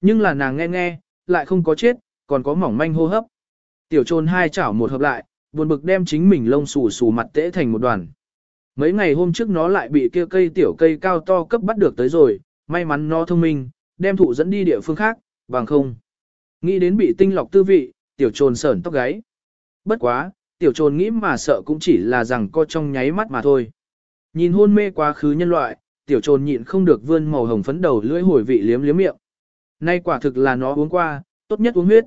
Nhưng là nàng nghe nghe, lại không có chết, còn có mỏng manh hô hấp. Tiểu Trôn hai chảo một hợp lại, buồn bực đem chính mình lông xù xù mặt tễ thành một đoàn. Mấy ngày hôm trước nó lại bị kia cây tiểu cây cao to cấp bắt được tới rồi, may mắn nó thông minh, đem thụ dẫn đi địa phương khác, bằng không. Nghĩ đến bị tinh lọc tư vị, tiểu trồn sởn tóc gáy. Bất quá, tiểu trồn nghĩ mà sợ cũng chỉ là rằng co trong nháy mắt mà thôi. Nhìn hôn mê quá khứ nhân loại, tiểu trồn nhịn không được vươn màu hồng phấn đầu lưỡi hồi vị liếm liếm miệng. Nay quả thực là nó uống qua, tốt nhất uống huyết.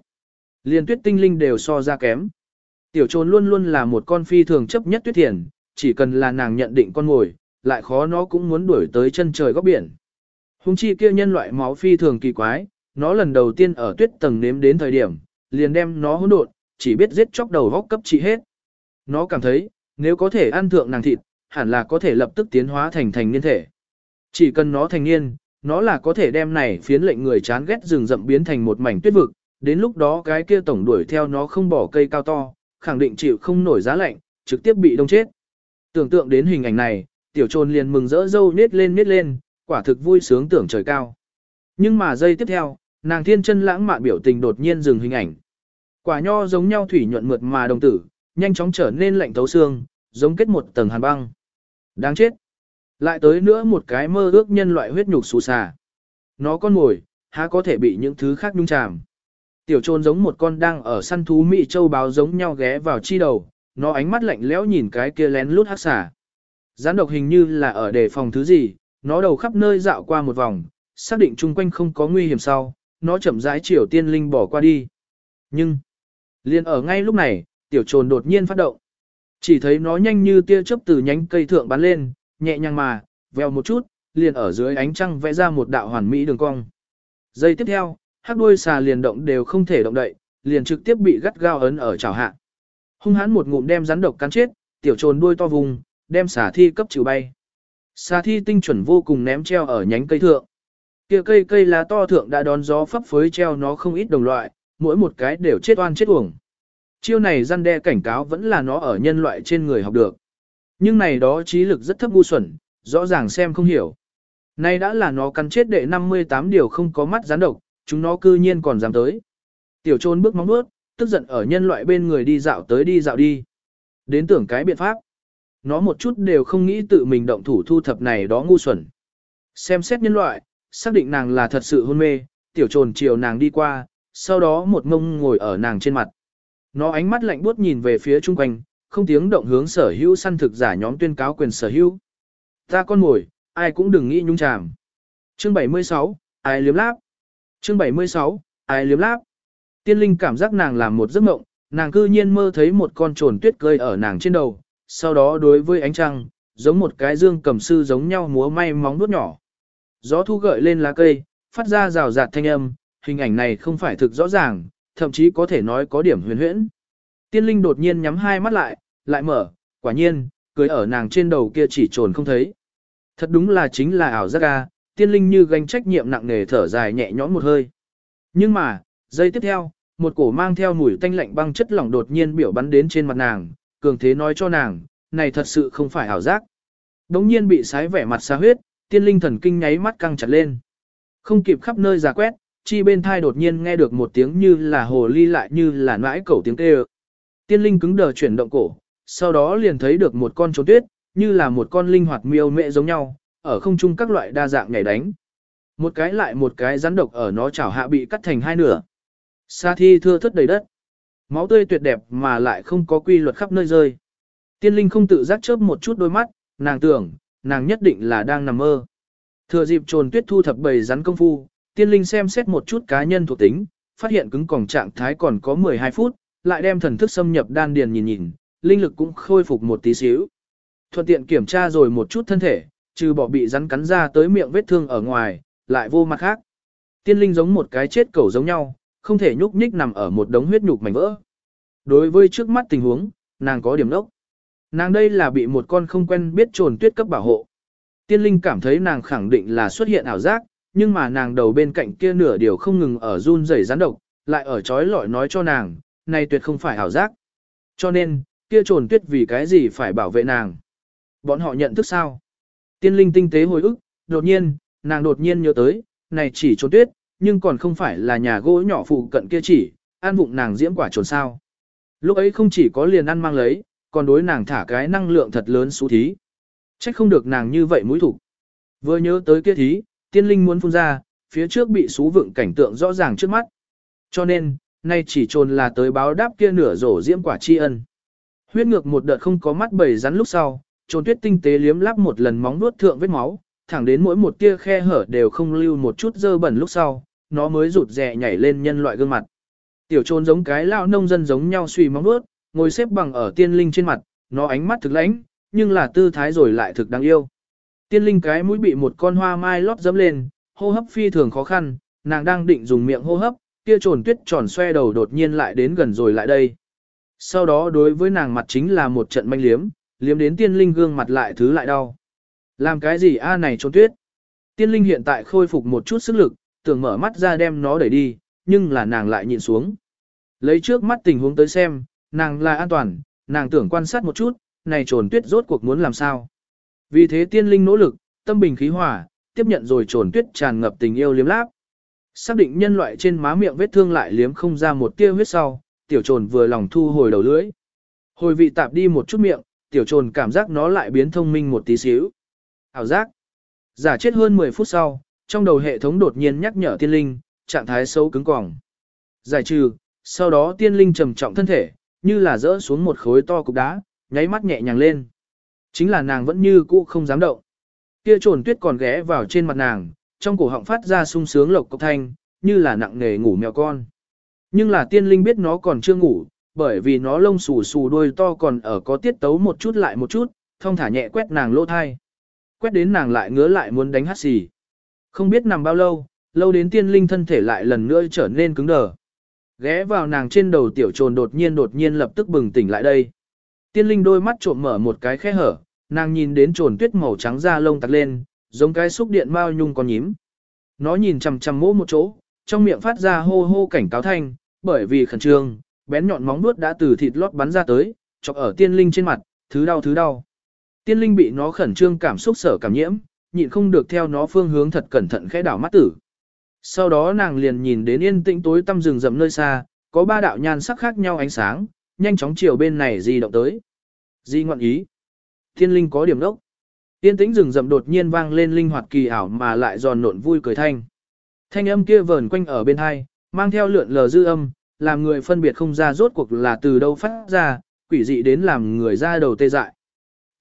Liên tuyết tinh linh đều so ra kém. Tiểu trồn luôn luôn là một con phi thường chấp nhất tuyết thiền, chỉ cần là nàng nhận định con ngồi, lại khó nó cũng muốn đuổi tới chân trời góc biển. Hùng chi kia nhân loại máu phi thường kỳ quái, nó lần đầu tiên ở tuyết tầng nếm đến thời điểm, liền đem nó hỗn độn, chỉ biết giết chóc đầu góc cấp trị hết. Nó cảm thấy, nếu có thể ăn thượng nàng thịt, hẳn là có thể lập tức tiến hóa thành thành niên thể. Chỉ cần nó thành niên, nó là có thể đem này phiến lệnh người chán ghét rừng rậm biến thành một mảnh tuyết vực, đến lúc đó cái kia tổng đuổi theo nó không bỏ cây cao to, khẳng định chịu không nổi giá lạnh, trực tiếp bị đông chết. Tưởng tượng đến hình ảnh này, tiểu trồn liền mừng rỡ dâu nết lên nết lên, quả thực vui sướng tưởng trời cao. Nhưng mà giây tiếp theo, nàng thiên chân lãng mạn biểu tình đột nhiên dừng hình ảnh. Quả nho giống nhau thủy nhuận mượt mà đồng tử, nhanh chóng trở nên lạnh thấu xương, giống kết một tầng hàn băng. Đáng chết. Lại tới nữa một cái mơ ước nhân loại huyết nhục xù xà. Nó con ngồi, há có thể bị những thứ khác nhung chàm. Tiểu trôn giống một con đang ở săn thú Mỹ châu báo giống nhau ghé vào chi đầu, nó ánh mắt lạnh lẽo nhìn cái kia lén lút hắc xà. Gián độc hình như là ở đề phòng thứ gì, nó đầu khắp nơi dạo qua một vòng, xác định chung quanh không có nguy hiểm sau, nó chậm rãi chiều tiên linh bỏ qua đi. Nhưng, liền ở ngay lúc này, tiểu trồn đột nhiên phát động. Chỉ thấy nó nhanh như tia chớp từ nhánh cây thượng bắn lên, nhẹ nhàng mà, veo một chút, liền ở dưới ánh trăng vẽ ra một đạo hoàn mỹ đường cong. Giây tiếp theo, hắc đuôi xà liền động đều không thể động đậy, liền trực tiếp bị gắt gao ấn ở chảo hạ. Hung hãn một ngụm đem rắn độc cắn chết, tiểu trồn đuôi to vùng, đem xà thi cấp chịu bay. Xà thi tinh chuẩn vô cùng ném treo ở nhánh cây thượng. Kia cây cây lá to thượng đã đón gió phấp phới treo nó không ít đồng loại, mỗi một cái đều chết oan chết uổng. Chiêu này răn đe cảnh cáo vẫn là nó ở nhân loại trên người học được. Nhưng này đó trí lực rất thấp ngu xuẩn, rõ ràng xem không hiểu. Nay đã là nó cắn chết đệ 58 điều không có mắt gián độc, chúng nó cư nhiên còn dám tới. Tiểu trôn bước móng bước, tức giận ở nhân loại bên người đi dạo tới đi dạo đi. Đến tưởng cái biện pháp. Nó một chút đều không nghĩ tự mình động thủ thu thập này đó ngu xuẩn. Xem xét nhân loại, xác định nàng là thật sự hôn mê, tiểu trồn chiều nàng đi qua, sau đó một ngông ngồi ở nàng trên mặt. Nó ánh mắt lạnh buốt nhìn về phía chung quanh, không tiếng động hướng sở hữu săn thực giả nhóm tuyên cáo quyền sở hữu. Ta con ngồi, ai cũng đừng nghĩ nhung chàm. Chương 76, ai liếm láp. Chương 76, ai liếm láp. Tiên linh cảm giác nàng làm một giấc mộng, nàng cư nhiên mơ thấy một con trồn tuyết cơi ở nàng trên đầu, sau đó đối với ánh trăng, giống một cái dương cầm sư giống nhau múa may móng nuốt nhỏ. Gió thu gợi lên lá cây, phát ra rào rạt thanh âm, hình ảnh này không phải thực rõ ràng, thậm chí có thể nói có điểm huyền huyễn. Tiên linh đột nhiên nhắm hai mắt lại, lại mở, quả nhiên, cưới ở nàng trên đầu kia chỉ trồn không thấy. Thật đúng là chính là ảo giác ga, tiên linh như gánh trách nhiệm nặng nề thở dài nhẹ nhõm một hơi. Nhưng mà, giây tiếp theo, một cổ mang theo mùi tanh lạnh băng chất lỏng đột nhiên biểu bắn đến trên mặt nàng, cường thế nói cho nàng, này thật sự không phải ảo giác. Đống nhiên bị sái vẻ mặt xa huyết, tiên linh thần kinh nháy mắt căng chặt lên. Không kịp khắp nơi giả quét, chi bên thai đột nhiên nghe được một tiếng như là hồ ly lại như là nãi cẩu tiếng kêu. Tiên linh cứng đờ chuyển động cổ, sau đó liền thấy được một con trốn tuyết, như là một con linh hoạt miêu mẹ giống nhau, ở không trung các loại đa dạng nhảy đánh. Một cái lại một cái rắn độc ở nó chảo hạ bị cắt thành hai nửa. Sa thi thưa thất đầy đất. Máu tươi tuyệt đẹp mà lại không có quy luật khắp nơi rơi. Tiên linh không tự giác chớp một chút đôi mắt, nàng tưởng, nàng nhất định là đang nằm mơ. Thừa dịp trồn tuyết thu thập bầy rắn công phu, tiên linh xem xét một chút cá nhân thuộc tính, phát hiện cứng còng trạng thái còn có 12 phút, lại đem thần thức xâm nhập đan điền nhìn nhìn, linh lực cũng khôi phục một tí xíu. Thuận tiện kiểm tra rồi một chút thân thể, trừ bỏ bị rắn cắn ra tới miệng vết thương ở ngoài, lại vô mặt khác. Tiên linh giống một cái chết cẩu giống nhau, không thể nhúc nhích nằm ở một đống huyết nhục mảnh vỡ. Đối với trước mắt tình huống, nàng có điểm đốc. Nàng đây là bị một con không quen biết trồn tuyết cấp bảo hộ. Tiên linh cảm thấy nàng khẳng định là xuất hiện ảo giác, nhưng mà nàng đầu bên cạnh kia nửa điều không ngừng ở run rẩy rắn độc, lại ở chói lọi nói cho nàng, này tuyệt không phải ảo giác. Cho nên, kia trồn tuyết vì cái gì phải bảo vệ nàng. Bọn họ nhận thức sao? Tiên linh tinh tế hồi ức, đột nhiên, nàng đột nhiên nhớ tới, này chỉ trồn tuyết, nhưng còn không phải là nhà gỗ nhỏ phụ cận kia chỉ, an vụng nàng diễm quả trồn sao. Lúc ấy không chỉ có liền ăn mang lấy, còn đối nàng thả cái năng lượng thật lớn xú thí. Trách không được nàng như vậy mũi thủ. Vừa nhớ tới kia thí, tiên linh muốn phun ra, phía trước bị xú vựng cảnh tượng rõ ràng trước mắt. Cho nên, nay chỉ trồn là tới báo đáp kia nửa rổ diễm quả tri ân. Huyết ngược một đợt không có mắt bầy rắn lúc sau, trồn tuyết tinh tế liếm lắp một lần móng nuốt thượng vết máu, thẳng đến mỗi một tia khe hở đều không lưu một chút dơ bẩn lúc sau, nó mới rụt rè nhảy lên nhân loại gương mặt. Tiểu trồn giống cái lão nông dân giống nhau suy móng nuốt, ngồi xếp bằng ở tiên linh trên mặt, nó ánh mắt thực lãnh, nhưng là tư thái rồi lại thực đáng yêu. Tiên linh cái mũi bị một con hoa mai lót dẫm lên, hô hấp phi thường khó khăn, nàng đang định dùng miệng hô hấp, kia trồn tuyết tròn xoe đầu đột nhiên lại đến gần rồi lại đây. Sau đó đối với nàng mặt chính là một trận manh liếm, liếm đến tiên linh gương mặt lại thứ lại đau. Làm cái gì a này trốn tuyết? Tiên linh hiện tại khôi phục một chút sức lực, tưởng mở mắt ra đem nó đẩy đi, nhưng là nàng lại nhìn xuống. Lấy trước mắt tình huống tới xem, nàng là an toàn, nàng tưởng quan sát một chút, này trồn tuyết rốt cuộc muốn làm sao. Vì thế tiên linh nỗ lực, tâm bình khí hòa, tiếp nhận rồi trồn tuyết tràn ngập tình yêu liếm láp. Xác định nhân loại trên má miệng vết thương lại liếm không ra một tia huyết sau, tiểu trồn vừa lòng thu hồi đầu lưỡi. Hồi vị tạp đi một chút miệng, tiểu trồn cảm giác nó lại biến thông minh một tí xíu. Ảo giác. Giả chết hơn 10 phút sau, trong đầu hệ thống đột nhiên nhắc nhở tiên linh, trạng thái xấu cứng cỏng. Giải trừ, sau đó tiên linh trầm trọng thân thể, như là rỡ xuống một khối to cục đá, nháy mắt nhẹ nhàng lên. Chính là nàng vẫn như cũ không dám động. Kia trồn tuyết còn ghé vào trên mặt nàng, trong cổ họng phát ra sung sướng lộc cộc thanh, như là nặng nề ngủ mèo con. Nhưng là tiên linh biết nó còn chưa ngủ, bởi vì nó lông xù xù đuôi to còn ở có tiết tấu một chút lại một chút, thông thả nhẹ quét nàng lỗ thai. Quét đến nàng lại ngứa lại muốn đánh hát xì. Không biết nằm bao lâu, lâu đến tiên linh thân thể lại lần nữa trở nên cứng đờ. Ghé vào nàng trên đầu tiểu trồn đột nhiên đột nhiên lập tức bừng tỉnh lại đây. Tiên linh đôi mắt trộm mở một cái khe hở, nàng nhìn đến trồn tuyết màu trắng da lông tặc lên, giống cái xúc điện mao nhung con nhím. Nó nhìn chằm chằm mỗ một chỗ, trong miệng phát ra hô hô cảnh cáo thanh, bởi vì khẩn trương, bén nhọn móng vuốt đã từ thịt lót bắn ra tới, chọc ở tiên linh trên mặt, thứ đau thứ đau. Tiên linh bị nó khẩn trương cảm xúc sở cảm nhiễm, nhịn không được theo nó phương hướng thật cẩn thận khẽ đảo mắt tử. Sau đó nàng liền nhìn đến yên tĩnh tối tăm rừng rậm nơi xa, có ba đạo nhan sắc khác nhau ánh sáng, nhanh chóng chiều bên này di động tới. Di ngọn ý. Tiên linh có điểm đốc. Yên tĩnh rừng rậm đột nhiên vang lên linh hoạt kỳ ảo mà lại giòn nộn vui cười thanh. Thanh âm kia vờn quanh ở bên hai, mang theo lượn lờ dư âm, làm người phân biệt không ra rốt cuộc là từ đâu phát ra, quỷ dị đến làm người ra đầu tê dại.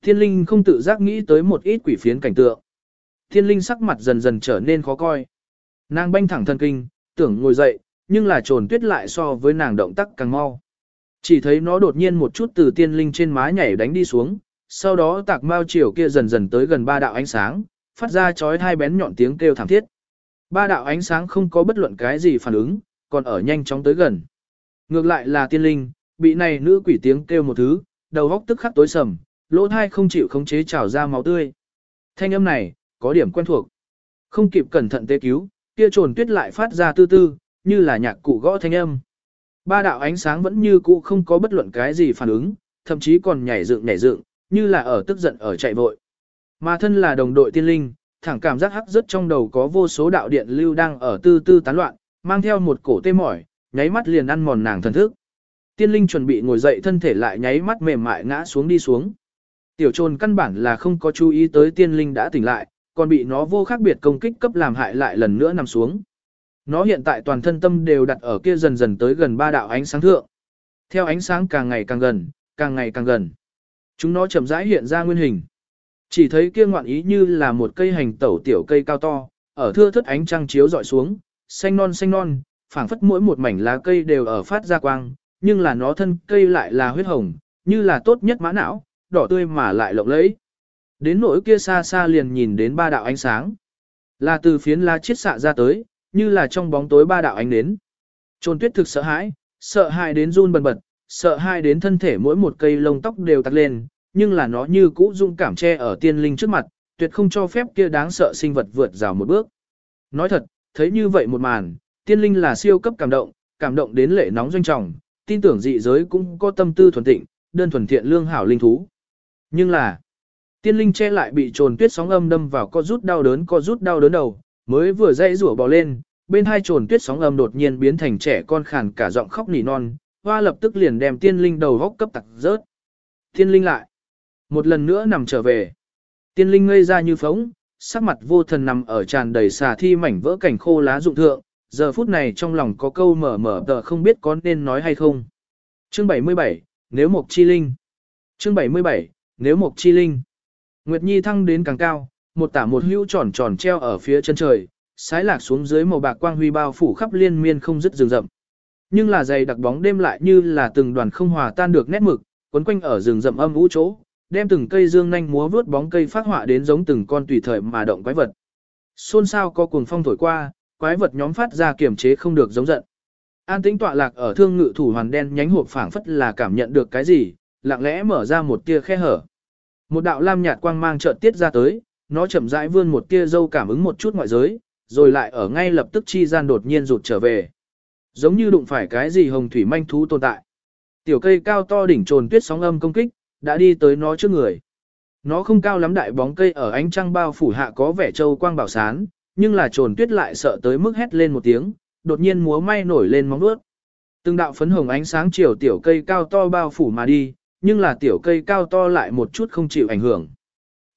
Thiên linh không tự giác nghĩ tới một ít quỷ phiến cảnh tượng. Thiên linh sắc mặt dần dần trở nên khó coi. Nàng banh thẳng thân kinh, tưởng ngồi dậy, nhưng là trồn tuyết lại so với nàng động tác càng mau. Chỉ thấy nó đột nhiên một chút từ tiên linh trên má nhảy đánh đi xuống, sau đó tạc mao chiều kia dần dần tới gần ba đạo ánh sáng, phát ra chói hai bén nhọn tiếng kêu thảm thiết. Ba đạo ánh sáng không có bất luận cái gì phản ứng, còn ở nhanh chóng tới gần. Ngược lại là tiên linh, bị này nữ quỷ tiếng kêu một thứ, đầu góc tức khắc tối sầm, lỗ thai không chịu khống chế trào ra máu tươi. Thanh âm này, có điểm quen thuộc. Không kịp cẩn thận tế cứu, kia trồn tuyết lại phát ra tư tư, như là nhạc cụ gõ thanh âm. Ba đạo ánh sáng vẫn như cũ không có bất luận cái gì phản ứng, thậm chí còn nhảy dựng nhảy dựng, như là ở tức giận ở chạy vội. Mà thân là đồng đội tiên linh, thẳng cảm giác hắc rất trong đầu có vô số đạo điện lưu đang ở tư tư tán loạn, mang theo một cổ tê mỏi, nháy mắt liền ăn mòn nàng thần thức. Tiên linh chuẩn bị ngồi dậy thân thể lại nháy mắt mềm mại ngã xuống đi xuống. Tiểu trồn căn bản là không có chú ý tới tiên linh đã tỉnh lại, còn bị nó vô khác biệt công kích cấp làm hại lại lần nữa nằm xuống. Nó hiện tại toàn thân tâm đều đặt ở kia dần dần tới gần ba đạo ánh sáng thượng. Theo ánh sáng càng ngày càng gần, càng ngày càng gần. Chúng nó chậm rãi hiện ra nguyên hình. Chỉ thấy kia ngoạn ý như là một cây hành tẩu tiểu cây cao to, ở thưa thất ánh trăng chiếu dọi xuống, xanh non xanh non, phảng phất mỗi một mảnh lá cây đều ở phát ra quang, nhưng là nó thân cây lại là huyết hồng, như là tốt nhất mã não, đỏ tươi mà lại lộng lẫy. Đến nỗi kia xa xa liền nhìn đến ba đạo ánh sáng. Là từ phiến lá chiết xạ ra tới, như là trong bóng tối ba đạo ánh đến. Trôn tuyết thực sợ hãi, sợ hãi đến run bần bật, sợ hãi đến thân thể mỗi một cây lông tóc đều tắt lên, nhưng là nó như cũ dung cảm che ở tiên linh trước mặt, tuyệt không cho phép kia đáng sợ sinh vật vượt rào một bước. Nói thật, thấy như vậy một màn, tiên linh là siêu cấp cảm động, cảm động đến lệ nóng doanh trọng, tin tưởng dị giới cũng có tâm tư thuần tịnh, đơn thuần thiện lương hảo linh thú. Nhưng là, tiên linh che lại bị trồn tuyết sóng âm đâm vào co rút đau đớn co rút đau đớn đầu, mới vừa dãy rủa bò lên, bên hai trồn tuyết sóng âm đột nhiên biến thành trẻ con khàn cả giọng khóc nỉ non, hoa lập tức liền đem tiên linh đầu góc cấp tặc rớt. Tiên linh lại, một lần nữa nằm trở về. Tiên linh ngây ra như phóng, sắc mặt vô thần nằm ở tràn đầy xà thi mảnh vỡ cảnh khô lá rụng thượng, giờ phút này trong lòng có câu mở mở tờ không biết có nên nói hay không. Chương 77, nếu Mộc Chi Linh. Chương 77, nếu Mộc Chi Linh. Nguyệt Nhi thăng đến càng cao, một tả một hữu tròn tròn treo ở phía chân trời, sái lạc xuống dưới màu bạc quang huy bao phủ khắp liên miên không dứt rừng rậm. Nhưng là dày đặc bóng đêm lại như là từng đoàn không hòa tan được nét mực, quấn quanh ở rừng rậm âm vũ chỗ, đem từng cây dương nhanh múa vướt bóng cây phát họa đến giống từng con tùy thời mà động quái vật. Xôn xao có cuồng phong thổi qua, quái vật nhóm phát ra kiểm chế không được giống giận. An tĩnh tọa lạc ở thương ngự thủ hoàn đen nhánh hộp phảng phất là cảm nhận được cái gì, lặng lẽ mở ra một tia khe hở. Một đạo lam nhạt quang mang chợt tiết ra tới, nó chậm rãi vươn một tia dâu cảm ứng một chút ngoại giới, rồi lại ở ngay lập tức chi gian đột nhiên rụt trở về. Giống như đụng phải cái gì hồng thủy manh thú tồn tại. Tiểu cây cao to đỉnh trồn tuyết sóng âm công kích, đã đi tới nó trước người. Nó không cao lắm đại bóng cây ở ánh trăng bao phủ hạ có vẻ châu quang bảo sán, nhưng là trồn tuyết lại sợ tới mức hét lên một tiếng, đột nhiên múa may nổi lên móng vuốt. Từng đạo phấn hồng ánh sáng chiều tiểu cây cao to bao phủ mà đi, nhưng là tiểu cây cao to lại một chút không chịu ảnh hưởng.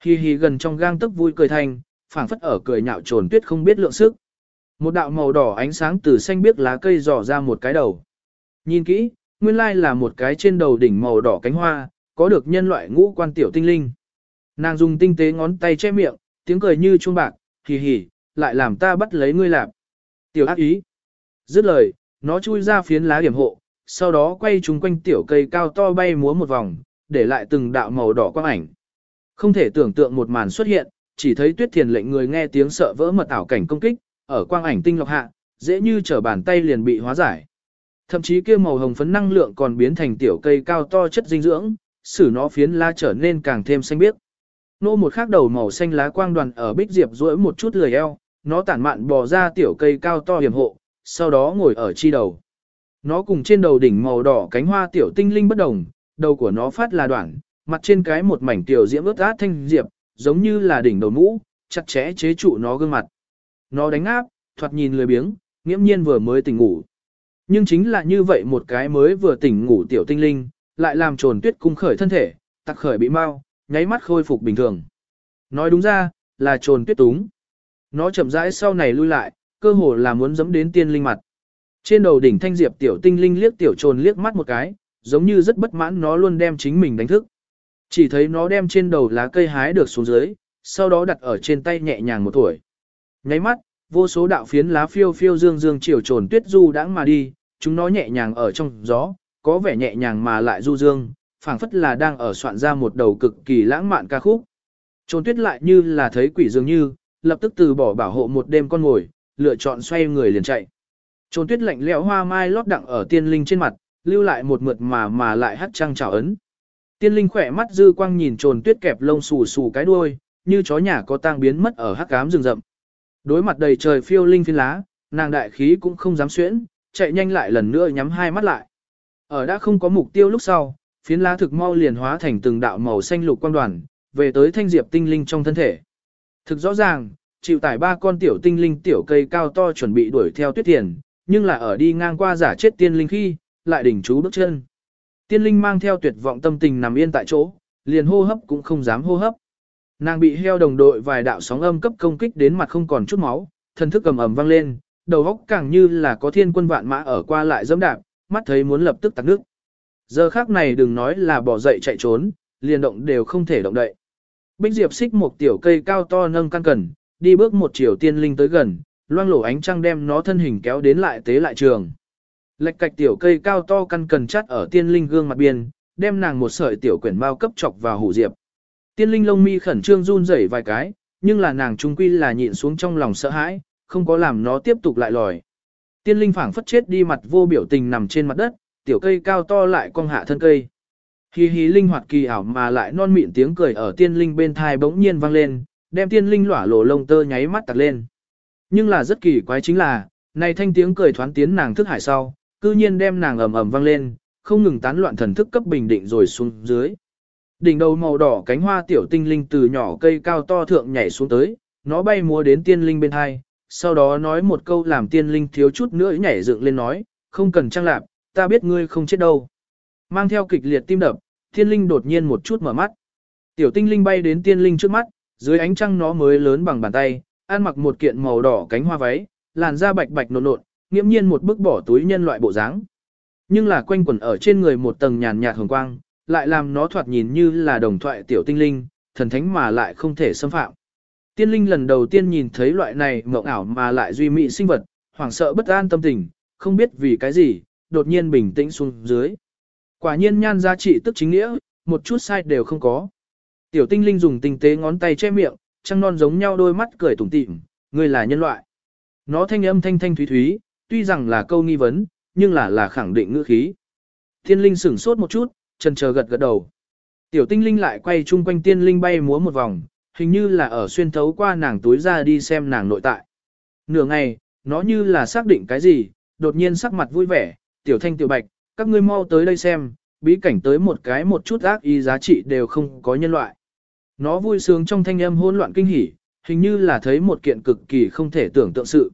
Hi hi gần trong gang tức vui cười thanh, phảng phất ở cười nhạo trồn tuyết không biết lượng sức. Một đạo màu đỏ ánh sáng từ xanh biếc lá cây dò ra một cái đầu. Nhìn kỹ, nguyên lai là một cái trên đầu đỉnh màu đỏ cánh hoa, có được nhân loại ngũ quan tiểu tinh linh. Nàng dùng tinh tế ngón tay che miệng, tiếng cười như chuông bạc, hì hì, lại làm ta bắt lấy ngươi lạp. Tiểu ác ý. Dứt lời, nó chui ra phiến lá điểm hộ, sau đó quay chúng quanh tiểu cây cao to bay múa một vòng, để lại từng đạo màu đỏ quang ảnh. Không thể tưởng tượng một màn xuất hiện, chỉ thấy tuyết thiền lệnh người nghe tiếng sợ vỡ mật ảo cảnh công kích, ở quang ảnh tinh lọc hạ, dễ như trở bàn tay liền bị hóa giải. Thậm chí kia màu hồng phấn năng lượng còn biến thành tiểu cây cao to chất dinh dưỡng, 使 nó phiến lá trở nên càng thêm xanh biếc. Nô một khắc đầu màu xanh lá quang đoàn ở bích diệp duỗi một chút lười eo, nó tản mạn bò ra tiểu cây cao to hiểm hộ, sau đó ngồi ở chi đầu. Nó cùng trên đầu đỉnh màu đỏ cánh hoa tiểu tinh linh bất đồng, đầu của nó phát là đoạn, mặt trên cái một mảnh tiểu diễm ướt át thanh diệp, giống như là đỉnh đầu mũ, chặt chẽ chế trụ nó gương mặt. Nó đánh áp, thoạt nhìn lười biếng, nghiễm nhiên vừa mới tỉnh ngủ. Nhưng chính là như vậy một cái mới vừa tỉnh ngủ tiểu tinh linh, lại làm trồn tuyết cung khởi thân thể, tặc khởi bị mau, nháy mắt khôi phục bình thường. Nói đúng ra, là trồn tuyết túng. Nó chậm rãi sau này lui lại, cơ hồ là muốn dẫm đến tiên linh mặt. Trên đầu đỉnh thanh diệp tiểu tinh linh liếc tiểu trồn liếc mắt một cái, giống như rất bất mãn nó luôn đem chính mình đánh thức. Chỉ thấy nó đem trên đầu lá cây hái được xuống dưới, sau đó đặt ở trên tay nhẹ nhàng một tuổi. Nháy mắt, vô số đạo phiến lá phiêu phiêu dương dương chiều trồn tuyết du đãng mà đi, chúng nó nhẹ nhàng ở trong gió, có vẻ nhẹ nhàng mà lại du dương, phảng phất là đang ở soạn ra một đầu cực kỳ lãng mạn ca khúc. Trốn tuyết lại như là thấy quỷ dường như, lập tức từ bỏ bảo hộ một đêm con ngồi, lựa chọn xoay người liền chạy. Trốn tuyết lạnh lẽo hoa mai lót đặng ở tiên linh trên mặt, lưu lại một mượt mà mà lại hắt trăng trào ấn. Tiên linh khỏe mắt dư quang nhìn trồn tuyết kẹp lông xù xù cái đuôi, như chó nhà có tang biến mất ở hắc cám rừng rậm. Đối mặt đầy trời phiêu linh phiến lá, nàng đại khí cũng không dám xuyễn, chạy nhanh lại lần nữa nhắm hai mắt lại. Ở đã không có mục tiêu lúc sau, phiến lá thực mau liền hóa thành từng đạo màu xanh lục quang đoàn, về tới thanh diệp tinh linh trong thân thể. Thực rõ ràng, chịu tải ba con tiểu tinh linh tiểu cây cao to chuẩn bị đuổi theo tuyết tiền, nhưng là ở đi ngang qua giả chết tiên linh khi, lại đỉnh chú bước chân. Tiên linh mang theo tuyệt vọng tâm tình nằm yên tại chỗ, liền hô hấp cũng không dám hô hấp. Nàng bị heo đồng đội vài đạo sóng âm cấp công kích đến mặt không còn chút máu, thân thức ầm ầm vang lên, đầu óc càng như là có thiên quân vạn mã ở qua lại dẫm đạp, mắt thấy muốn lập tức tắt nước. Giờ khác này đừng nói là bỏ dậy chạy trốn, liền động đều không thể động đậy. Bích Diệp xích một tiểu cây cao to nâng căn cần, đi bước một chiều tiên linh tới gần, loang lổ ánh trăng đem nó thân hình kéo đến lại tế lại trường. Lệch cạch tiểu cây cao to căn cần chắt ở tiên linh gương mặt biên, đem nàng một sợi tiểu quyển bao cấp chọc vào hủ diệp. Tiên linh lông mi khẩn trương run rẩy vài cái, nhưng là nàng trung quy là nhịn xuống trong lòng sợ hãi, không có làm nó tiếp tục lại lòi. Tiên linh phảng phất chết đi mặt vô biểu tình nằm trên mặt đất, tiểu cây cao to lại cong hạ thân cây. Hi hi linh hoạt kỳ ảo mà lại non mịn tiếng cười ở tiên linh bên thai bỗng nhiên vang lên, đem tiên linh lỏa lổ lông tơ nháy mắt tặc lên. Nhưng là rất kỳ quái chính là, này thanh tiếng cười thoáng tiến nàng thức hải sau, cư nhiên đem nàng ầm ầm vang lên, không ngừng tán loạn thần thức cấp bình định rồi xuống dưới. Đỉnh đầu màu đỏ cánh hoa tiểu tinh linh từ nhỏ cây cao to thượng nhảy xuống tới, nó bay múa đến tiên linh bên hai, sau đó nói một câu làm tiên linh thiếu chút nữa nhảy dựng lên nói, không cần trang lạp, ta biết ngươi không chết đâu. Mang theo kịch liệt tim đập, tiên linh đột nhiên một chút mở mắt. Tiểu tinh linh bay đến tiên linh trước mắt, dưới ánh trăng nó mới lớn bằng bàn tay, ăn mặc một kiện màu đỏ cánh hoa váy, làn da bạch bạch nộn nộn, nghiễm nhiên một bức bỏ túi nhân loại bộ dáng. Nhưng là quanh quẩn ở trên người một tầng nhàn nhạt hồng quang, lại làm nó thoạt nhìn như là đồng thoại tiểu tinh linh, thần thánh mà lại không thể xâm phạm. Tiên linh lần đầu tiên nhìn thấy loại này mộng ảo mà lại duy mỹ sinh vật, hoảng sợ bất an tâm tình, không biết vì cái gì, đột nhiên bình tĩnh xuống dưới. Quả nhiên nhan giá trị tức chính nghĩa, một chút sai đều không có. Tiểu tinh linh dùng tinh tế ngón tay che miệng, trăng non giống nhau đôi mắt cười tủm tỉm, người là nhân loại. Nó thanh âm thanh thanh thúy thúy, tuy rằng là câu nghi vấn, nhưng là là khẳng định ngữ khí. Tiên linh sửng sốt một chút, chân chờ gật gật đầu. Tiểu tinh linh lại quay chung quanh tiên linh bay múa một vòng, hình như là ở xuyên thấu qua nàng túi ra đi xem nàng nội tại. Nửa ngày, nó như là xác định cái gì, đột nhiên sắc mặt vui vẻ, tiểu thanh tiểu bạch, các ngươi mau tới đây xem, bí cảnh tới một cái một chút ác ý giá trị đều không có nhân loại. Nó vui sướng trong thanh âm hỗn loạn kinh hỉ, hình như là thấy một kiện cực kỳ không thể tưởng tượng sự.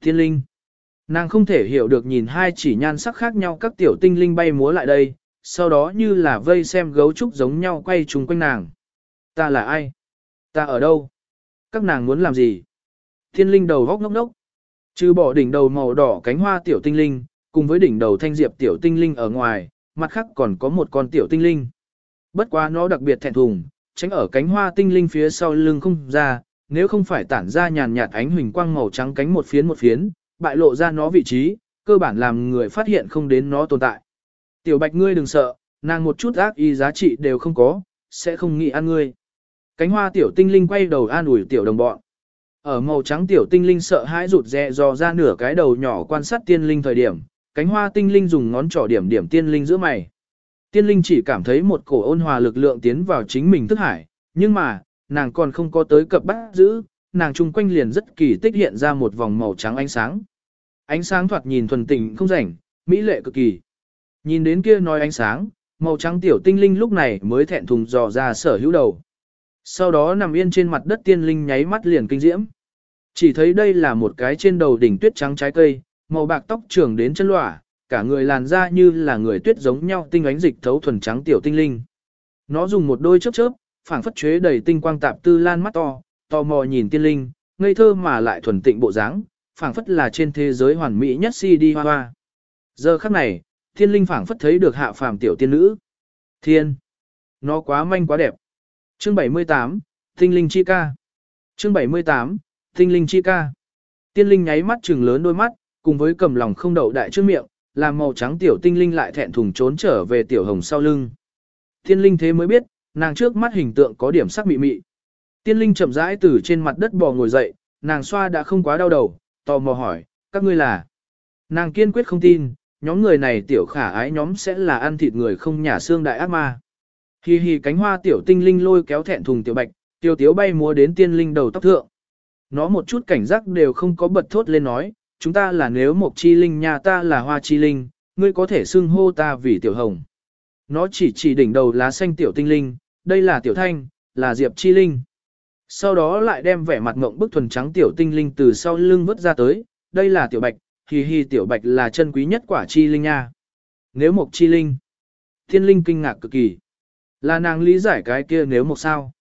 Thiên linh. Nàng không thể hiểu được nhìn hai chỉ nhan sắc khác nhau các tiểu tinh linh bay múa lại đây, sau đó như là vây xem gấu trúc giống nhau quay chung quanh nàng. Ta là ai? Ta ở đâu? Các nàng muốn làm gì? Thiên linh đầu góc ngốc ngốc. Trừ bỏ đỉnh đầu màu đỏ cánh hoa tiểu tinh linh, cùng với đỉnh đầu thanh diệp tiểu tinh linh ở ngoài, mặt khác còn có một con tiểu tinh linh. Bất quá nó đặc biệt thẹn thùng, tránh ở cánh hoa tinh linh phía sau lưng không ra, nếu không phải tản ra nhàn nhạt ánh huỳnh quang màu trắng cánh một phiến một phiến, bại lộ ra nó vị trí, cơ bản làm người phát hiện không đến nó tồn tại. Tiểu bạch ngươi đừng sợ, nàng một chút ác y giá trị đều không có, sẽ không nghĩ ăn ngươi. Cánh hoa tiểu tinh linh quay đầu an ủi tiểu đồng bọn. Ở màu trắng tiểu tinh linh sợ hãi rụt rè dò ra nửa cái đầu nhỏ quan sát tiên linh thời điểm, cánh hoa tinh linh dùng ngón trỏ điểm điểm tiên linh giữa mày. Tiên linh chỉ cảm thấy một cổ ôn hòa lực lượng tiến vào chính mình thức hải, nhưng mà, nàng còn không có tới cập bắt giữ, nàng chung quanh liền rất kỳ tích hiện ra một vòng màu trắng ánh sáng. Ánh sáng thoạt nhìn thuần tình không rảnh, mỹ lệ cực kỳ. Nhìn đến kia nói ánh sáng, màu trắng tiểu tinh linh lúc này mới thẹn thùng dò ra sở hữu đầu. Sau đó nằm yên trên mặt đất tiên linh nháy mắt liền kinh diễm. Chỉ thấy đây là một cái trên đầu đỉnh tuyết trắng trái cây, màu bạc tóc trưởng đến chân lỏa, cả người làn da như là người tuyết giống nhau tinh ánh dịch thấu thuần trắng tiểu tinh linh. Nó dùng một đôi chớp chớp, phảng phất chế đầy tinh quang tạp tư lan mắt to, tò mò nhìn tiên linh, ngây thơ mà lại thuần tịnh bộ dáng, phảng phất là trên thế giới hoàn mỹ nhất si đi hoa hoa. Giờ khắc này, tiên linh phảng phất thấy được hạ phàm tiểu tiên nữ. Thiên! Nó quá manh quá đẹp. Chương 78, Tinh linh chi ca. Chương 78, Tinh linh chi ca. Tiên linh nháy mắt trừng lớn đôi mắt, cùng với cầm lòng không đậu đại trước miệng, làm màu trắng tiểu tinh linh lại thẹn thùng trốn trở về tiểu hồng sau lưng. Tiên linh thế mới biết, nàng trước mắt hình tượng có điểm sắc mị mị. Tiên linh chậm rãi từ trên mặt đất bò ngồi dậy, nàng xoa đã không quá đau đầu, tò mò hỏi, các ngươi là. Nàng kiên quyết không tin, nhóm người này tiểu khả ái nhóm sẽ là ăn thịt người không nhả xương đại ác ma. Hi hi cánh hoa tiểu tinh linh lôi kéo thẹn thùng tiểu bạch, tiểu tiếu bay múa đến tiên linh đầu tóc thượng. Nó một chút cảnh giác đều không có bật thốt lên nói, chúng ta là nếu một chi linh nhà ta là hoa chi linh, ngươi có thể xưng hô ta vì tiểu hồng. Nó chỉ chỉ đỉnh đầu lá xanh tiểu tinh linh, đây là tiểu thanh, là diệp chi linh. Sau đó lại đem vẻ mặt ngộng bức thuần trắng tiểu tinh linh từ sau lưng vứt ra tới, đây là tiểu bạch, hi hi tiểu bạch là chân quý nhất quả chi linh nha. Nếu một chi linh, thiên linh kinh ngạc cực kỳ. Là nàng lý giải cái kia nếu một sao.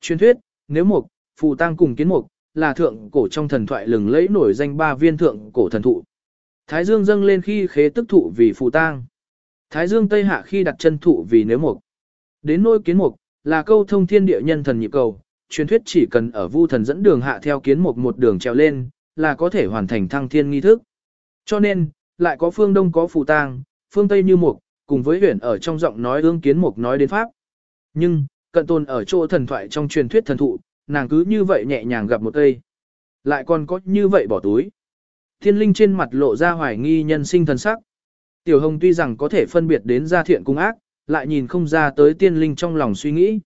Truyền thuyết, nếu một, phù tang cùng kiến mục, là thượng cổ trong thần thoại lừng lẫy nổi danh ba viên thượng cổ thần thụ. Thái dương dâng lên khi khế tức thụ vì phù tang. Thái dương tây hạ khi đặt chân thụ vì nếu mục. Đến nôi kiến mục, là câu thông thiên địa nhân thần nhịp cầu, truyền thuyết chỉ cần ở vu thần dẫn đường hạ theo kiến mục một đường trèo lên, là có thể hoàn thành thăng thiên nghi thức. Cho nên, lại có phương đông có phù tang, phương tây như mục, cùng với huyền ở trong giọng nói ương kiến mục nói đến pháp. Nhưng, cận tồn ở chỗ thần thoại trong truyền thuyết thần thụ, nàng cứ như vậy nhẹ nhàng gặp một cây. Lại còn có như vậy bỏ túi. Thiên linh trên mặt lộ ra hoài nghi nhân sinh thần sắc. Tiểu hồng tuy rằng có thể phân biệt đến gia thiện cung ác, lại nhìn không ra tới tiên linh trong lòng suy nghĩ.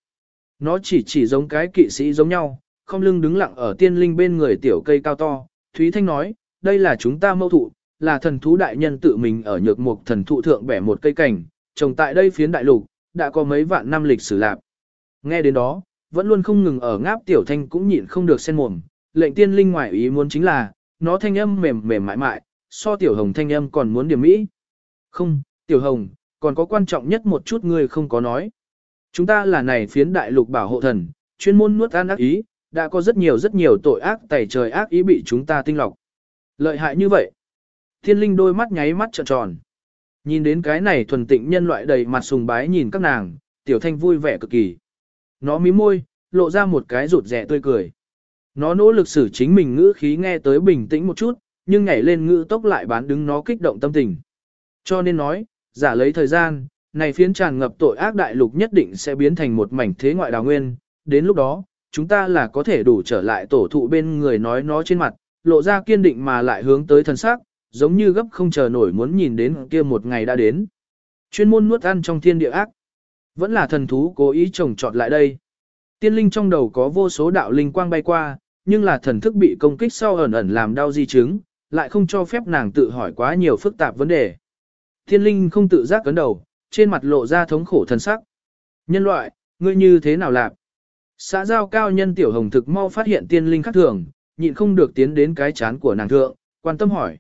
Nó chỉ chỉ giống cái kỵ sĩ giống nhau, không lưng đứng lặng ở tiên linh bên người tiểu cây cao to. Thúy Thanh nói, đây là chúng ta mâu thụ, là thần thú đại nhân tự mình ở nhược mục thần thụ thượng bẻ một cây cảnh, trồng tại đây phiến đại lục, đã có mấy vạn năm lịch sử lạc. Nghe đến đó, vẫn luôn không ngừng ở ngáp tiểu thanh cũng nhịn không được sen mồm, lệnh tiên linh ngoại ý muốn chính là, nó thanh âm mềm mềm mại mại, so tiểu hồng thanh âm còn muốn điểm mỹ. Không, tiểu hồng, còn có quan trọng nhất một chút ngươi không có nói. Chúng ta là này phiến đại lục bảo hộ thần, chuyên môn nuốt ăn ác ý, đã có rất nhiều rất nhiều tội ác tẩy trời ác ý bị chúng ta tinh lọc. Lợi hại như vậy. Thiên linh đôi mắt nháy mắt trợn tròn. Nhìn đến cái này thuần tịnh nhân loại đầy mặt sùng bái nhìn các nàng, tiểu thanh vui vẻ cực kỳ. Nó mím môi, lộ ra một cái rụt rẻ tươi cười. Nó nỗ lực xử chính mình ngữ khí nghe tới bình tĩnh một chút, nhưng nhảy lên ngữ tốc lại bán đứng nó kích động tâm tình. Cho nên nói, giả lấy thời gian, này phiến tràn ngập tội ác đại lục nhất định sẽ biến thành một mảnh thế ngoại đào nguyên, đến lúc đó, chúng ta là có thể đủ trở lại tổ thụ bên người nói nó trên mặt, lộ ra kiên định mà lại hướng tới thần sắc, giống như gấp không chờ nổi muốn nhìn đến kia một ngày đã đến. Chuyên môn nuốt ăn trong thiên địa ác, vẫn là thần thú cố ý trồng trọt lại đây. Tiên linh trong đầu có vô số đạo linh quang bay qua, nhưng là thần thức bị công kích sau ẩn ẩn làm đau di chứng, lại không cho phép nàng tự hỏi quá nhiều phức tạp vấn đề. Tiên linh không tự giác cấn đầu, trên mặt lộ ra thống khổ thần sắc. Nhân loại, ngươi như thế nào lạc? Xã giao cao nhân tiểu hồng thực mau phát hiện tiên linh khác thường, nhịn không được tiến đến cái chán của nàng thượng, quan tâm hỏi.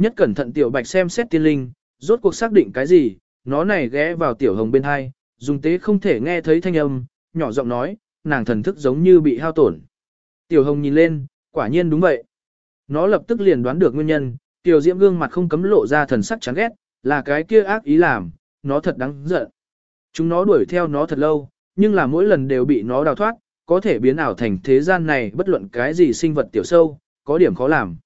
Nhất cẩn thận tiểu bạch xem xét tiên linh, rốt cuộc xác định cái gì, nó này ghé vào tiểu hồng bên hai, dùng tế không thể nghe thấy thanh âm, nhỏ giọng nói, nàng thần thức giống như bị hao tổn. Tiểu hồng nhìn lên, quả nhiên đúng vậy. Nó lập tức liền đoán được nguyên nhân, tiểu diễm gương mặt không cấm lộ ra thần sắc chán ghét, là cái kia ác ý làm, nó thật đáng giận. Chúng nó đuổi theo nó thật lâu, nhưng là mỗi lần đều bị nó đào thoát, có thể biến ảo thành thế gian này bất luận cái gì sinh vật tiểu sâu, có điểm khó làm.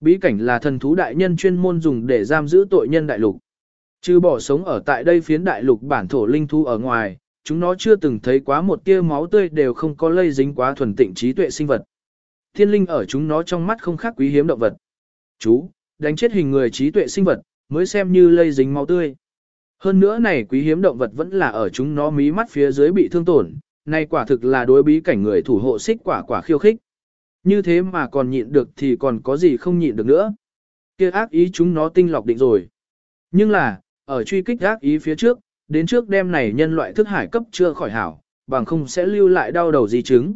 Bí cảnh là thần thú đại nhân chuyên môn dùng để giam giữ tội nhân đại lục. Trừ bỏ sống ở tại đây phiến đại lục bản thổ linh thú ở ngoài, chúng nó chưa từng thấy quá một tia máu tươi đều không có lây dính quá thuần tịnh trí tuệ sinh vật. Thiên linh ở chúng nó trong mắt không khác quý hiếm động vật. Chú, đánh chết hình người trí tuệ sinh vật, mới xem như lây dính máu tươi. Hơn nữa này quý hiếm động vật vẫn là ở chúng nó mí mắt phía dưới bị thương tổn, này quả thực là đối bí cảnh người thủ hộ xích quả quả khiêu khích. Như thế mà còn nhịn được thì còn có gì không nhịn được nữa. Kia ác ý chúng nó tinh lọc định rồi. Nhưng là, ở truy kích ác ý phía trước, đến trước đêm này nhân loại thức hải cấp chưa khỏi hảo, bằng không sẽ lưu lại đau đầu di chứng.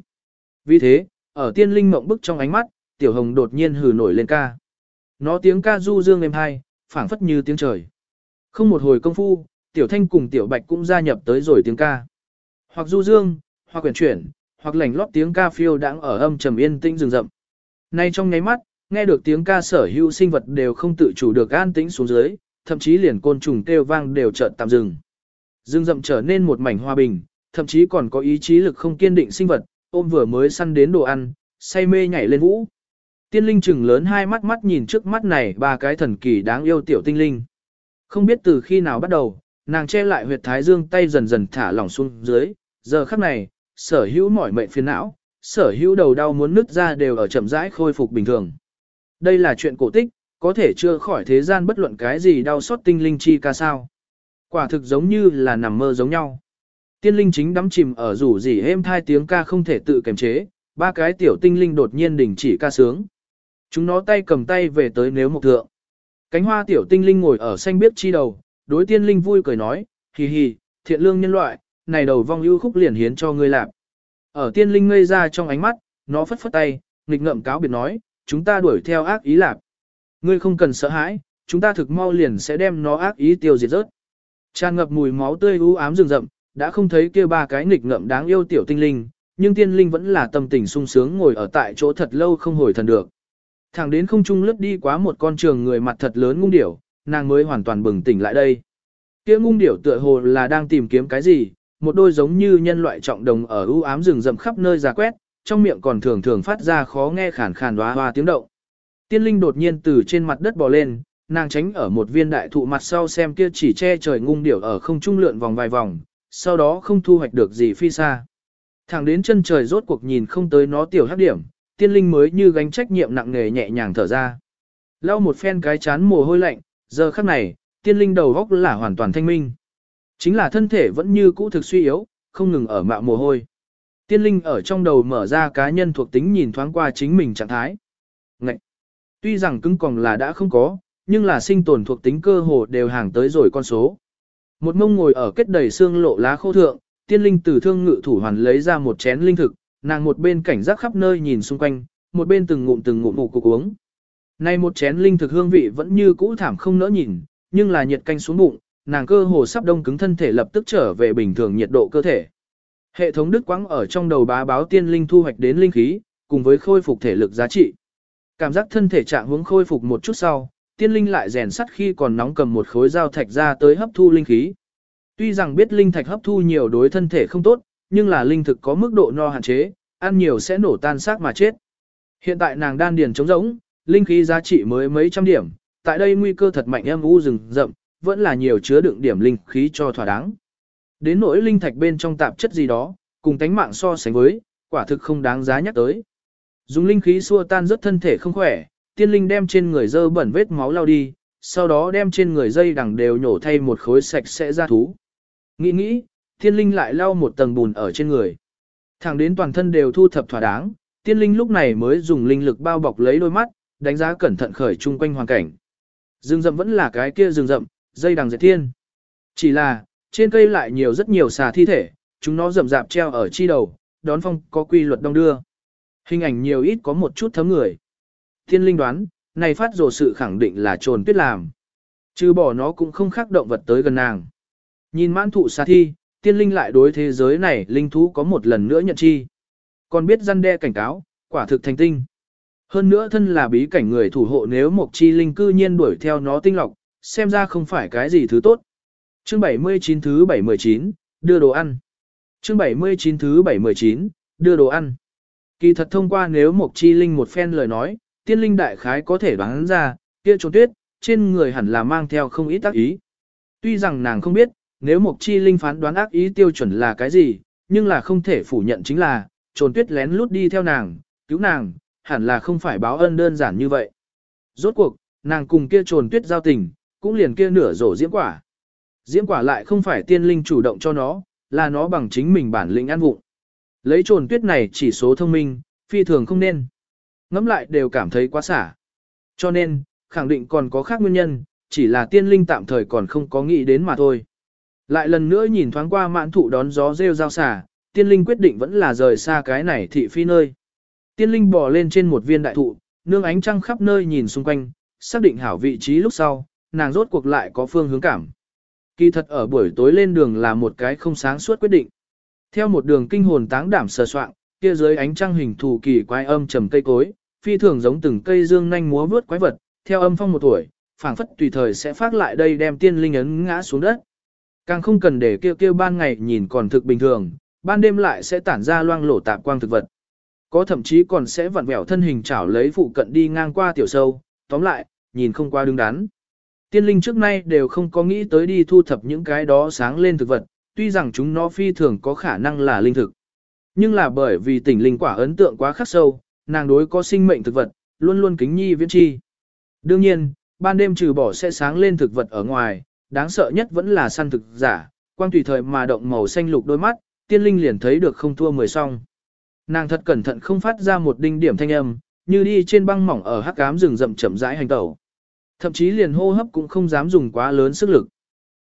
Vì thế, ở tiên linh mộng bức trong ánh mắt, tiểu hồng đột nhiên hừ nổi lên ca. Nó tiếng ca du dương êm hai, phảng phất như tiếng trời. Không một hồi công phu, tiểu thanh cùng tiểu bạch cũng gia nhập tới rồi tiếng ca. Hoặc du dương, hoặc quyển chuyển, hoặc lảnh lót tiếng ca phiêu đang ở âm trầm yên tĩnh rừng rậm. Nay trong nháy mắt, nghe được tiếng ca sở hữu sinh vật đều không tự chủ được an tĩnh xuống dưới, thậm chí liền côn trùng kêu vang đều chợt tạm dừng. Rừng rậm trở nên một mảnh hòa bình, thậm chí còn có ý chí lực không kiên định sinh vật, ôm vừa mới săn đến đồ ăn, say mê nhảy lên vũ. Tiên linh chừng lớn hai mắt mắt nhìn trước mắt này ba cái thần kỳ đáng yêu tiểu tinh linh. Không biết từ khi nào bắt đầu, nàng che lại huyệt thái dương tay dần dần thả lỏng xuống dưới, giờ khắc này, sở hữu mỏi mệnh phiền não, sở hữu đầu đau muốn nứt ra đều ở chậm rãi khôi phục bình thường. Đây là chuyện cổ tích, có thể chưa khỏi thế gian bất luận cái gì đau xót tinh linh chi ca sao. Quả thực giống như là nằm mơ giống nhau. Tiên linh chính đắm chìm ở rủ rỉ êm thai tiếng ca không thể tự kiềm chế, ba cái tiểu tinh linh đột nhiên đình chỉ ca sướng. Chúng nó tay cầm tay về tới nếu một thượng. Cánh hoa tiểu tinh linh ngồi ở xanh biếc chi đầu, đối tiên linh vui cười nói, hì hì, thiện lương nhân loại, này đầu vong ưu khúc liền hiến cho ngươi làm. Ở tiên linh ngây ra trong ánh mắt, nó phất phất tay, nghịch ngậm cáo biệt nói, chúng ta đuổi theo ác ý lạp. Ngươi không cần sợ hãi, chúng ta thực mau liền sẽ đem nó ác ý tiêu diệt rớt. Tràn ngập mùi máu tươi u ám rừng rậm, đã không thấy kia ba cái nghịch ngậm đáng yêu tiểu tinh linh, nhưng tiên linh vẫn là tâm tình sung sướng ngồi ở tại chỗ thật lâu không hồi thần được. Thẳng đến không trung lướt đi quá một con trường người mặt thật lớn ngung điểu, nàng mới hoàn toàn bừng tỉnh lại đây. Kia ngung điểu tựa hồ là đang tìm kiếm cái gì, một đôi giống như nhân loại trọng đồng ở u ám rừng rậm khắp nơi ra quét, trong miệng còn thường thường phát ra khó nghe khản khàn hoa hoa tiếng động. Tiên linh đột nhiên từ trên mặt đất bò lên, nàng tránh ở một viên đại thụ mặt sau xem kia chỉ che trời ngung điểu ở không trung lượn vòng vài vòng, sau đó không thu hoạch được gì phi xa. Thẳng đến chân trời rốt cuộc nhìn không tới nó tiểu hấp điểm, tiên linh mới như gánh trách nhiệm nặng nề nhẹ nhàng thở ra. Lau một phen cái chán mồ hôi lạnh, giờ khắc này, tiên linh đầu góc là hoàn toàn thanh minh. Chính là thân thể vẫn như cũ thực suy yếu, không ngừng ở mạo mồ hôi. Tiên linh ở trong đầu mở ra cá nhân thuộc tính nhìn thoáng qua chính mình trạng thái. Ngậy! Tuy rằng cứng còn là đã không có, nhưng là sinh tồn thuộc tính cơ hồ đều hàng tới rồi con số. Một mông ngồi ở kết đầy xương lộ lá khô thượng, tiên linh từ thương ngự thủ hoàn lấy ra một chén linh thực, nàng một bên cảnh giác khắp nơi nhìn xung quanh, một bên từng ngụm từng ngụm ngủ cục uống. Nay một chén linh thực hương vị vẫn như cũ thảm không nỡ nhìn, nhưng là nhiệt canh xuống bụng, nàng cơ hồ sắp đông cứng thân thể lập tức trở về bình thường nhiệt độ cơ thể. Hệ thống đức quãng ở trong đầu bá báo tiên linh thu hoạch đến linh khí, cùng với khôi phục thể lực giá trị. Cảm giác thân thể trạng hướng khôi phục một chút sau, tiên linh lại rèn sắt khi còn nóng cầm một khối dao thạch ra tới hấp thu linh khí. Tuy rằng biết linh thạch hấp thu nhiều đối thân thể không tốt, nhưng là linh thực có mức độ no hạn chế, ăn nhiều sẽ nổ tan xác mà chết. Hiện tại nàng đan điền trống rỗng, linh khí giá trị mới mấy trăm điểm, tại đây nguy cơ thật mạnh em u rừng rậm, vẫn là nhiều chứa đựng điểm linh khí cho thỏa đáng. Đến nỗi linh thạch bên trong tạp chất gì đó, cùng tánh mạng so sánh với, quả thực không đáng giá nhắc tới. Dùng linh khí xua tan rất thân thể không khỏe, tiên linh đem trên người dơ bẩn vết máu lao đi, sau đó đem trên người dây đằng đều nhổ thay một khối sạch sẽ ra thú. Nghĩ nghĩ, tiên linh lại lau một tầng bùn ở trên người. Thẳng đến toàn thân đều thu thập thỏa đáng, tiên linh lúc này mới dùng linh lực bao bọc lấy đôi mắt, đánh giá cẩn thận khởi chung quanh hoàn cảnh. Rừng rậm vẫn là cái kia rừng rậm, dây đằng dệt thiên. Chỉ là, trên cây lại nhiều rất nhiều xà thi thể, chúng nó rậm rạp treo ở chi đầu, đón phong có quy luật đông đưa. Hình ảnh nhiều ít có một chút thấm người. Thiên linh đoán, này phát rồ sự khẳng định là trồn tuyết làm. Chứ bỏ nó cũng không khác động vật tới gần nàng. Nhìn mãn thụ xà thi, tiên linh lại đối thế giới này linh thú có một lần nữa nhận chi. Còn biết răn đe cảnh cáo, quả thực thành tinh. Hơn nữa thân là bí cảnh người thủ hộ nếu một chi linh cư nhiên đuổi theo nó tinh lọc, xem ra không phải cái gì thứ tốt. Chương 79 thứ 719, đưa đồ ăn. Chương 79 thứ 719, đưa đồ ăn. Kỳ thật thông qua nếu một chi linh một phen lời nói, tiên linh đại khái có thể đoán ra, kia trốn tuyết, trên người hẳn là mang theo không ít tác ý. Tuy rằng nàng không biết, nếu một chi linh phán đoán ác ý tiêu chuẩn là cái gì, nhưng là không thể phủ nhận chính là, trồn tuyết lén lút đi theo nàng, cứu nàng, hẳn là không phải báo ân đơn giản như vậy. Rốt cuộc, nàng cùng kia trồn tuyết giao tình, cũng liền kia nửa rổ diễm quả. Diễm quả lại không phải tiên linh chủ động cho nó, là nó bằng chính mình bản lĩnh ăn vụng. Lấy trồn tuyết này chỉ số thông minh, phi thường không nên. Ngắm lại đều cảm thấy quá xả. Cho nên, khẳng định còn có khác nguyên nhân, chỉ là tiên linh tạm thời còn không có nghĩ đến mà thôi. Lại lần nữa nhìn thoáng qua mãn thụ đón gió rêu rao xả, tiên linh quyết định vẫn là rời xa cái này thị phi nơi. Tiên linh bò lên trên một viên đại thụ, nương ánh trăng khắp nơi nhìn xung quanh, xác định hảo vị trí lúc sau, nàng rốt cuộc lại có phương hướng cảm. Kỳ thật ở buổi tối lên đường là một cái không sáng suốt quyết định. Theo một đường kinh hồn táng đảm sờ soạn, kia dưới ánh trăng hình thù kỳ quái âm trầm cây cối, phi thường giống từng cây dương nhanh múa vướt quái vật, theo âm phong một tuổi, phảng phất tùy thời sẽ phát lại đây đem tiên linh ấn ngã xuống đất. Càng không cần để kêu kêu ban ngày nhìn còn thực bình thường, ban đêm lại sẽ tản ra loang lổ tạp quang thực vật. Có thậm chí còn sẽ vặn vẹo thân hình chảo lấy phụ cận đi ngang qua tiểu sâu, tóm lại, nhìn không qua đứng đắn. Tiên linh trước nay đều không có nghĩ tới đi thu thập những cái đó sáng lên thực vật, tuy rằng chúng nó phi thường có khả năng là linh thực. Nhưng là bởi vì tỉnh linh quả ấn tượng quá khắc sâu, nàng đối có sinh mệnh thực vật, luôn luôn kính nhi viễn chi. Đương nhiên, ban đêm trừ bỏ sẽ sáng lên thực vật ở ngoài, đáng sợ nhất vẫn là săn thực giả, quang tùy thời mà động màu xanh lục đôi mắt, tiên linh liền thấy được không thua mười song. Nàng thật cẩn thận không phát ra một đinh điểm thanh âm, như đi trên băng mỏng ở hắc cám rừng rậm chậm rãi hành tẩu. Thậm chí liền hô hấp cũng không dám dùng quá lớn sức lực.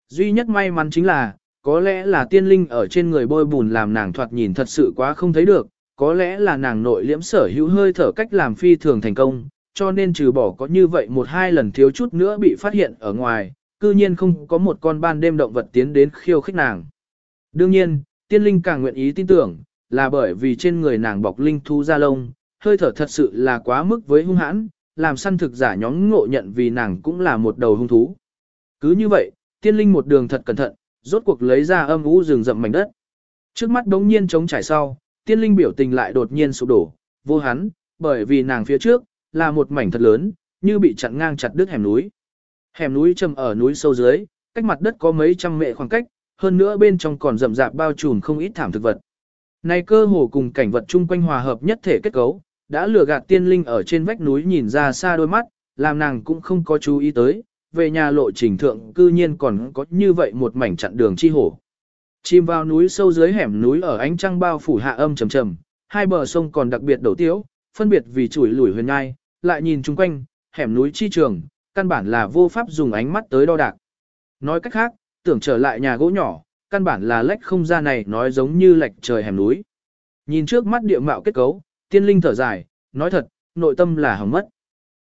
Duy nhất may mắn chính là, có lẽ là tiên linh ở trên người bôi bùn làm nàng thoạt nhìn thật sự quá không thấy được, có lẽ là nàng nội liễm sở hữu hơi thở cách làm phi thường thành công, cho nên trừ bỏ có như vậy một hai lần thiếu chút nữa bị phát hiện ở ngoài, cư nhiên không có một con ban đêm động vật tiến đến khiêu khích nàng. Đương nhiên, tiên linh càng nguyện ý tin tưởng, là bởi vì trên người nàng bọc linh thu ra lông, hơi thở thật sự là quá mức với hung hãn, làm săn thực giả nhóm ngộ nhận vì nàng cũng là một đầu hung thú. Cứ như vậy, tiên linh một đường thật cẩn thận, rốt cuộc lấy ra âm u rừng rậm mảnh đất. Trước mắt đống nhiên trống trải sau, tiên linh biểu tình lại đột nhiên sụp đổ, vô hắn, bởi vì nàng phía trước, là một mảnh thật lớn, như bị chặn ngang chặt đứt hẻm núi. Hẻm núi trầm ở núi sâu dưới, cách mặt đất có mấy trăm mệ khoảng cách, hơn nữa bên trong còn rậm rạp bao trùm không ít thảm thực vật. Này cơ hồ cùng cảnh vật chung quanh hòa hợp nhất thể kết cấu, đã lừa gạt tiên linh ở trên vách núi nhìn ra xa đôi mắt, làm nàng cũng không có chú ý tới, về nhà lộ trình thượng cư nhiên còn có như vậy một mảnh chặn đường chi hổ. Chìm vào núi sâu dưới hẻm núi ở ánh trăng bao phủ hạ âm trầm trầm, hai bờ sông còn đặc biệt đầu tiếu, phân biệt vì chuỗi lủi huyền ngai, lại nhìn chung quanh, hẻm núi chi trường, căn bản là vô pháp dùng ánh mắt tới đo đạc. Nói cách khác, tưởng trở lại nhà gỗ nhỏ, căn bản là lách không ra này nói giống như lệch trời hẻm núi. Nhìn trước mắt địa mạo kết cấu, tiên linh thở dài, nói thật, nội tâm là hỏng mất.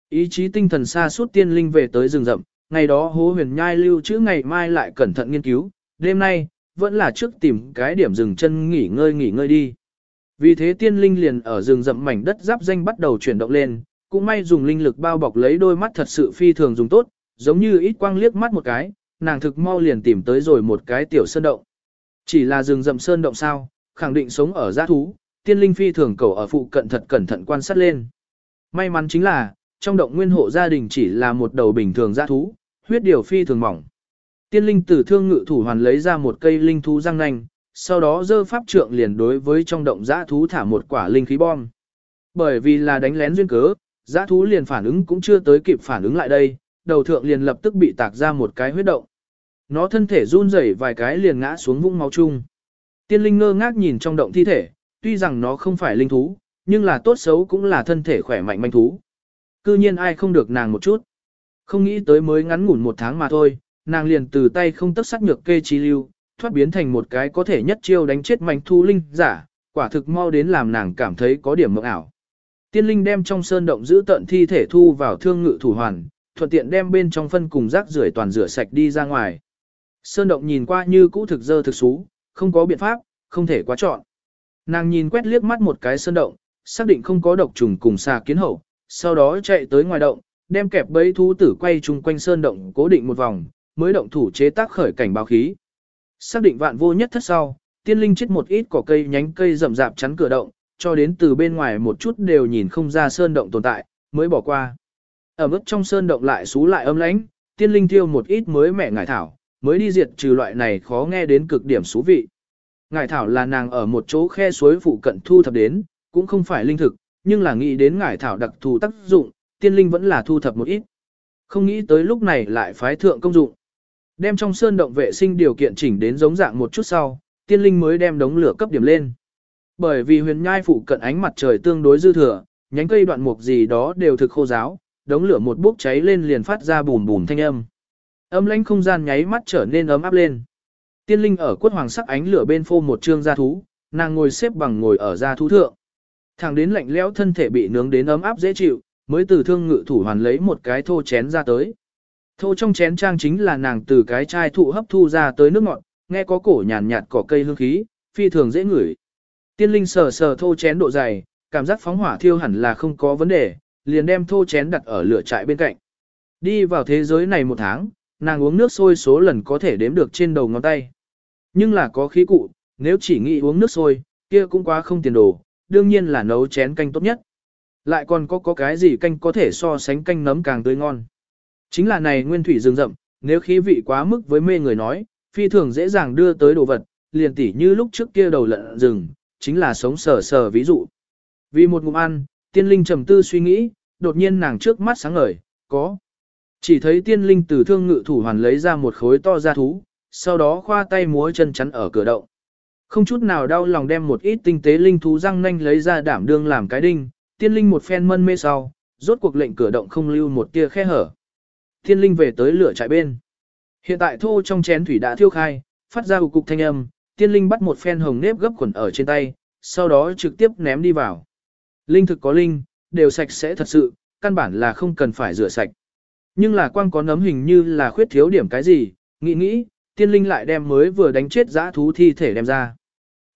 Ý chí tinh thần xa suốt tiên linh về tới rừng rậm, ngày đó hố huyền nhai lưu trữ ngày mai lại cẩn thận nghiên cứu, đêm nay, vẫn là trước tìm cái điểm dừng chân nghỉ ngơi nghỉ ngơi đi. Vì thế tiên linh liền ở rừng rậm mảnh đất giáp danh bắt đầu chuyển động lên, cũng may dùng linh lực bao bọc lấy đôi mắt thật sự phi thường dùng tốt, giống như ít quang liếc mắt một cái, nàng thực mau liền tìm tới rồi một cái tiểu sơn động. Chỉ là rừng rậm sơn động sao, khẳng định sống ở giã thú, tiên linh phi thường cầu ở phụ cận thật cẩn thận quan sát lên. May mắn chính là, trong động nguyên hộ gia đình chỉ là một đầu bình thường giã thú, huyết điều phi thường mỏng. Tiên linh tử thương ngự thủ hoàn lấy ra một cây linh thú răng nanh, sau đó dơ pháp trượng liền đối với trong động giã thú thả một quả linh khí bom. Bởi vì là đánh lén duyên cớ, giã thú liền phản ứng cũng chưa tới kịp phản ứng lại đây, đầu thượng liền lập tức bị tạc ra một cái huyết động. Nó thân thể run rẩy vài cái liền ngã xuống vũng máu chung. Tiên linh ngơ ngác nhìn trong động thi thể, tuy rằng nó không phải linh thú, nhưng là tốt xấu cũng là thân thể khỏe mạnh manh thú. Cư nhiên ai không được nàng một chút. Không nghĩ tới mới ngắn ngủn một tháng mà thôi, nàng liền từ tay không tất sắc nhược kê chi lưu, thoát biến thành một cái có thể nhất chiêu đánh chết manh thú linh giả, quả thực mau đến làm nàng cảm thấy có điểm mộng ảo. Tiên linh đem trong sơn động giữ tận thi thể thu vào thương ngự thủ hoàn, thuận tiện đem bên trong phân cùng rác rưởi toàn rửa sạch đi ra ngoài. Sơn động nhìn qua như cũ thực dơ thực xú, không có biện pháp, không thể quá chọn. Nàng nhìn quét liếc mắt một cái sơn động, xác định không có độc trùng cùng xà kiến hậu, sau đó chạy tới ngoài động, đem kẹp bẫy thú tử quay chung quanh sơn động cố định một vòng, mới động thủ chế tác khởi cảnh báo khí. Xác định vạn vô nhất thất sau, tiên linh chết một ít cỏ cây nhánh cây rậm rạp chắn cửa động, cho đến từ bên ngoài một chút đều nhìn không ra sơn động tồn tại, mới bỏ qua. Ở mức trong sơn động lại xú lại âm lãnh, tiên linh thiêu một ít mới mẹ ngải thảo, mới đi diệt trừ loại này khó nghe đến cực điểm xú vị. Ngải thảo là nàng ở một chỗ khe suối phụ cận thu thập đến, cũng không phải linh thực, nhưng là nghĩ đến ngải thảo đặc thù tác dụng, tiên linh vẫn là thu thập một ít. Không nghĩ tới lúc này lại phái thượng công dụng. Đem trong sơn động vệ sinh điều kiện chỉnh đến giống dạng một chút sau, tiên linh mới đem đống lửa cấp điểm lên. Bởi vì huyền nhai phụ cận ánh mặt trời tương đối dư thừa, nhánh cây đoạn mục gì đó đều thực khô giáo, đống lửa một bốc cháy lên liền phát ra bùm bùm thanh âm. Âm lãnh không gian nháy mắt trở nên ấm áp lên. Tiên linh ở quất hoàng sắc ánh lửa bên phô một trương gia thú, nàng ngồi xếp bằng ngồi ở gia thú thượng. Thẳng đến lạnh lẽo thân thể bị nướng đến ấm áp dễ chịu, mới từ thương ngự thủ hoàn lấy một cái thô chén ra tới. Thô trong chén trang chính là nàng từ cái chai thụ hấp thu ra tới nước ngọt, nghe có cổ nhàn nhạt cỏ cây hương khí, phi thường dễ ngửi. Tiên linh sờ sờ thô chén độ dày, cảm giác phóng hỏa thiêu hẳn là không có vấn đề, liền đem thô chén đặt ở lửa trại bên cạnh. Đi vào thế giới này một tháng, nàng uống nước sôi số lần có thể đếm được trên đầu ngón tay. Nhưng là có khí cụ, nếu chỉ nghĩ uống nước sôi, kia cũng quá không tiền đồ, đương nhiên là nấu chén canh tốt nhất. Lại còn có có cái gì canh có thể so sánh canh nấm càng tươi ngon. Chính là này nguyên thủy rừng rậm, nếu khí vị quá mức với mê người nói, phi thường dễ dàng đưa tới đồ vật, liền tỉ như lúc trước kia đầu lợn rừng, chính là sống sờ sờ ví dụ. Vì một ngụm ăn, tiên linh trầm tư suy nghĩ, đột nhiên nàng trước mắt sáng ngời, có. Chỉ thấy tiên linh từ thương ngự thủ hoàn lấy ra một khối to da thú, sau đó khoa tay múa chân chắn ở cửa động. Không chút nào đau lòng đem một ít tinh tế linh thú răng nanh lấy ra đảm đương làm cái đinh, tiên linh một phen mân mê sau, rốt cuộc lệnh cửa động không lưu một tia khe hở. Tiên linh về tới lửa trại bên. Hiện tại thô trong chén thủy đã thiêu khai, phát ra cục cục thanh âm, tiên linh bắt một phen hồng nếp gấp quần ở trên tay, sau đó trực tiếp ném đi vào. Linh thực có linh, đều sạch sẽ thật sự, căn bản là không cần phải rửa sạch. Nhưng là quang có nấm hình như là khuyết thiếu điểm cái gì, nghĩ nghĩ, tiên linh lại đem mới vừa đánh chết dã thú thi thể đem ra.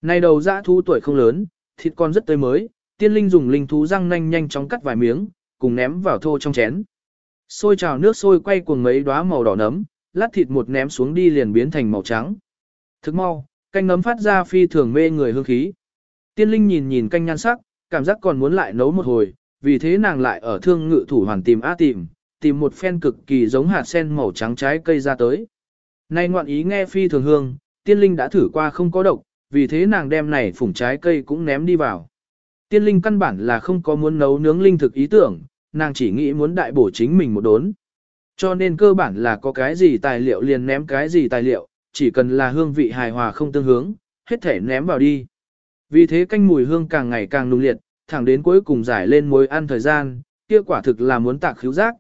Này đầu dã thú tuổi không lớn, thịt con rất tươi mới, tiên linh dùng linh thú răng nanh nhanh chóng cắt vài miếng, cùng ném vào thô trong chén. Sôi trào nước sôi quay cuồng mấy đóa màu đỏ nấm, lát thịt một ném xuống đi liền biến thành màu trắng. Thức mau, canh nấm phát ra phi thường mê người hương khí. Tiên linh nhìn nhìn canh nhan sắc, cảm giác còn muốn lại nấu một hồi, vì thế nàng lại ở thương ngự thủ hoàn tìm á tìm, tìm một phen cực kỳ giống hạt sen màu trắng trái cây ra tới. Nay ngoạn ý nghe phi thường hương, tiên linh đã thử qua không có độc, vì thế nàng đem này phủng trái cây cũng ném đi vào. Tiên linh căn bản là không có muốn nấu nướng linh thực ý tưởng, nàng chỉ nghĩ muốn đại bổ chính mình một đốn. Cho nên cơ bản là có cái gì tài liệu liền ném cái gì tài liệu, chỉ cần là hương vị hài hòa không tương hướng, hết thể ném vào đi. Vì thế canh mùi hương càng ngày càng nung liệt, thẳng đến cuối cùng giải lên mối ăn thời gian, kia quả thực là muốn tạc khíu giác.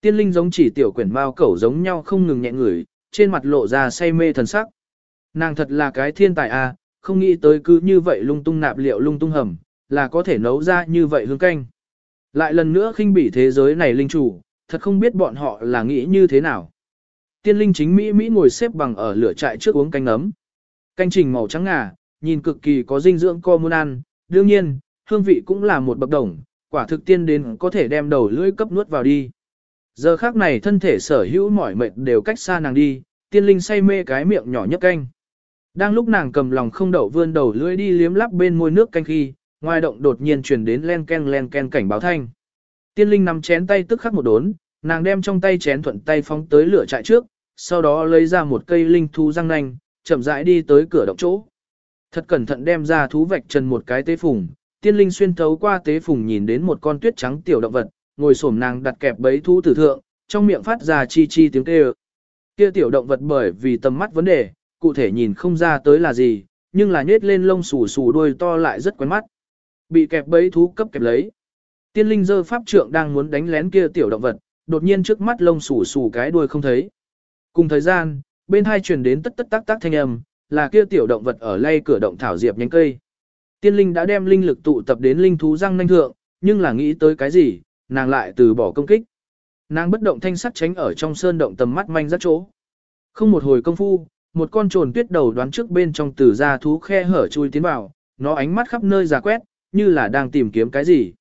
Tiên linh giống chỉ tiểu quyển mao cẩu giống nhau không ngừng nhẹ ngửi, trên mặt lộ ra say mê thần sắc. Nàng thật là cái thiên tài a, à, không nghĩ tới cứ như vậy lung tung nạp liệu lung tung hầm, là có thể nấu ra như vậy hương canh. Lại lần nữa khinh bỉ thế giới này linh chủ, thật không biết bọn họ là nghĩ như thế nào. Tiên linh chính Mỹ Mỹ ngồi xếp bằng ở lửa trại trước uống canh ấm. Canh trình màu trắng ngà, nhìn cực kỳ có dinh dưỡng co muốn ăn, đương nhiên, hương vị cũng là một bậc đồng, quả thực tiên đến có thể đem đầu lưỡi cấp nuốt vào đi. Giờ khác này thân thể sở hữu mỏi mệt đều cách xa nàng đi, tiên linh say mê cái miệng nhỏ nhấp canh. Đang lúc nàng cầm lòng không đậu vươn đầu lưỡi đi liếm lắp bên môi nước canh khi, ngoài động đột nhiên truyền đến len ken len ken cảnh báo thanh. Tiên linh nắm chén tay tức khắc một đốn, nàng đem trong tay chén thuận tay phóng tới lửa trại trước, sau đó lấy ra một cây linh thú răng nanh, chậm rãi đi tới cửa động chỗ. Thật cẩn thận đem ra thú vạch chân một cái tế phùng, tiên linh xuyên thấu qua tế phùng nhìn đến một con tuyết trắng tiểu động vật, ngồi xổm nàng đặt kẹp bấy thú tử thượng, trong miệng phát ra chi chi tiếng kêu. Kia tiểu động vật bởi vì tầm mắt vấn đề, cụ thể nhìn không ra tới là gì, nhưng là nhết lên lông xù xù đuôi to lại rất quen mắt. Bị kẹp bấy thú cấp kẹp lấy. Tiên linh dơ pháp trượng đang muốn đánh lén kia tiểu động vật, đột nhiên trước mắt lông xù xù cái đuôi không thấy. Cùng thời gian, bên hai truyền đến tất tất tác tác thanh âm, là kia tiểu động vật ở lay cửa động thảo diệp nhánh cây. Tiên linh đã đem linh lực tụ tập đến linh thú răng nanh thượng, nhưng là nghĩ tới cái gì, nàng lại từ bỏ công kích. Nàng bất động thanh sắt tránh ở trong sơn động tầm mắt manh rất chỗ. Không một hồi công phu, một con trồn tuyết đầu đoán trước bên trong từ ra thú khe hở chui tiến vào, nó ánh mắt khắp nơi giả quét, như là đang tìm kiếm cái gì.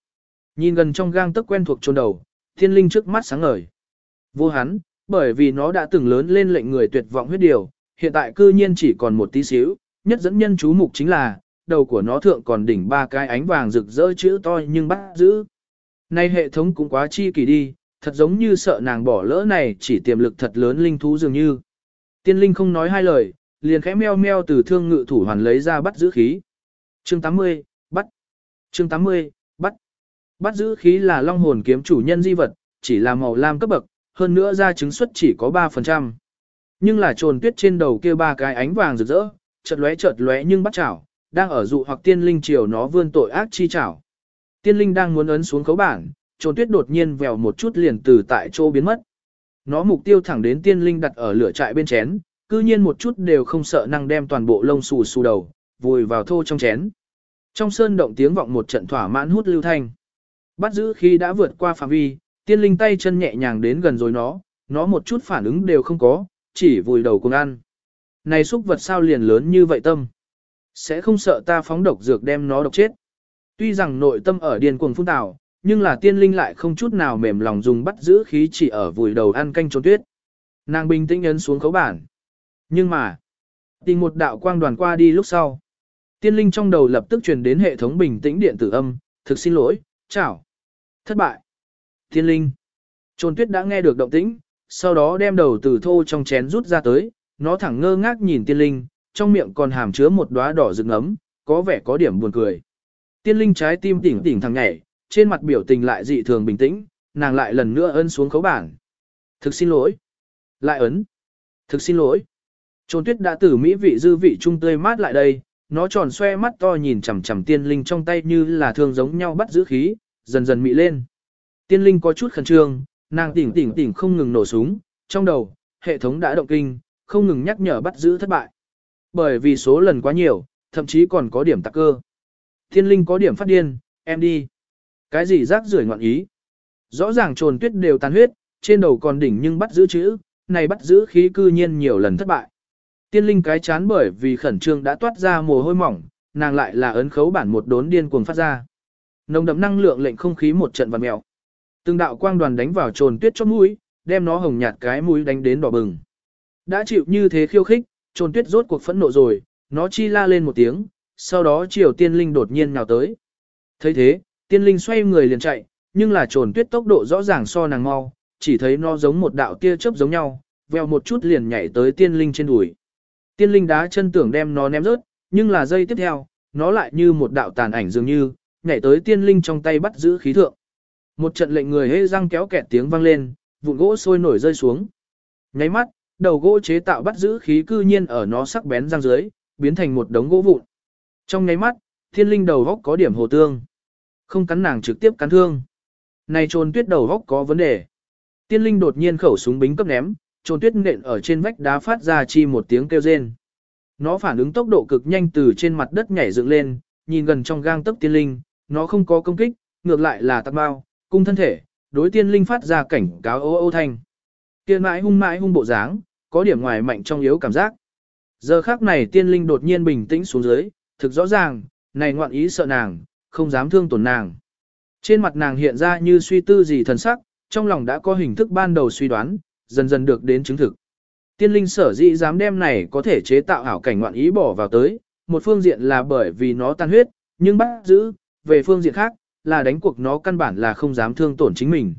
Nhìn gần trong gang tấc quen thuộc trồn đầu, thiên linh trước mắt sáng ngời. Vô hắn, bởi vì nó đã từng lớn lên lệnh người tuyệt vọng huyết điều, hiện tại cư nhiên chỉ còn một tí xíu, nhất dẫn nhân chú mục chính là, đầu của nó thượng còn đỉnh ba cái ánh vàng rực rỡ chữ to nhưng bắt giữ. Nay hệ thống cũng quá chi kỳ đi, thật giống như sợ nàng bỏ lỡ này chỉ tiềm lực thật lớn linh thú dường như. Tiên linh không nói hai lời, liền khẽ meo meo từ thương ngự thủ hoàn lấy ra bắt giữ khí. Chương 80, bắt. Chương 80, bắt. Bắt giữ khí là long hồn kiếm chủ nhân di vật, chỉ là màu lam cấp bậc, hơn nữa ra chứng suất chỉ có 3%. Nhưng là trồn tuyết trên đầu kia ba cái ánh vàng rực rỡ, chợt lóe chợt lóe nhưng bắt chảo, đang ở dụ hoặc tiên linh chiều nó vươn tội ác chi chảo. Tiên linh đang muốn ấn xuống khấu bản, trồn tuyết đột nhiên vèo một chút liền từ tại chỗ biến mất. Nó mục tiêu thẳng đến tiên linh đặt ở lửa trại bên chén, cư nhiên một chút đều không sợ năng đem toàn bộ lông xù xù đầu, vùi vào thô trong chén. Trong sơn động tiếng vọng một trận thỏa mãn hút lưu thanh. Bắt giữ khi đã vượt qua phạm vi, tiên linh tay chân nhẹ nhàng đến gần rồi nó, nó một chút phản ứng đều không có, chỉ vùi đầu cùng ăn. Này xúc vật sao liền lớn như vậy tâm? Sẽ không sợ ta phóng độc dược đem nó độc chết. Tuy rằng nội tâm ở điên cuồng phun tào, nhưng là tiên linh lại không chút nào mềm lòng dùng bắt giữ khí chỉ ở vùi đầu ăn canh trốn tuyết. Nàng bình tĩnh ấn xuống khấu bản. Nhưng mà, tình một đạo quang đoàn qua đi lúc sau. Tiên linh trong đầu lập tức truyền đến hệ thống bình tĩnh điện tử âm, thực xin lỗi, chào. Thất bại. Tiên linh. trôn tuyết đã nghe được động tĩnh, sau đó đem đầu từ thô trong chén rút ra tới, nó thẳng ngơ ngác nhìn tiên linh, trong miệng còn hàm chứa một đóa đỏ rực ngấm, có vẻ có điểm buồn cười. Tiên linh trái tim tỉnh tỉnh thằng nhảy, trên mặt biểu tình lại dị thường bình tĩnh, nàng lại lần nữa ấn xuống khấu bảng. Thực xin lỗi. Lại ấn. Thực xin lỗi. Trôn tuyết đã từ mỹ vị dư vị trung tươi mát lại đây, nó tròn xoe mắt to nhìn chằm chằm tiên linh trong tay như là thương giống nhau bắt giữ khí, dần dần mị lên. Tiên linh có chút khẩn trương, nàng tỉnh tỉnh tỉnh không ngừng nổ súng, trong đầu, hệ thống đã động kinh, không ngừng nhắc nhở bắt giữ thất bại. Bởi vì số lần quá nhiều, thậm chí còn có điểm tạc cơ. Thiên linh có điểm phát điên, em đi. Cái gì rác rưởi ngoạn ý? Rõ ràng trồn tuyết đều tàn huyết, trên đầu còn đỉnh nhưng bắt giữ chữ, này bắt giữ khí cư nhiên nhiều lần thất bại. Tiên linh cái chán bởi vì khẩn trương đã toát ra mồ hôi mỏng, nàng lại là ấn khấu bản một đốn điên cuồng phát ra. Nồng đậm năng lượng lệnh không khí một trận vặn mèo. Từng đạo quang đoàn đánh vào trồn tuyết chót mũi, đem nó hồng nhạt cái mũi đánh đến đỏ bừng. Đã chịu như thế khiêu khích, trồn tuyết rốt cuộc phẫn nộ rồi, nó chi la lên một tiếng, sau đó chiều tiên linh đột nhiên nhào tới. thấy thế, tiên linh xoay người liền chạy, nhưng là trồn tuyết tốc độ rõ ràng so nàng mau, chỉ thấy nó giống một đạo tia chớp giống nhau, veo một chút liền nhảy tới tiên linh trên đùi. Tiên linh đá chân tưởng đem nó ném rớt, nhưng là giây tiếp theo, nó lại như một đạo tàn ảnh dường như, nhảy tới tiên linh trong tay bắt giữ khí thượng. Một trận lệnh người hê răng kéo kẹt tiếng vang lên, vụn gỗ sôi nổi rơi xuống. Nháy mắt, đầu gỗ chế tạo bắt giữ khí cư nhiên ở nó sắc bén răng dưới, biến thành một đống gỗ vụn. Trong ngáy mắt, thiên linh đầu góc có điểm hồ tương. Không cắn nàng trực tiếp cắn thương. Này trồn tuyết đầu góc có vấn đề. Tiên linh đột nhiên khẩu súng bính cấp ném, trồn tuyết nện ở trên vách đá phát ra chi một tiếng kêu rên. Nó phản ứng tốc độ cực nhanh từ trên mặt đất nhảy dựng lên, nhìn gần trong gang tấc tiên linh, nó không có công kích, ngược lại là tắc bao, cung thân thể, đối tiên linh phát ra cảnh cáo ô ô thanh. Tiên mãi hung mãi hung bộ dáng, có điểm ngoài mạnh trong yếu cảm giác. Giờ khác này tiên linh đột nhiên bình tĩnh xuống dưới, thực rõ ràng, này ngoạn ý sợ nàng, không dám thương tổn nàng. Trên mặt nàng hiện ra như suy tư gì thần sắc, trong lòng đã có hình thức ban đầu suy đoán, dần dần được đến chứng thực. Tiên linh sở dĩ dám đem này có thể chế tạo ảo cảnh ngoạn ý bỏ vào tới, một phương diện là bởi vì nó tan huyết, nhưng bắt giữ, về phương diện khác, là đánh cuộc nó căn bản là không dám thương tổn chính mình.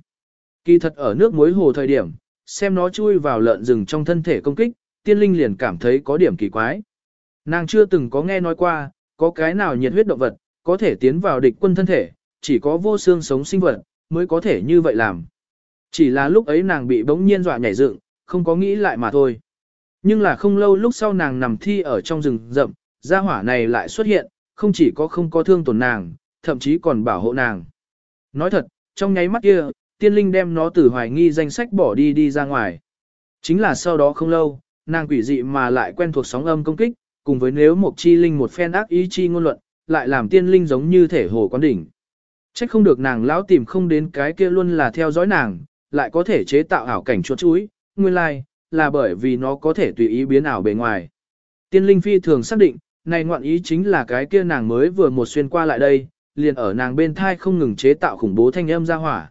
Kỳ thật ở nước muối hồ thời điểm, xem nó chui vào lợn rừng trong thân thể công kích, tiên linh liền cảm thấy có điểm kỳ quái. Nàng chưa từng có nghe nói qua, có cái nào nhiệt huyết động vật, có thể tiến vào địch quân thân thể, chỉ có vô xương sống sinh vật, mới có thể như vậy làm. Chỉ là lúc ấy nàng bị bỗng nhiên dọa nhảy dựng, không có nghĩ lại mà thôi. Nhưng là không lâu lúc sau nàng nằm thi ở trong rừng rậm, gia hỏa này lại xuất hiện, không chỉ có không có thương tổn nàng, thậm chí còn bảo hộ nàng. Nói thật, trong nháy mắt kia, tiên linh đem nó từ hoài nghi danh sách bỏ đi đi ra ngoài. Chính là sau đó không lâu, nàng quỷ dị mà lại quen thuộc sóng âm công kích, cùng với nếu một chi linh một phen ác ý chi ngôn luận, lại làm tiên linh giống như thể hồ quán đỉnh. Trách không được nàng lão tìm không đến cái kia luôn là theo dõi nàng, lại có thể chế tạo ảo cảnh chuột chuối, nguyên lai, like, là bởi vì nó có thể tùy ý biến ảo bề ngoài. Tiên linh phi thường xác định, này ngoạn ý chính là cái kia nàng mới vừa một xuyên qua lại đây, liền ở nàng bên thai không ngừng chế tạo khủng bố thanh âm ra hỏa.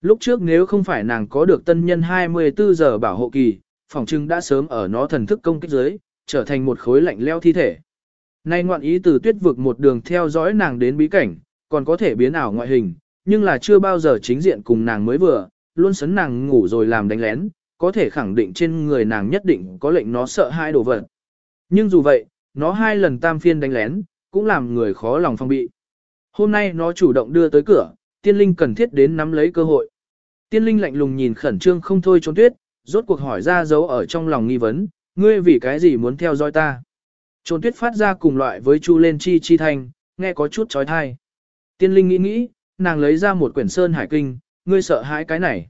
Lúc trước nếu không phải nàng có được tân nhân 24 giờ bảo hộ kỳ, phòng trưng đã sớm ở nó thần thức công kích dưới, trở thành một khối lạnh leo thi thể. Nay ngoạn ý từ tuyết vực một đường theo dõi nàng đến bí cảnh, còn có thể biến ảo ngoại hình, nhưng là chưa bao giờ chính diện cùng nàng mới vừa, luôn sấn nàng ngủ rồi làm đánh lén, có thể khẳng định trên người nàng nhất định có lệnh nó sợ hai đồ vật. Nhưng dù vậy, nó hai lần tam phiên đánh lén, cũng làm người khó lòng phong bị. Hôm nay nó chủ động đưa tới cửa, tiên linh cần thiết đến nắm lấy cơ hội. Tiên linh lạnh lùng nhìn khẩn trương không thôi trốn tuyết, rốt cuộc hỏi ra dấu ở trong lòng nghi vấn, ngươi vì cái gì muốn theo dõi ta. Trốn tuyết phát ra cùng loại với chu lên chi chi thanh, nghe có chút trói thai. Tiên linh nghĩ nghĩ, nàng lấy ra một quyển sơn hải kinh, ngươi sợ hãi cái này.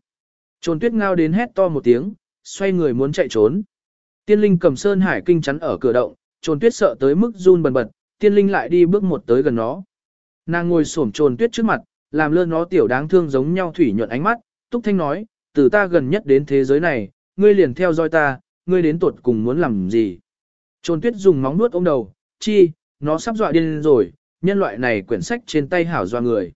Trốn tuyết ngao đến hét to một tiếng, xoay người muốn chạy trốn. Tiên linh cầm sơn hải kinh chắn ở cửa động, Trôn tuyết sợ tới mức run bần bật, tiên linh lại đi bước một tới gần nó. Nàng ngồi xổm trồn tuyết trước mặt, làm lơ nó tiểu đáng thương giống nhau thủy nhuận ánh mắt, túc thanh nói, từ ta gần nhất đến thế giới này, ngươi liền theo dõi ta, ngươi đến tuột cùng muốn làm gì. Trôn tuyết dùng móng nuốt ôm đầu, chi, nó sắp dọa điên rồi, nhân loại này quyển sách trên tay hảo doa người.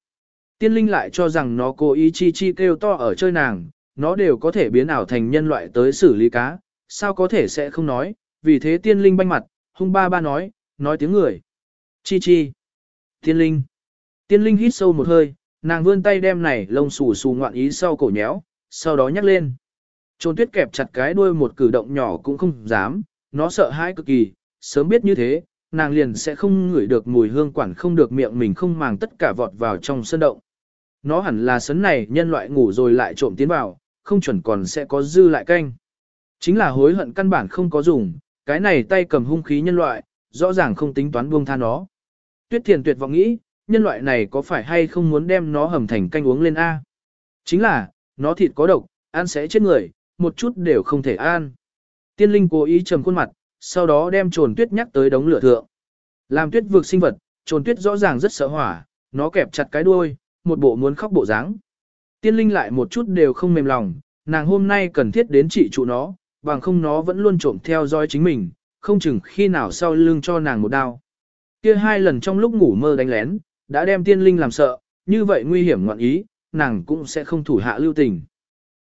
Tiên linh lại cho rằng nó cố ý chi chi kêu to ở chơi nàng, nó đều có thể biến ảo thành nhân loại tới xử lý cá, sao có thể sẽ không nói, vì thế tiên linh banh mặt, hung ba ba nói, nói tiếng người. Chi chi. Tiên linh. Tiên linh hít sâu một hơi, nàng vươn tay đem này lông xù xù ngoạn ý sau cổ nhéo, sau đó nhắc lên. Trôn tuyết kẹp chặt cái đuôi một cử động nhỏ cũng không dám, nó sợ hãi cực kỳ, sớm biết như thế, nàng liền sẽ không ngửi được mùi hương quản không được miệng mình không màng tất cả vọt vào trong sân động. Nó hẳn là sấn này nhân loại ngủ rồi lại trộm tiến vào, không chuẩn còn sẽ có dư lại canh. Chính là hối hận căn bản không có dùng, cái này tay cầm hung khí nhân loại, rõ ràng không tính toán buông tha nó. Tuyết thiền tuyệt vọng nghĩ, nhân loại này có phải hay không muốn đem nó hầm thành canh uống lên A. Chính là, nó thịt có độc, ăn sẽ chết người, một chút đều không thể an. Tiên linh cố ý trầm khuôn mặt, sau đó đem trồn tuyết nhắc tới đống lửa thượng. Làm tuyết vượt sinh vật, trồn tuyết rõ ràng rất sợ hỏa, nó kẹp chặt cái đuôi, một bộ muốn khóc bộ dáng. Tiên linh lại một chút đều không mềm lòng, nàng hôm nay cần thiết đến trị trụ nó, bằng không nó vẫn luôn trộm theo dõi chính mình, không chừng khi nào sau lưng cho nàng một đao. Kia hai lần trong lúc ngủ mơ đánh lén, đã đem tiên linh làm sợ, như vậy nguy hiểm ngoạn ý, nàng cũng sẽ không thủ hạ lưu tình.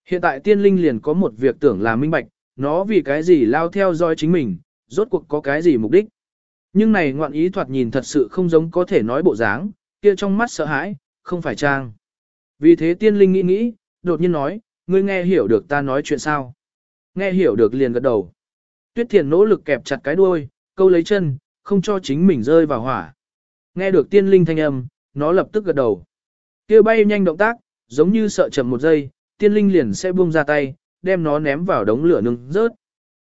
Hiện tại tiên linh liền có một việc tưởng là minh bạch, nó vì cái gì lao theo dõi chính mình, rốt cuộc có cái gì mục đích. Nhưng này ngoạn ý thoạt nhìn thật sự không giống có thể nói bộ dáng, kia trong mắt sợ hãi, không phải trang. Vì thế tiên linh nghĩ nghĩ, đột nhiên nói, ngươi nghe hiểu được ta nói chuyện sao. Nghe hiểu được liền gật đầu. Tuyết thiền nỗ lực kẹp chặt cái đuôi, câu lấy chân, không cho chính mình rơi vào hỏa. Nghe được tiên linh thanh âm, nó lập tức gật đầu. kia bay nhanh động tác, giống như sợ chậm một giây, tiên linh liền sẽ buông ra tay, đem nó ném vào đống lửa nung rớt.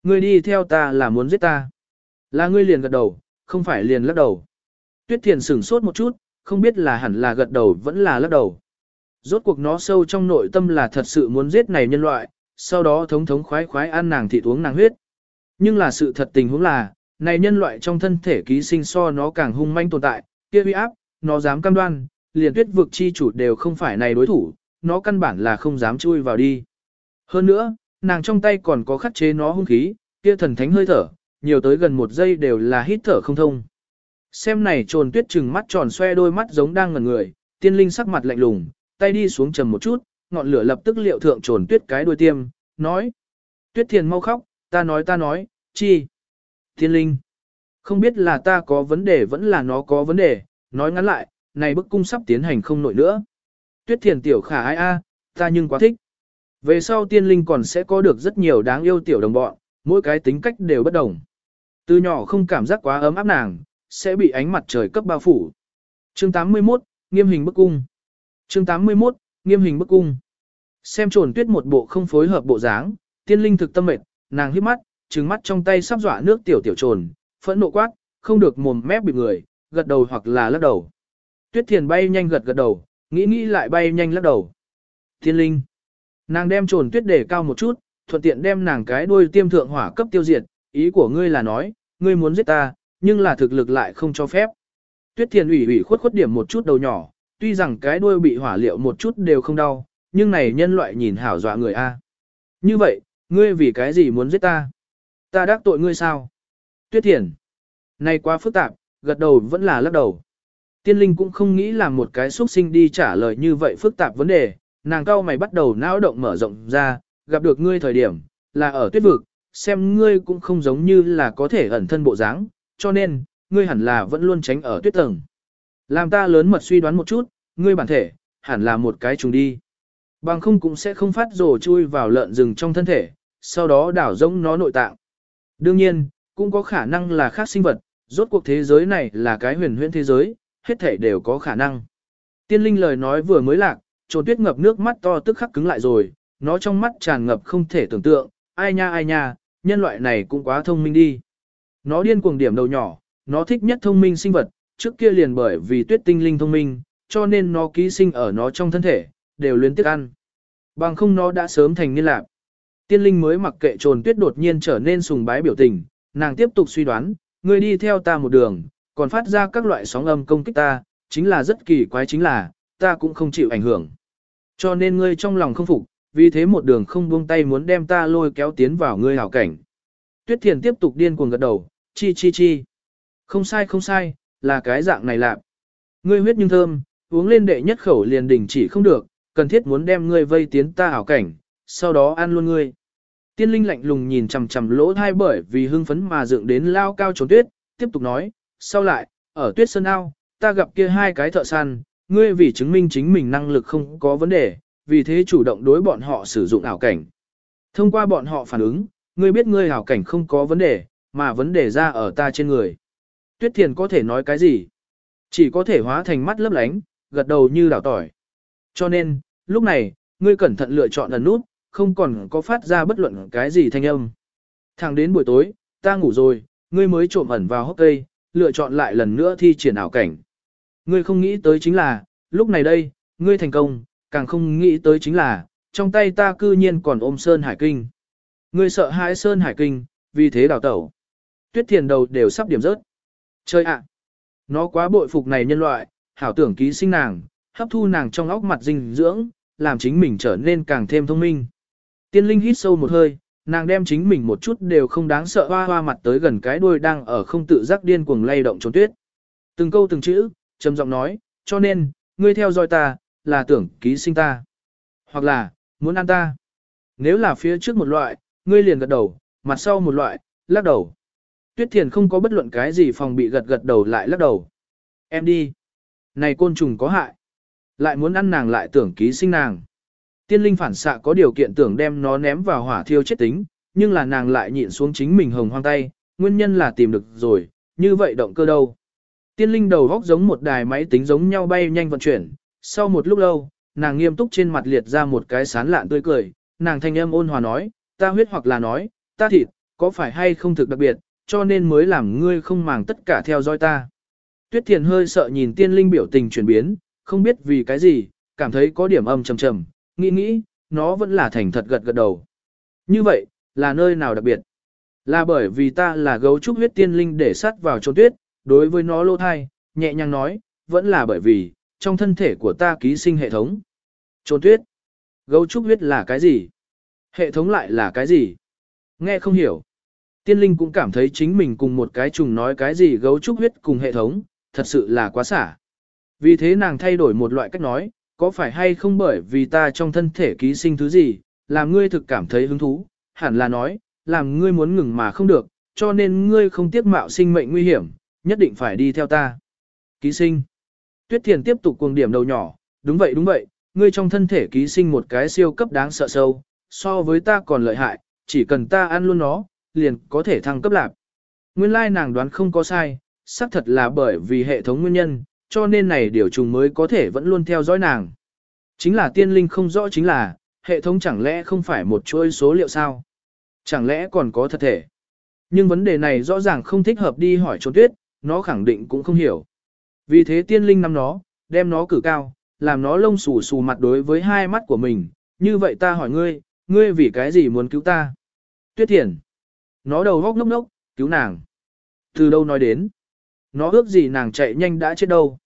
Ngươi đi theo ta là muốn giết ta. Là ngươi liền gật đầu, không phải liền lắc đầu. Tuyết thiền sửng sốt một chút, không biết là hẳn là gật đầu vẫn là lắc đầu. Rốt cuộc nó sâu trong nội tâm là thật sự muốn giết này nhân loại, sau đó thống thống khoái khoái ăn nàng thịt uống nàng huyết. Nhưng là sự thật tình huống là, này nhân loại trong thân thể ký sinh so nó càng hung manh tồn tại, kia uy áp, nó dám cam đoan, liền tuyết vực chi chủ đều không phải này đối thủ, nó căn bản là không dám chui vào đi. Hơn nữa, nàng trong tay còn có khắc chế nó hung khí, kia thần thánh hơi thở, nhiều tới gần một giây đều là hít thở không thông. Xem này trồn tuyết trừng mắt tròn xoe đôi mắt giống đang ngẩn người, tiên linh sắc mặt lạnh lùng, tay đi xuống trầm một chút, ngọn lửa lập tức liệu thượng trồn tuyết cái đuôi tiêm, nói. Tuyết thiền mau khóc, ta nói ta nói, chi? Tiên linh. Không biết là ta có vấn đề vẫn là nó có vấn đề, nói ngắn lại, này bức cung sắp tiến hành không nổi nữa. Tuyết thiền tiểu khả ai a, ta nhưng quá thích. Về sau tiên linh còn sẽ có được rất nhiều đáng yêu tiểu đồng bọn, mỗi cái tính cách đều bất đồng. Từ nhỏ không cảm giác quá ấm áp nàng, sẽ bị ánh mặt trời cấp bao phủ. Chương 81, nghiêm hình bức cung. Chương 81, nghiêm hình bức cung. Xem trồn tuyết một bộ không phối hợp bộ dáng, tiên linh thực tâm mệt, nàng hít mắt, trừng mắt trong tay sắp dọa nước tiểu tiểu trồn, phẫn nộ quát, không được mồm mép bị người, gật đầu hoặc là lắc đầu. Tuyết thiền bay nhanh gật gật đầu, nghĩ nghĩ lại bay nhanh lắc đầu. Thiên linh. Nàng đem trồn tuyết để cao một chút, thuận tiện đem nàng cái đuôi tiêm thượng hỏa cấp tiêu diệt, ý của ngươi là nói, ngươi muốn giết ta, nhưng là thực lực lại không cho phép. Tuyết thiền ủy ủy khuất khuất điểm một chút đầu nhỏ, tuy rằng cái đuôi bị hỏa liệu một chút đều không đau, nhưng này nhân loại nhìn hảo dọa người a. Như vậy, ngươi vì cái gì muốn giết ta? Ta đắc tội ngươi sao? Tuyết thiền. Này quá phức tạp, gật đầu vẫn là lắc đầu. Tiên linh cũng không nghĩ là một cái xuất sinh đi trả lời như vậy phức tạp vấn đề, nàng cao mày bắt đầu não động mở rộng ra, gặp được ngươi thời điểm, là ở tuyết vực, xem ngươi cũng không giống như là có thể ẩn thân bộ dáng, cho nên, ngươi hẳn là vẫn luôn tránh ở tuyết tầng. Làm ta lớn mật suy đoán một chút, ngươi bản thể, hẳn là một cái trùng đi. Bằng không cũng sẽ không phát rồ chui vào lợn rừng trong thân thể, sau đó đảo rỗng nó nội tạng. Đương nhiên, cũng có khả năng là khác sinh vật, rốt cuộc thế giới này là cái huyền huyễn thế giới, hết thể đều có khả năng. Tiên linh lời nói vừa mới lạc, trồn tuyết ngập nước mắt to tức khắc cứng lại rồi, nó trong mắt tràn ngập không thể tưởng tượng, ai nha ai nha, nhân loại này cũng quá thông minh đi. Nó điên cuồng điểm đầu nhỏ, nó thích nhất thông minh sinh vật, trước kia liền bởi vì tuyết tinh linh thông minh, cho nên nó ký sinh ở nó trong thân thể, đều luyến tiếc ăn. Bằng không nó đã sớm thành niên lạc. Tiên linh mới mặc kệ trồn tuyết đột nhiên trở nên sùng bái biểu tình, nàng tiếp tục suy đoán, người đi theo ta một đường, còn phát ra các loại sóng âm công kích ta, chính là rất kỳ quái chính là, ta cũng không chịu ảnh hưởng. Cho nên ngươi trong lòng không phục, vì thế một đường không buông tay muốn đem ta lôi kéo tiến vào ngươi hảo cảnh. Tuyết Thiền tiếp tục điên cuồng gật đầu, chi chi chi. Không sai không sai, là cái dạng này lạc. Ngươi huyết nhưng thơm, uống lên đệ nhất khẩu liền đình chỉ không được, cần thiết muốn đem ngươi vây tiến ta hảo cảnh, sau đó ăn luôn ngươi. Tiên linh lạnh lùng nhìn chằm chằm lỗ thai bởi vì hưng phấn mà dựng đến lao cao trốn tuyết, tiếp tục nói, sau lại, ở tuyết sơn ao, ta gặp kia hai cái thợ săn, ngươi vì chứng minh chính mình năng lực không có vấn đề, vì thế chủ động đối bọn họ sử dụng ảo cảnh. Thông qua bọn họ phản ứng, ngươi biết ngươi ảo cảnh không có vấn đề, mà vấn đề ra ở ta trên người. Tuyết thiền có thể nói cái gì? Chỉ có thể hóa thành mắt lấp lánh, gật đầu như đảo tỏi. Cho nên, lúc này, ngươi cẩn thận lựa chọn ẩn nút, không còn có phát ra bất luận cái gì thanh âm. Thẳng đến buổi tối, ta ngủ rồi, ngươi mới trộm ẩn vào hốc cây, lựa chọn lại lần nữa thi triển ảo cảnh. Ngươi không nghĩ tới chính là, lúc này đây, ngươi thành công, càng không nghĩ tới chính là, trong tay ta cư nhiên còn ôm Sơn Hải Kinh. Ngươi sợ hãi Sơn Hải Kinh, vì thế đào tẩu. Tuyết thiền đầu đều sắp điểm rớt. Chơi ạ! Nó quá bội phục này nhân loại, hảo tưởng ký sinh nàng, hấp thu nàng trong óc mặt dinh dưỡng, làm chính mình trở nên càng thêm thông minh. Tiên linh hít sâu một hơi, nàng đem chính mình một chút đều không đáng sợ hoa hoa mặt tới gần cái đuôi đang ở không tự giác điên cuồng lay động trốn tuyết. Từng câu từng chữ, trầm giọng nói, cho nên, ngươi theo dõi ta, là tưởng ký sinh ta. Hoặc là, muốn ăn ta. Nếu là phía trước một loại, ngươi liền gật đầu, mặt sau một loại, lắc đầu. Tuyết thiền không có bất luận cái gì phòng bị gật gật đầu lại lắc đầu. Em đi. Này côn trùng có hại. Lại muốn ăn nàng lại tưởng ký sinh nàng. Tiên linh phản xạ có điều kiện tưởng đem nó ném vào hỏa thiêu chết tính, nhưng là nàng lại nhịn xuống chính mình hồng hoang tay, nguyên nhân là tìm được rồi, như vậy động cơ đâu. Tiên linh đầu góc giống một đài máy tính giống nhau bay nhanh vận chuyển, sau một lúc lâu, nàng nghiêm túc trên mặt liệt ra một cái sán lạn tươi cười, nàng thanh âm ôn hòa nói, ta huyết hoặc là nói, ta thịt, có phải hay không thực đặc biệt, cho nên mới làm ngươi không màng tất cả theo dõi ta. Tuyết thiền hơi sợ nhìn tiên linh biểu tình chuyển biến, không biết vì cái gì, cảm thấy có điểm âm trầm trầm, nghĩ nghĩ, nó vẫn là thành thật gật gật đầu. Như vậy, là nơi nào đặc biệt? Là bởi vì ta là gấu trúc huyết tiên linh để sát vào trốn tuyết, đối với nó lô thai, nhẹ nhàng nói, vẫn là bởi vì, trong thân thể của ta ký sinh hệ thống. Trốn tuyết, Gấu trúc huyết là cái gì? Hệ thống lại là cái gì? Nghe không hiểu. Tiên linh cũng cảm thấy chính mình cùng một cái trùng nói cái gì gấu trúc huyết cùng hệ thống, thật sự là quá xả. Vì thế nàng thay đổi một loại cách nói, có phải hay không bởi vì ta trong thân thể ký sinh thứ gì, làm ngươi thực cảm thấy hứng thú, hẳn là nói, làm ngươi muốn ngừng mà không được, cho nên ngươi không tiếc mạo sinh mệnh nguy hiểm, nhất định phải đi theo ta. Ký sinh. Tuyết Thiền tiếp tục cuồng điểm đầu nhỏ, đúng vậy đúng vậy, ngươi trong thân thể ký sinh một cái siêu cấp đáng sợ sâu, so với ta còn lợi hại, chỉ cần ta ăn luôn nó, liền có thể thăng cấp lạc. Nguyên lai nàng đoán không có sai, xác thật là bởi vì hệ thống nguyên nhân, cho nên này điều trùng mới có thể vẫn luôn theo dõi nàng. Chính là tiên linh không rõ chính là, hệ thống chẳng lẽ không phải một chuỗi số liệu sao? Chẳng lẽ còn có thật thể? Nhưng vấn đề này rõ ràng không thích hợp đi hỏi trốn tuyết, nó khẳng định cũng không hiểu. Vì thế tiên linh nắm nó, đem nó cử cao, làm nó lông xù xù mặt đối với hai mắt của mình. Như vậy ta hỏi ngươi, ngươi vì cái gì muốn cứu ta? Tuyết thiền. Nó đầu góc ngốc ngốc, cứu nàng. Từ đâu nói đến? Nó ước gì nàng chạy nhanh đã chết đâu.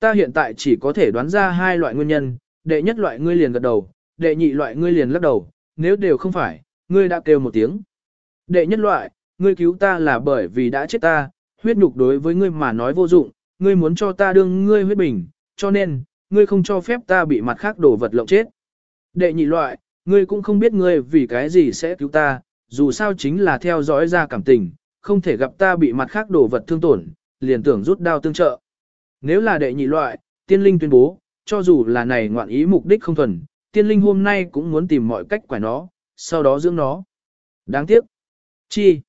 Ta hiện tại chỉ có thể đoán ra hai loại nguyên nhân, đệ nhất loại ngươi liền gật đầu, đệ nhị loại ngươi liền lắc đầu, nếu đều không phải, ngươi đã kêu một tiếng. Đệ nhất loại, ngươi cứu ta là bởi vì đã chết ta, huyết nhục đối với ngươi mà nói vô dụng, ngươi muốn cho ta đương ngươi huyết bình, cho nên, ngươi không cho phép ta bị mặt khác đổ vật lộng chết. Đệ nhị loại, ngươi cũng không biết ngươi vì cái gì sẽ cứu ta, dù sao chính là theo dõi ra cảm tình, không thể gặp ta bị mặt khác đổ vật thương tổn, liền tưởng rút đao tương trợ. Nếu là đệ nhị loại, tiên linh tuyên bố, cho dù là này ngoạn ý mục đích không thuần, tiên linh hôm nay cũng muốn tìm mọi cách quả nó, sau đó dưỡng nó. Đáng tiếc. Chi?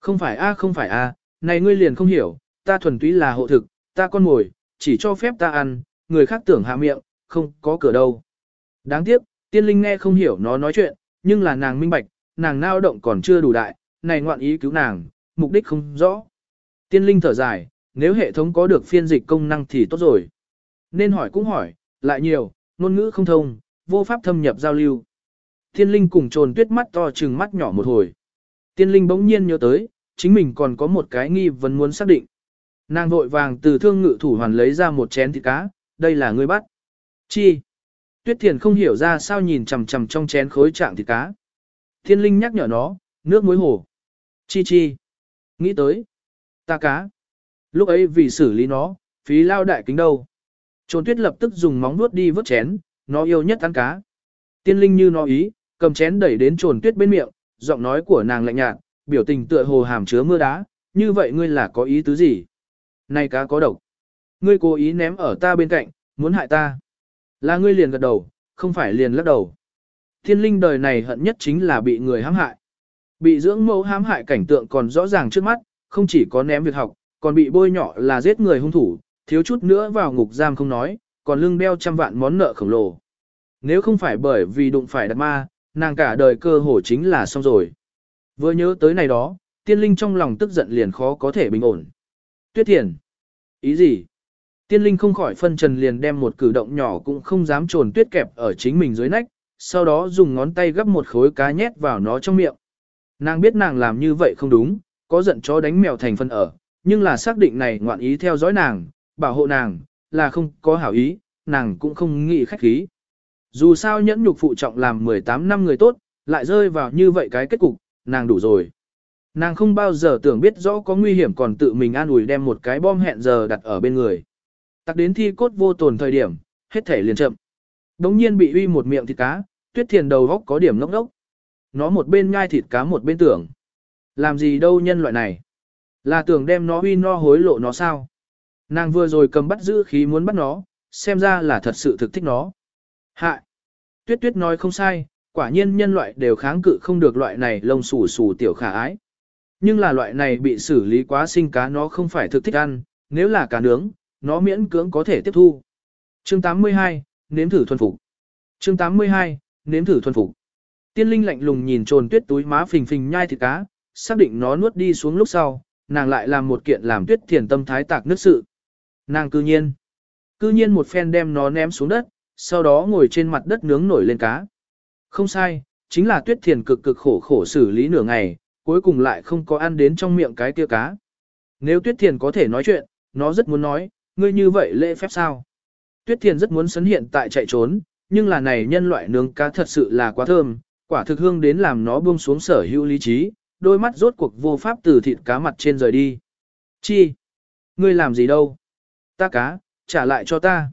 Không phải a không phải a, này ngươi liền không hiểu, ta thuần túy là hộ thực, ta con mồi, chỉ cho phép ta ăn, người khác tưởng hạ miệng, không có cửa đâu. Đáng tiếc, tiên linh nghe không hiểu nó nói chuyện, nhưng là nàng minh bạch, nàng nao động còn chưa đủ đại, này ngoạn ý cứu nàng, mục đích không rõ. Tiên linh thở dài, nếu hệ thống có được phiên dịch công năng thì tốt rồi. Nên hỏi cũng hỏi, lại nhiều, ngôn ngữ không thông, vô pháp thâm nhập giao lưu. Tiên linh cùng trồn tuyết mắt to trừng mắt nhỏ một hồi. Tiên linh bỗng nhiên nhớ tới, chính mình còn có một cái nghi vấn muốn xác định. Nàng vội vàng từ thương ngự thủ hoàn lấy ra một chén thịt cá, đây là ngươi bắt. Chi? Tuyết thiền không hiểu ra sao nhìn chằm chằm trong chén khối trạng thịt cá. Thiên linh nhắc nhở nó, nước muối hồ. Chi chi. Nghĩ tới. Ta cá. Lúc ấy vì xử lý nó, phí lao đại kính đâu. Trốn tuyết lập tức dùng móng nuốt đi vớt chén, nó yêu nhất ăn cá. Tiên linh như nó ý, cầm chén đẩy đến trồn tuyết bên miệng, giọng nói của nàng lạnh nhạt, biểu tình tựa hồ hàm chứa mưa đá, như vậy ngươi là có ý tứ gì? Này cá có độc. Ngươi cố ý ném ở ta bên cạnh, muốn hại ta. Là ngươi liền gật đầu, không phải liền lắc đầu. Thiên linh đời này hận nhất chính là bị người hãm hại. Bị dưỡng mẫu hãm hại cảnh tượng còn rõ ràng trước mắt, không chỉ có ném việc học, còn bị bôi nhọ là giết người hung thủ, thiếu chút nữa vào ngục giam không nói, còn lưng đeo trăm vạn món nợ khổng lồ. Nếu không phải bởi vì đụng phải đặt ma, nàng cả đời cơ hồ chính là xong rồi. Vừa nhớ tới này đó, tiên linh trong lòng tức giận liền khó có thể bình ổn. Tuyết thiền. Ý gì? Tiên linh không khỏi phân trần liền đem một cử động nhỏ cũng không dám trồn tuyết kẹp ở chính mình dưới nách, sau đó dùng ngón tay gấp một khối cá nhét vào nó trong miệng. Nàng biết nàng làm như vậy không đúng, có giận chó đánh mèo thành phân ở, nhưng là xác định này ngoạn ý theo dõi nàng, bảo hộ nàng, là không có hảo ý, nàng cũng không nghĩ khách khí. Dù sao nhẫn nhục phụ trọng làm 18 năm người tốt, lại rơi vào như vậy cái kết cục, nàng đủ rồi. Nàng không bao giờ tưởng biết rõ có nguy hiểm còn tự mình an ủi đem một cái bom hẹn giờ đặt ở bên người. tặc đến thi cốt vô tồn thời điểm, hết thể liền chậm. Đống nhiên bị uy một miệng thịt cá, tuyết thiền đầu góc có điểm ngốc ngốc. Nó một bên nhai thịt cá một bên tưởng. Làm gì đâu nhân loại này? Là tưởng đem nó huy no hối lộ nó sao? Nàng vừa rồi cầm bắt giữ khí muốn bắt nó, xem ra là thật sự thực thích nó. Hạ! Tuyết tuyết nói không sai, quả nhiên nhân loại đều kháng cự không được loại này lông xù xù tiểu khả ái. Nhưng là loại này bị xử lý quá sinh cá nó không phải thực thích ăn, nếu là cá nướng, nó miễn cưỡng có thể tiếp thu. Chương 82, nếm thử thuần phục. Chương 82, nếm thử thuần phục. Tiên linh lạnh lùng nhìn trồn tuyết túi má phình phình nhai thịt cá, xác định nó nuốt đi xuống lúc sau, nàng lại làm một kiện làm tuyết thiền tâm thái tạc nước sự. Nàng cư nhiên, cư nhiên một phen đem nó ném xuống đất, sau đó ngồi trên mặt đất nướng nổi lên cá. Không sai, chính là tuyết thiền cực cực khổ khổ xử lý nửa ngày, cuối cùng lại không có ăn đến trong miệng cái kia cá. Nếu tuyết thiền có thể nói chuyện, nó rất muốn nói, ngươi như vậy lễ phép sao? Tuyết thiền rất muốn sấn hiện tại chạy trốn, nhưng là này nhân loại nướng cá thật sự là quá thơm, quả thực hương đến làm nó buông xuống sở hữu lý trí, đôi mắt rốt cuộc vô pháp từ thịt cá mặt trên rời đi. Chi? Ngươi làm gì đâu? Ta cá, trả lại cho ta.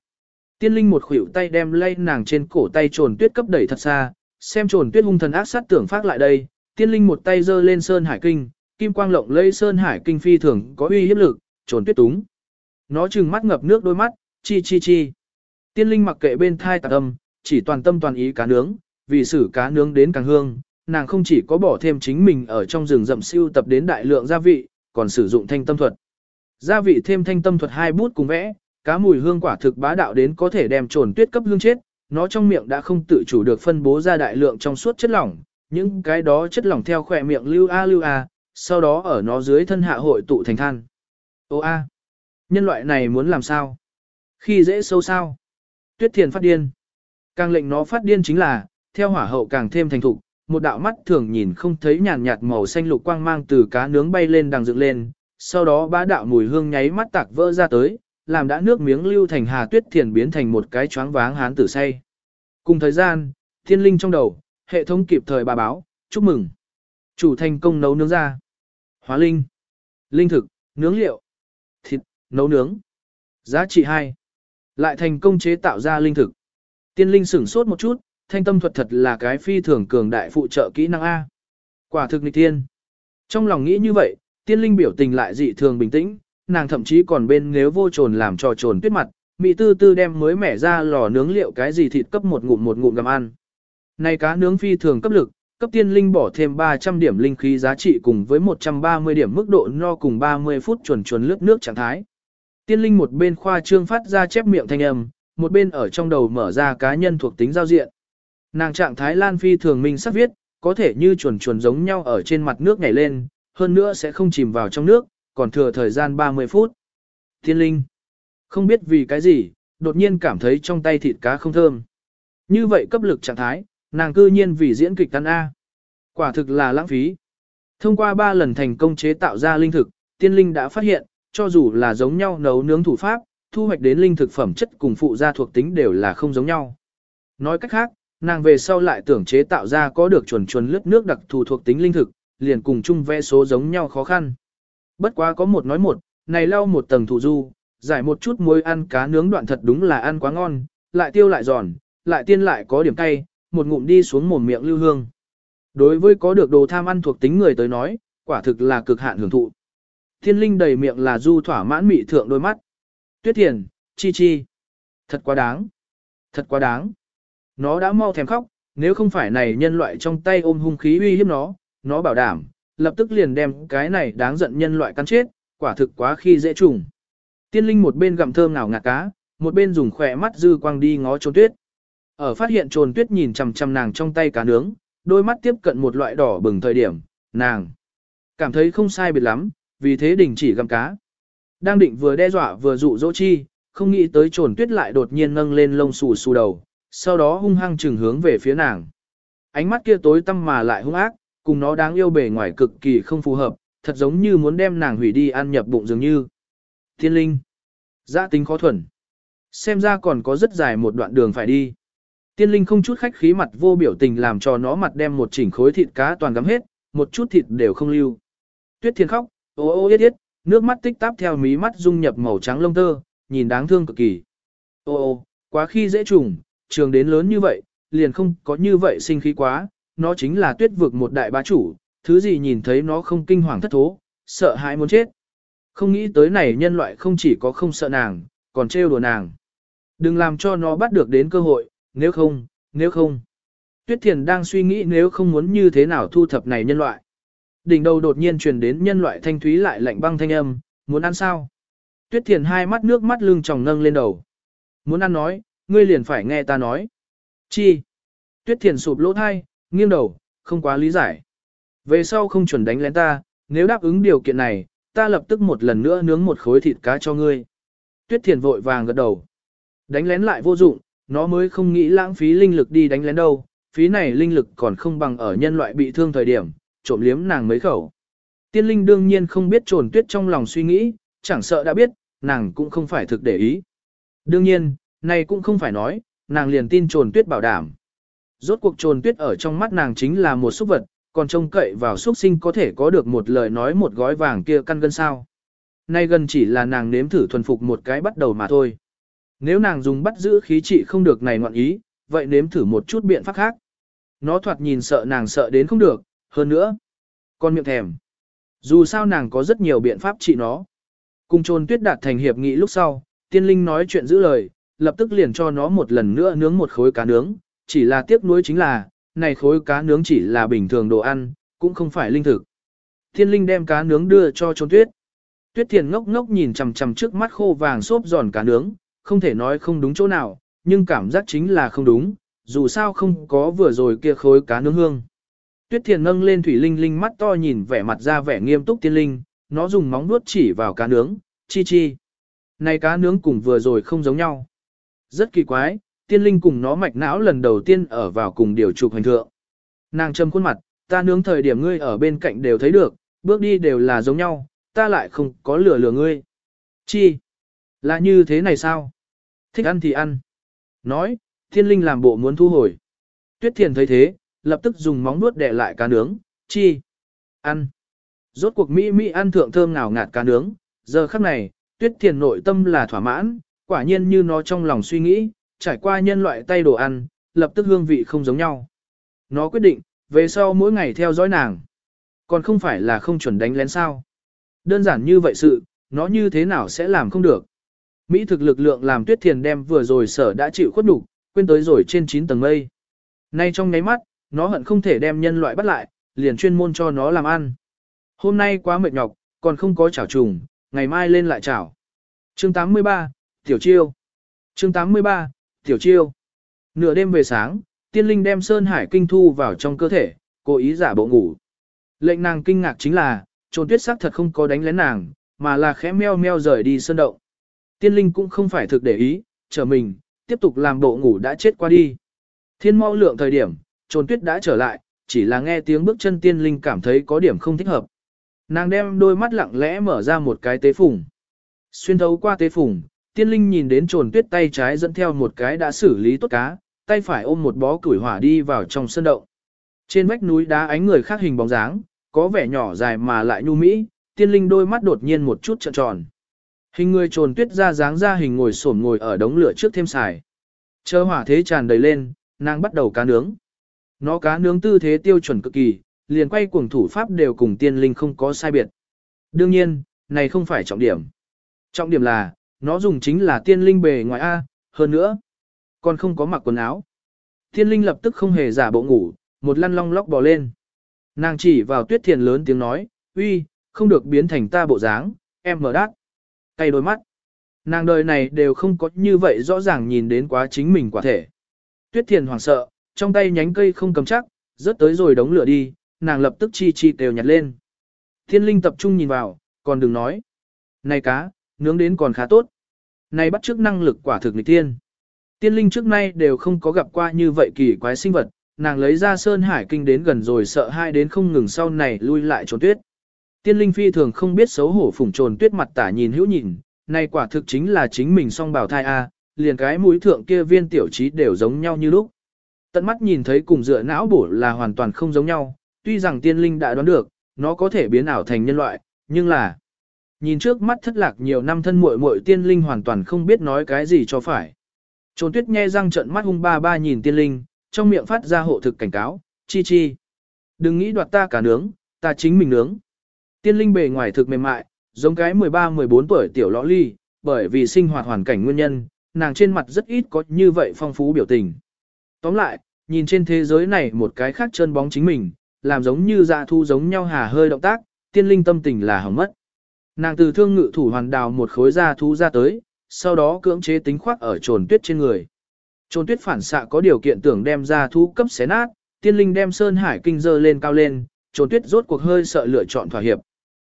Tiên linh một khuỷu tay đem lay nàng trên cổ tay trồn tuyết cấp đẩy thật xa, xem trồn tuyết hung thần ác sát tưởng phát lại đây, tiên linh một tay giơ lên sơn hải kinh, kim quang lộng lây sơn hải kinh phi thường có uy hiếp lực, trồn tuyết túng. Nó trừng mắt ngập nước đôi mắt, chi chi chi. Tiên linh mặc kệ bên thai tạc âm, chỉ toàn tâm toàn ý cá nướng, vì xử cá nướng đến càng hương, nàng không chỉ có bỏ thêm chính mình ở trong rừng rậm siêu tập đến đại lượng gia vị, còn sử dụng thanh tâm thuật. Gia vị thêm thanh tâm thuật hai bút cùng vẽ, cá mùi hương quả thực bá đạo đến có thể đem trồn tuyết cấp hương chết, nó trong miệng đã không tự chủ được phân bố ra đại lượng trong suốt chất lỏng, những cái đó chất lỏng theo khỏe miệng lưu a lưu a, sau đó ở nó dưới thân hạ hội tụ thành than. Ô a, nhân loại này muốn làm sao? Khi dễ sâu sao? Tuyết thiền phát điên. Càng lệnh nó phát điên chính là, theo hỏa hậu càng thêm thành thục, một đạo mắt thường nhìn không thấy nhàn nhạt màu xanh lục quang mang từ cá nướng bay lên đằng dựng lên, sau đó bá đạo mùi hương nháy mắt tạc vỡ ra tới, làm đã nước miếng lưu thành hà tuyết thiền biến thành một cái choáng váng hán tử say. Cùng thời gian, thiên linh trong đầu, hệ thống kịp thời bà báo, chúc mừng. Chủ thành công nấu nướng ra. Hóa linh. Linh thực, nướng liệu. Thịt, nấu nướng. Giá trị 2. Lại thành công chế tạo ra linh thực. Tiên linh sửng sốt một chút, thanh tâm thuật thật là cái phi thường cường đại phụ trợ kỹ năng A. Quả thực nịch tiên. Trong lòng nghĩ như vậy, tiên linh biểu tình lại dị thường bình tĩnh, nàng thậm chí còn bên nếu vô trồn làm trò trồn tuyết mặt, mị tư tư đem mới mẻ ra lò nướng liệu cái gì thịt cấp một ngụm một ngụm gặm ăn. Này cá nướng phi thường cấp lực, cấp tiên linh bỏ thêm 300 điểm linh khí giá trị cùng với 130 điểm mức độ no cùng 30 phút chuẩn chuẩn lướt nước trạng thái. Tiên linh một bên khoa trương phát ra chép miệng thanh âm, một bên ở trong đầu mở ra cá nhân thuộc tính giao diện. Nàng trạng thái Lan Phi thường minh sắc viết, có thể như chuồn chuồn giống nhau ở trên mặt nước nhảy lên, hơn nữa sẽ không chìm vào trong nước, còn thừa thời gian 30 phút. Thiên linh, không biết vì cái gì, đột nhiên cảm thấy trong tay thịt cá không thơm. Như vậy cấp lực trạng thái, nàng cư nhiên vì diễn kịch tan A. Quả thực là lãng phí. Thông qua 3 lần thành công chế tạo ra linh thực, tiên linh đã phát hiện, cho dù là giống nhau nấu nướng thủ pháp, thu hoạch đến linh thực phẩm chất cùng phụ gia thuộc tính đều là không giống nhau. Nói cách khác, nàng về sau lại tưởng chế tạo ra có được chuẩn chuẩn lướt nước đặc thù thuộc tính linh thực, liền cùng chung vẽ số giống nhau khó khăn. Bất quá có một nói một, này lau một tầng thủ du, giải một chút muối ăn cá nướng đoạn thật đúng là ăn quá ngon, lại tiêu lại giòn, lại tiên lại có điểm cay, một ngụm đi xuống mồm miệng lưu hương. Đối với có được đồ tham ăn thuộc tính người tới nói, quả thực là cực hạn hưởng thụ. Thiên linh đầy miệng là du thỏa mãn mị thượng đôi mắt. Tuyết thiền, chi chi. Thật quá đáng. Thật quá đáng. Nó đã mau thèm khóc, nếu không phải này nhân loại trong tay ôm hung khí uy hiếp nó, nó bảo đảm, lập tức liền đem cái này đáng giận nhân loại cắn chết, quả thực quá khi dễ trùng. Tiên linh một bên gặm thơm nào ngạt cá, một bên dùng khỏe mắt dư quang đi ngó trốn tuyết. Ở phát hiện trồn tuyết nhìn chằm chằm nàng trong tay cá nướng, đôi mắt tiếp cận một loại đỏ bừng thời điểm, nàng cảm thấy không sai biệt lắm, vì thế đình chỉ gặm cá. Đang định vừa đe dọa vừa dụ dỗ chi, không nghĩ tới trồn tuyết lại đột nhiên nâng lên lông xù xù đầu, sau đó hung hăng chừng hướng về phía nàng. Ánh mắt kia tối tăm mà lại hung ác, cùng nó đáng yêu bề ngoài cực kỳ không phù hợp, thật giống như muốn đem nàng hủy đi ăn nhập bụng dường như. Thiên linh. Giã tính khó thuần. Xem ra còn có rất dài một đoạn đường phải đi. Tiên linh không chút khách khí mặt vô biểu tình làm cho nó mặt đem một chỉnh khối thịt cá toàn gắm hết, một chút thịt đều không lưu. Tuyết thiên khóc, ô ô yết yết, nước mắt tích táp theo mí mắt dung nhập màu trắng lông tơ, nhìn đáng thương cực kỳ. Ô ô, quá khi dễ trùng, trường đến lớn như vậy, liền không có như vậy sinh khí quá, nó chính là tuyết vực một đại bá chủ, thứ gì nhìn thấy nó không kinh hoàng thất thố, sợ hãi muốn chết. Không nghĩ tới này nhân loại không chỉ có không sợ nàng, còn trêu đùa nàng. Đừng làm cho nó bắt được đến cơ hội, nếu không, nếu không. Tuyết Thiền đang suy nghĩ nếu không muốn như thế nào thu thập này nhân loại. Đỉnh đầu đột nhiên truyền đến nhân loại thanh thúy lại lạnh băng thanh âm, muốn ăn sao? Tuyết Thiền hai mắt nước mắt lưng tròng nâng lên đầu. Muốn ăn nói, ngươi liền phải nghe ta nói. Chi? Tuyết Thiền sụp lỗ thai, nghiêng đầu, không quá lý giải. Về sau không chuẩn đánh lén ta, nếu đáp ứng điều kiện này, ta lập tức một lần nữa nướng một khối thịt cá cho ngươi. Tuyết Thiền vội vàng gật đầu. Đánh lén lại vô dụng, nó mới không nghĩ lãng phí linh lực đi đánh lén đâu, phí này linh lực còn không bằng ở nhân loại bị thương thời điểm, trộm liếm nàng mấy khẩu. Tiên linh đương nhiên không biết trồn tuyết trong lòng suy nghĩ, chẳng sợ đã biết, nàng cũng không phải thực để ý. Đương nhiên, này cũng không phải nói, nàng liền tin trồn tuyết bảo đảm. Rốt cuộc trồn tuyết ở trong mắt nàng chính là một xúc vật, còn trông cậy vào xúc sinh có thể có được một lời nói một gói vàng kia căn gân sao. Nay gần chỉ là nàng nếm thử thuần phục một cái bắt đầu mà thôi. Nếu nàng dùng bắt giữ khí trị không được này ngoạn ý, vậy nếm thử một chút biện pháp khác. Nó thoạt nhìn sợ nàng sợ đến không được, hơn nữa. Con miệng thèm. Dù sao nàng có rất nhiều biện pháp trị nó. Cùng trôn tuyết đạt thành hiệp nghị lúc sau, tiên linh nói chuyện giữ lời, lập tức liền cho nó một lần nữa nướng một khối cá nướng, chỉ là tiếc nuối chính là, này khối cá nướng chỉ là bình thường đồ ăn, cũng không phải linh thực. thiên linh đem cá nướng đưa cho trốn tuyết. Tuyết thiền ngốc ngốc nhìn chằm chằm trước mắt khô vàng xốp giòn cá nướng, không thể nói không đúng chỗ nào, nhưng cảm giác chính là không đúng, dù sao không có vừa rồi kia khối cá nướng hương. Tuyết thiền nâng lên thủy linh linh mắt to nhìn vẻ mặt ra vẻ nghiêm túc tiên linh, nó dùng móng nuốt chỉ vào cá nướng, chi chi. Này cá nướng cùng vừa rồi không giống nhau. Rất kỳ quái, tiên linh cùng nó mạch não lần đầu tiên ở vào cùng điều trục hành thượng. Nàng châm khuôn mặt, ta nướng thời điểm ngươi ở bên cạnh đều thấy được, bước đi đều là giống nhau, ta lại không có lừa lừa ngươi. Chi? Là như thế này sao? Thích ăn thì ăn. Nói, thiên linh làm bộ muốn thu hồi. Tuyết thiền thấy thế, lập tức dùng móng nuốt đè lại cá nướng, chi? Ăn. Rốt cuộc Mỹ Mỹ ăn thượng thơm ngào ngạt cá nướng, giờ khắc này, tuyết thiền nội tâm là thỏa mãn, quả nhiên như nó trong lòng suy nghĩ, trải qua nhân loại tay đồ ăn, lập tức hương vị không giống nhau. Nó quyết định, về sau mỗi ngày theo dõi nàng. Còn không phải là không chuẩn đánh lén sao. Đơn giản như vậy sự, nó như thế nào sẽ làm không được. Mỹ thực lực lượng làm tuyết thiền đem vừa rồi sở đã chịu khuất đủ, quên tới rồi trên 9 tầng mây. Nay trong nháy mắt, nó hận không thể đem nhân loại bắt lại, liền chuyên môn cho nó làm ăn. Hôm nay quá mệt nhọc, còn không có chảo trùng, ngày mai lên lại chảo. Chương 83, Tiểu Chiêu. Chương 83, Tiểu Chiêu. Nửa đêm về sáng, tiên linh đem Sơn Hải Kinh thu vào trong cơ thể, cố ý giả bộ ngủ. Lệnh nàng kinh ngạc chính là, trồn tuyết sắc thật không có đánh lén nàng, mà là khẽ meo meo rời đi sơn động. Tiên linh cũng không phải thực để ý, chờ mình, tiếp tục làm bộ ngủ đã chết qua đi. Thiên mau lượng thời điểm, trồn tuyết đã trở lại, chỉ là nghe tiếng bước chân tiên linh cảm thấy có điểm không thích hợp. Nàng đem đôi mắt lặng lẽ mở ra một cái tế phùng. Xuyên thấu qua tế phùng, tiên linh nhìn đến trồn tuyết tay trái dẫn theo một cái đã xử lý tốt cá, tay phải ôm một bó củi hỏa đi vào trong sân động. Trên vách núi đá ánh người khác hình bóng dáng, có vẻ nhỏ dài mà lại nhu mỹ, tiên linh đôi mắt đột nhiên một chút trợn tròn. Hình người trồn tuyết ra dáng ra hình ngồi xổm ngồi ở đống lửa trước thêm xài. Chờ hỏa thế tràn đầy lên, nàng bắt đầu cá nướng. Nó cá nướng tư thế tiêu chuẩn cực kỳ, liền quay cuồng thủ pháp đều cùng tiên linh không có sai biệt. Đương nhiên, này không phải trọng điểm. Trọng điểm là, nó dùng chính là tiên linh bề ngoài A, hơn nữa, còn không có mặc quần áo. Tiên linh lập tức không hề giả bộ ngủ, một lăn long lóc bò lên. Nàng chỉ vào tuyết thiền lớn tiếng nói, uy, không được biến thành ta bộ dáng, em mở đát. Tay đôi mắt. Nàng đời này đều không có như vậy rõ ràng nhìn đến quá chính mình quả thể. Tuyết thiền hoảng sợ, trong tay nhánh cây không cầm chắc, rớt tới rồi đống lửa đi, nàng lập tức chi chi đều nhặt lên. Thiên linh tập trung nhìn vào, còn đừng nói. Này cá, nướng đến còn khá tốt. Này bắt trước năng lực quả thực nghịch tiên. Tiên linh trước nay đều không có gặp qua như vậy kỳ quái sinh vật, nàng lấy ra sơn hải kinh đến gần rồi sợ hai đến không ngừng sau này lui lại trốn tuyết. Tiên linh phi thường không biết xấu hổ phủng trồn tuyết mặt tả nhìn hữu nhìn, này quả thực chính là chính mình song bào thai A, liền cái mũi thượng kia viên tiểu trí đều giống nhau như lúc. Tận mắt nhìn thấy cùng dựa não bổ là hoàn toàn không giống nhau, tuy rằng tiên linh đã đoán được, nó có thể biến ảo thành nhân loại, nhưng là nhìn trước mắt thất lạc nhiều năm thân muội muội tiên linh hoàn toàn không biết nói cái gì cho phải. Trốn tuyết nghe răng trận mắt hung ba ba nhìn tiên linh, trong miệng phát ra hộ thực cảnh cáo, chi chi. Đừng nghĩ đoạt ta cả nướng, ta chính mình nướng. Tiên linh bề ngoài thực mềm mại, giống cái 13-14 tuổi tiểu lõ ly, bởi vì sinh hoạt hoàn cảnh nguyên nhân, nàng trên mặt rất ít có như vậy phong phú biểu tình. Tóm lại, nhìn trên thế giới này một cái khác chân bóng chính mình, làm giống như dạ thu giống nhau hà hơi động tác, tiên linh tâm tình là hỏng mất. Nàng từ thương ngự thủ hoàn đào một khối da thú ra tới, sau đó cưỡng chế tính khoác ở trồn tuyết trên người. Trồn tuyết phản xạ có điều kiện tưởng đem ra thú cấp xé nát, tiên linh đem sơn hải kinh dơ lên cao lên, trồn tuyết rốt cuộc hơi sợ lựa chọn thỏa hiệp.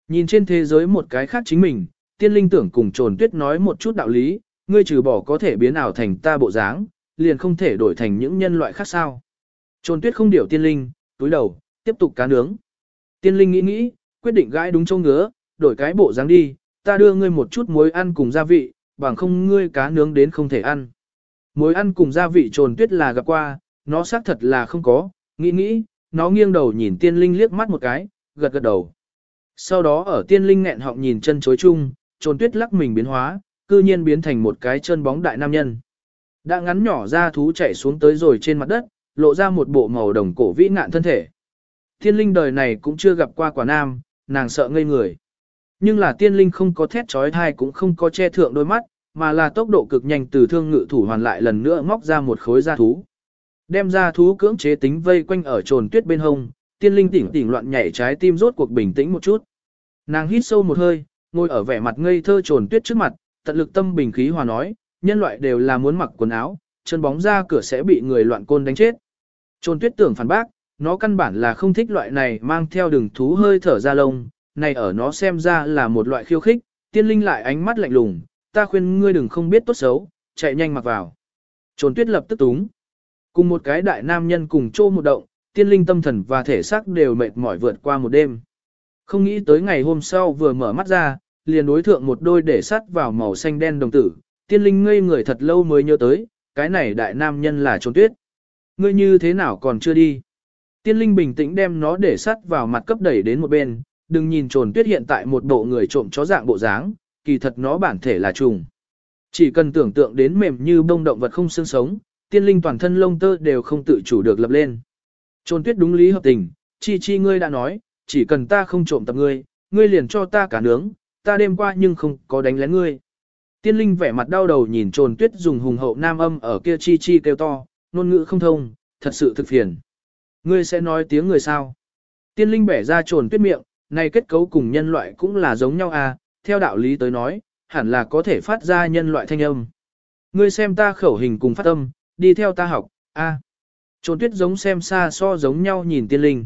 Nhìn trên thế giới một cái khác chính mình, tiên linh tưởng cùng trồn tuyết nói một chút đạo lý, ngươi trừ bỏ có thể biến ảo thành ta bộ dáng, liền không thể đổi thành những nhân loại khác sao. Trồn tuyết không điều tiên linh, túi đầu, tiếp tục cá nướng. Tiên linh nghĩ nghĩ, quyết định gãi đúng châu ngứa, đổi cái bộ dáng đi, ta đưa ngươi một chút muối ăn cùng gia vị, bằng không ngươi cá nướng đến không thể ăn. Muối ăn cùng gia vị trồn tuyết là gặp qua, nó xác thật là không có, nghĩ nghĩ, nó nghiêng đầu nhìn tiên linh liếc mắt một cái, gật gật đầu. Sau đó ở tiên linh nghẹn họng nhìn chân chối chung, trồn tuyết lắc mình biến hóa, cư nhiên biến thành một cái chân bóng đại nam nhân. Đã ngắn nhỏ ra thú chạy xuống tới rồi trên mặt đất, lộ ra một bộ màu đồng cổ vĩ ngạn thân thể. Tiên linh đời này cũng chưa gặp qua quả nam, nàng sợ ngây người. Nhưng là tiên linh không có thét trói thai cũng không có che thượng đôi mắt, mà là tốc độ cực nhanh từ thương ngự thủ hoàn lại lần nữa móc ra một khối da thú. Đem ra thú cưỡng chế tính vây quanh ở trồn tuyết bên hông, tiên linh tỉnh tỉnh loạn nhảy trái tim rốt cuộc bình tĩnh một chút. Nàng hít sâu một hơi, ngồi ở vẻ mặt ngây thơ trồn tuyết trước mặt, tận lực tâm bình khí hòa nói, nhân loại đều là muốn mặc quần áo, chân bóng ra cửa sẽ bị người loạn côn đánh chết. Trồn tuyết tưởng phản bác, nó căn bản là không thích loại này mang theo đường thú hơi thở ra lông, này ở nó xem ra là một loại khiêu khích, tiên linh lại ánh mắt lạnh lùng, ta khuyên ngươi đừng không biết tốt xấu, chạy nhanh mặc vào. Trồn tuyết lập tức túng. Cùng một cái đại nam nhân cùng chô một động, tiên linh tâm thần và thể xác đều mệt mỏi vượt qua một đêm. Không nghĩ tới ngày hôm sau vừa mở mắt ra, liền đối thượng một đôi để sắt vào màu xanh đen đồng tử, tiên linh ngây người thật lâu mới nhớ tới, cái này đại nam nhân là trốn tuyết. Ngươi như thế nào còn chưa đi? Tiên linh bình tĩnh đem nó để sắt vào mặt cấp đẩy đến một bên, đừng nhìn trồn tuyết hiện tại một bộ người trộm chó dạng bộ dáng, kỳ thật nó bản thể là trùng. Chỉ cần tưởng tượng đến mềm như bông động vật không xương sống, tiên linh toàn thân lông tơ đều không tự chủ được lập lên. Trồn tuyết đúng lý hợp tình, chi chi ngươi đã nói, chỉ cần ta không trộm tập ngươi, ngươi liền cho ta cả nướng, ta đêm qua nhưng không có đánh lén ngươi. Tiên linh vẻ mặt đau đầu nhìn trồn tuyết dùng hùng hậu nam âm ở kia chi chi kêu to, ngôn ngữ không thông, thật sự thực phiền. Ngươi sẽ nói tiếng người sao? Tiên linh bẻ ra trồn tuyết miệng, này kết cấu cùng nhân loại cũng là giống nhau à, theo đạo lý tới nói, hẳn là có thể phát ra nhân loại thanh âm. Ngươi xem ta khẩu hình cùng phát âm, đi theo ta học, a. À. Trồn tuyết giống xem xa so giống nhau nhìn tiên linh.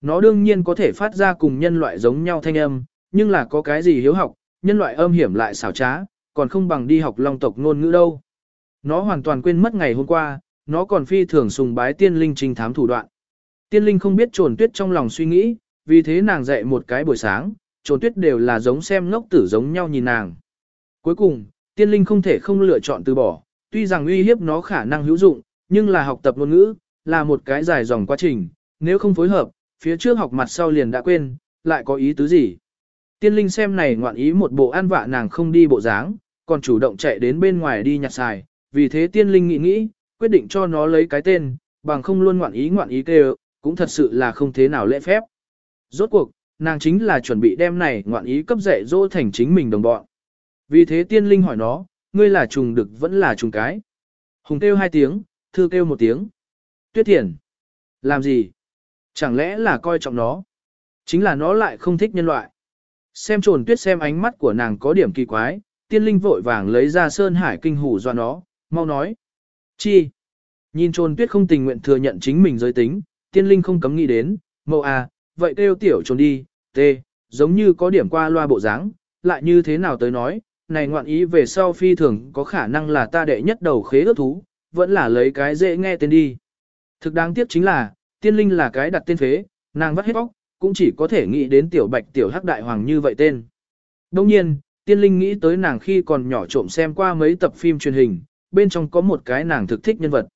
Nó đương nhiên có thể phát ra cùng nhân loại giống nhau thanh âm, nhưng là có cái gì hiếu học, nhân loại âm hiểm lại xảo trá, còn không bằng đi học long tộc ngôn ngữ đâu. Nó hoàn toàn quên mất ngày hôm qua, nó còn phi thường sùng bái tiên linh trinh thám thủ đoạn. Tiên linh không biết trồn tuyết trong lòng suy nghĩ, vì thế nàng dậy một cái buổi sáng, trồn tuyết đều là giống xem ngốc tử giống nhau nhìn nàng. Cuối cùng, tiên linh không thể không lựa chọn từ bỏ, tuy rằng uy hiếp nó khả năng hữu dụng, nhưng là học tập ngôn ngữ, là một cái dài dòng quá trình, nếu không phối hợp, phía trước học mặt sau liền đã quên, lại có ý tứ gì. Tiên linh xem này ngoạn ý một bộ an vạ nàng không đi bộ dáng, còn chủ động chạy đến bên ngoài đi nhặt xài, vì thế tiên linh nghĩ nghĩ, quyết định cho nó lấy cái tên, bằng không luôn ngoạn ý ngoạn ý kêu, cũng thật sự là không thế nào lễ phép. Rốt cuộc, nàng chính là chuẩn bị đem này ngoạn ý cấp dạy dỗ thành chính mình đồng bọn. Vì thế tiên linh hỏi nó, ngươi là trùng đực vẫn là trùng cái. Hùng kêu hai tiếng, thư kêu một tiếng. Tuyết thiền. Làm gì? Chẳng lẽ là coi trọng nó? Chính là nó lại không thích nhân loại. Xem trồn tuyết xem ánh mắt của nàng có điểm kỳ quái, tiên linh vội vàng lấy ra sơn hải kinh hủ do nó, mau nói. Chi? Nhìn trồn tuyết không tình nguyện thừa nhận chính mình giới tính, tiên linh không cấm nghĩ đến, mẫu à, vậy kêu tiểu trồn đi, tê, giống như có điểm qua loa bộ dáng, lại như thế nào tới nói, này ngoạn ý về sau phi thường có khả năng là ta đệ nhất đầu khế ước thú, vẫn là lấy cái dễ nghe tên đi. Thực đáng tiếc chính là, tiên linh là cái đặt tên phế, nàng vắt hết bóc, cũng chỉ có thể nghĩ đến tiểu bạch tiểu hắc đại hoàng như vậy tên. Đồng nhiên, tiên linh nghĩ tới nàng khi còn nhỏ trộm xem qua mấy tập phim truyền hình, bên trong có một cái nàng thực thích nhân vật.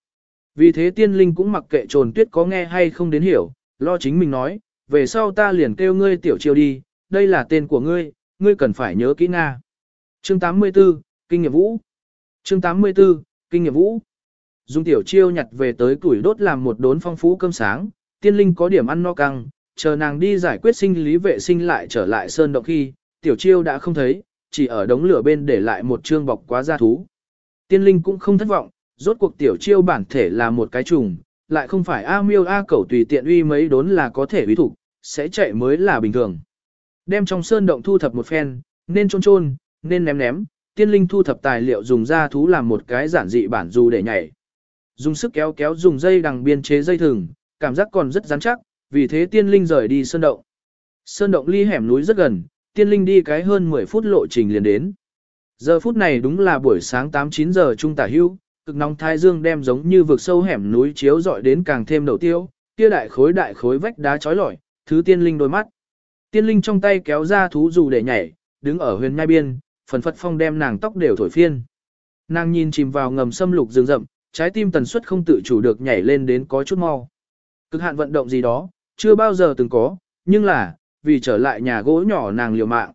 Vì thế tiên linh cũng mặc kệ trồn tuyết có nghe hay không đến hiểu, lo chính mình nói, về sau ta liền kêu ngươi tiểu chiêu đi, đây là tên của ngươi, ngươi cần phải nhớ kỹ Nga. Chương 84, Kinh nghiệm vũ. Chương 84, Kinh nghiệm vũ. Dung tiểu chiêu nhặt về tới củi đốt làm một đốn phong phú cơm sáng, tiên linh có điểm ăn no căng, chờ nàng đi giải quyết sinh lý vệ sinh lại trở lại sơn động khi, tiểu chiêu đã không thấy, chỉ ở đống lửa bên để lại một trương bọc quá gia thú. Tiên linh cũng không thất vọng, rốt cuộc tiểu chiêu bản thể là một cái trùng, lại không phải A miêu A cẩu tùy tiện uy mấy đốn là có thể uy thủ, sẽ chạy mới là bình thường. Đem trong sơn động thu thập một phen, nên trôn trôn, nên ném ném, tiên linh thu thập tài liệu dùng ra thú làm một cái giản dị bản dù để nhảy. Dùng sức kéo kéo dùng dây đằng biên chế dây thừng, cảm giác còn rất rắn chắc, vì thế tiên linh rời đi sơn động. Sơn động ly hẻm núi rất gần, tiên linh đi cái hơn 10 phút lộ trình liền đến. Giờ phút này đúng là buổi sáng 8-9 giờ trung tả hưu, cực nóng thái dương đem giống như vực sâu hẻm núi chiếu dọi đến càng thêm đầu tiêu, kia đại khối đại khối vách đá trói lọi, thứ tiên linh đôi mắt. Tiên linh trong tay kéo ra thú dù để nhảy, đứng ở huyền nhai biên, phần phật phong đem nàng tóc đều thổi phiên. Nàng nhìn chìm vào ngầm xâm lục rừng rậm, trái tim tần suất không tự chủ được nhảy lên đến có chút mau. Cực hạn vận động gì đó, chưa bao giờ từng có, nhưng là, vì trở lại nhà gỗ nhỏ nàng liều mạng.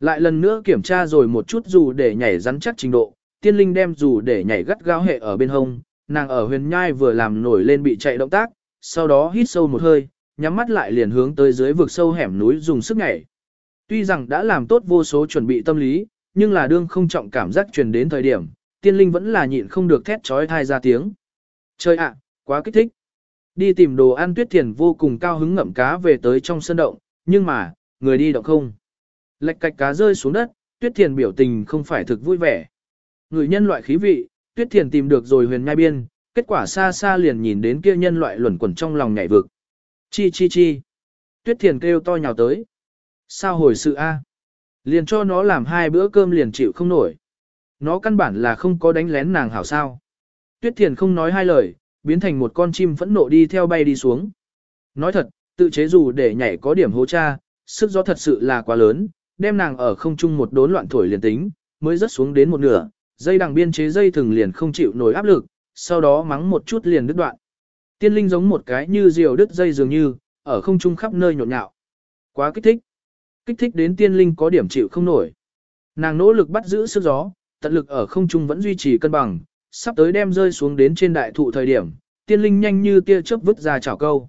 Lại lần nữa kiểm tra rồi một chút dù để nhảy rắn chắc trình độ, tiên linh đem dù để nhảy gắt gao hệ ở bên hông, nàng ở huyền nhai vừa làm nổi lên bị chạy động tác, sau đó hít sâu một hơi, nhắm mắt lại liền hướng tới dưới vực sâu hẻm núi dùng sức nhảy. Tuy rằng đã làm tốt vô số chuẩn bị tâm lý, nhưng là đương không trọng cảm giác truyền đến thời điểm, tiên linh vẫn là nhịn không được thét trói thai ra tiếng. Chơi ạ, quá kích thích. Đi tìm đồ ăn tuyết thiền vô cùng cao hứng ngậm cá về tới trong sân động, nhưng mà, người đi động không. Lệch cạch cá rơi xuống đất, tuyết thiền biểu tình không phải thực vui vẻ. Người nhân loại khí vị, tuyết thiền tìm được rồi huyền nhai biên, kết quả xa xa liền nhìn đến kia nhân loại luẩn quẩn trong lòng nhảy vực. Chi chi chi. Tuyết thiền kêu to nhào tới. Sao hồi sự a? Liền cho nó làm hai bữa cơm liền chịu không nổi. Nó căn bản là không có đánh lén nàng hảo sao. Tuyết thiền không nói hai lời, biến thành một con chim phẫn nộ đi theo bay đi xuống. Nói thật, tự chế dù để nhảy có điểm hố cha, sức gió thật sự là quá lớn, đem nàng ở không trung một đốn loạn thổi liền tính, mới rớt xuống đến một nửa, dây đằng biên chế dây thừng liền không chịu nổi áp lực, sau đó mắng một chút liền đứt đoạn. Tiên linh giống một cái như diều đứt dây dường như, ở không trung khắp nơi nhộn nhạo. Quá kích thích. Kích thích đến tiên linh có điểm chịu không nổi. Nàng nỗ lực bắt giữ sức gió, tận lực ở không trung vẫn duy trì cân bằng, sắp tới đem rơi xuống đến trên đại thụ thời điểm, tiên linh nhanh như tia chớp vứt ra chảo câu.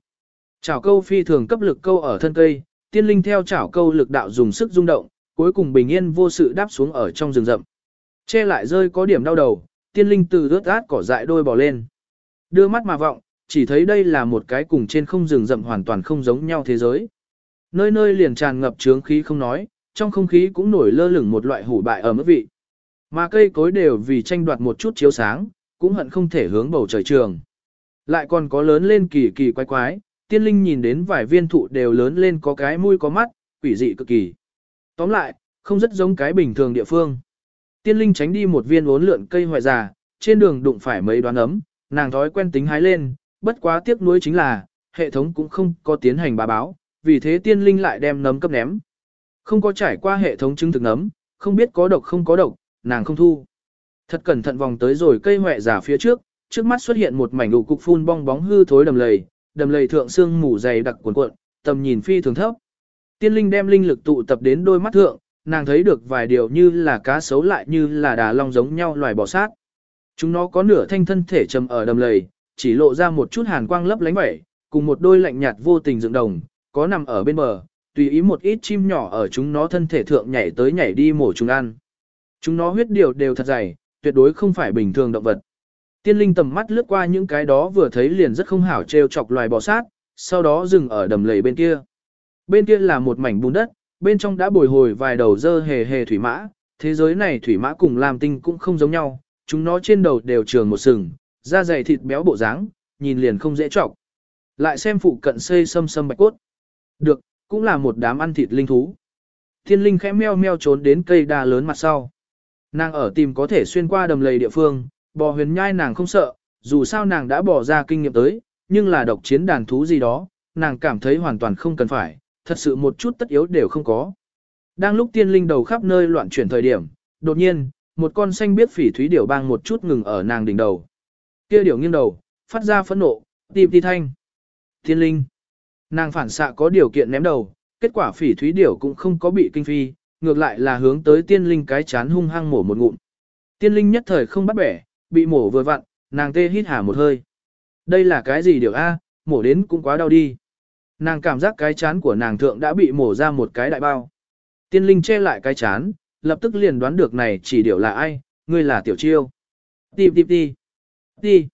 Chảo câu phi thường cấp lực câu ở thân cây, tiên linh theo chảo câu lực đạo dùng sức rung động, cuối cùng bình yên vô sự đáp xuống ở trong rừng rậm. Che lại rơi có điểm đau đầu, tiên linh từ ướt át cỏ dại đôi bò lên. Đưa mắt mà vọng, chỉ thấy đây là một cái cùng trên không rừng rậm hoàn toàn không giống nhau thế giới. Nơi nơi liền tràn ngập trướng khí không nói, trong không khí cũng nổi lơ lửng một loại hủ bại ở mức vị. Mà cây cối đều vì tranh đoạt một chút chiếu sáng, cũng hận không thể hướng bầu trời trường. Lại còn có lớn lên kỳ kỳ quái quái, tiên linh nhìn đến vài viên thụ đều lớn lên có cái mũi có mắt, quỷ dị cực kỳ. Tóm lại, không rất giống cái bình thường địa phương. Tiên linh tránh đi một viên uốn lượn cây hoại già, trên đường đụng phải mấy đoán ấm, nàng thói quen tính hái lên, bất quá tiếc nuối chính là, hệ thống cũng không có tiến hành bà báo, vì thế tiên linh lại đem nấm cấp ném. Không có trải qua hệ thống chứng thực nấm, không biết có độc không có độc, nàng không thu. Thật cẩn thận vòng tới rồi cây hoại giả phía trước, trước mắt xuất hiện một mảnh đủ cục phun bong bóng hư thối đầm lầy, đầm lầy thượng xương mù dày đặc cuộn cuộn, tầm nhìn phi thường thấp. Tiên linh đem linh lực tụ tập đến đôi mắt thượng, nàng thấy được vài điều như là cá sấu lại như là đà long giống nhau loài bò sát. Chúng nó có nửa thanh thân thể trầm ở đầm lầy, chỉ lộ ra một chút hàn quang lấp lánh vậy, cùng một đôi lạnh nhạt vô tình dựng đồng, có nằm ở bên bờ, tùy ý một ít chim nhỏ ở chúng nó thân thể thượng nhảy tới nhảy đi mổ chúng ăn. Chúng nó huyết điều đều thật dày, tuyệt đối không phải bình thường động vật. Tiên linh tầm mắt lướt qua những cái đó vừa thấy liền rất không hảo trêu chọc loài bò sát, sau đó dừng ở đầm lầy bên kia. Bên kia là một mảnh bùn đất, bên trong đã bồi hồi vài đầu dơ hề hề thủy mã, thế giới này thủy mã cùng làm tinh cũng không giống nhau, chúng nó trên đầu đều trường một sừng, da dày thịt béo bộ dáng, nhìn liền không dễ chọc. Lại xem phụ cận xây sâm sâm bạch cốt. Được, cũng là một đám ăn thịt linh thú. Thiên linh khẽ meo meo trốn đến cây đa lớn mặt sau. Nàng ở tìm có thể xuyên qua đầm lầy địa phương, bò huyền nhai nàng không sợ, dù sao nàng đã bỏ ra kinh nghiệm tới, nhưng là độc chiến đàn thú gì đó, nàng cảm thấy hoàn toàn không cần phải, thật sự một chút tất yếu đều không có. Đang lúc tiên linh đầu khắp nơi loạn chuyển thời điểm, đột nhiên, một con xanh biết phỉ thúy điểu bang một chút ngừng ở nàng đỉnh đầu. Kia điểu nghiêng đầu, phát ra phẫn nộ, tìm ti thanh. Tiên linh. Nàng phản xạ có điều kiện ném đầu, kết quả phỉ thúy điểu cũng không có bị kinh phi, ngược lại là hướng tới tiên linh cái chán hung hăng mổ một ngụm. Tiên linh nhất thời không bắt bẻ, bị mổ vừa vặn, nàng tê hít hà một hơi. Đây là cái gì điều A, mổ đến cũng quá đau đi. Nàng cảm giác cái chán của nàng thượng đã bị mổ ra một cái đại bao. Tiên linh che lại cái chán, lập tức liền đoán được này chỉ điều là ai, ngươi là tiểu chiêu. Tìm tìm đi. Đi.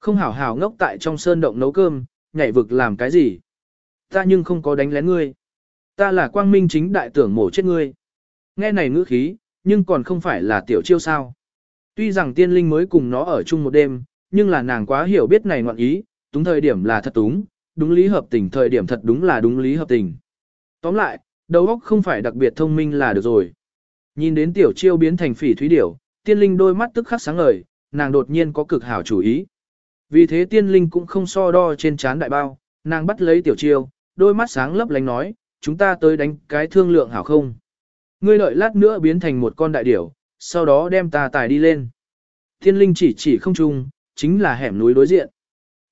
Không hảo hảo ngốc tại trong sơn động nấu cơm, nhảy vực làm cái gì. Ta nhưng không có đánh lén ngươi. Ta là quang minh chính đại tưởng mổ chết ngươi. Nghe này ngữ khí, nhưng còn không phải là tiểu chiêu sao. Tuy rằng tiên linh mới cùng nó ở chung một đêm, nhưng là nàng quá hiểu biết này ngoạn ý, đúng thời điểm là thật túng, đúng lý hợp tình thời điểm thật đúng là đúng lý hợp tình. Tóm lại, đầu óc không phải đặc biệt thông minh là được rồi. Nhìn đến tiểu chiêu biến thành phỉ thúy điểu, tiên linh đôi mắt tức khắc sáng ngời, nàng đột nhiên có cực hảo chủ ý. Vì thế tiên linh cũng không so đo trên chán đại bao, nàng bắt lấy tiểu chiêu, đôi mắt sáng lấp lánh nói, chúng ta tới đánh cái thương lượng hảo không. Ngươi đợi lát nữa biến thành một con đại điểu, sau đó đem ta tải đi lên. Thiên linh chỉ chỉ không chung, chính là hẻm núi đối diện.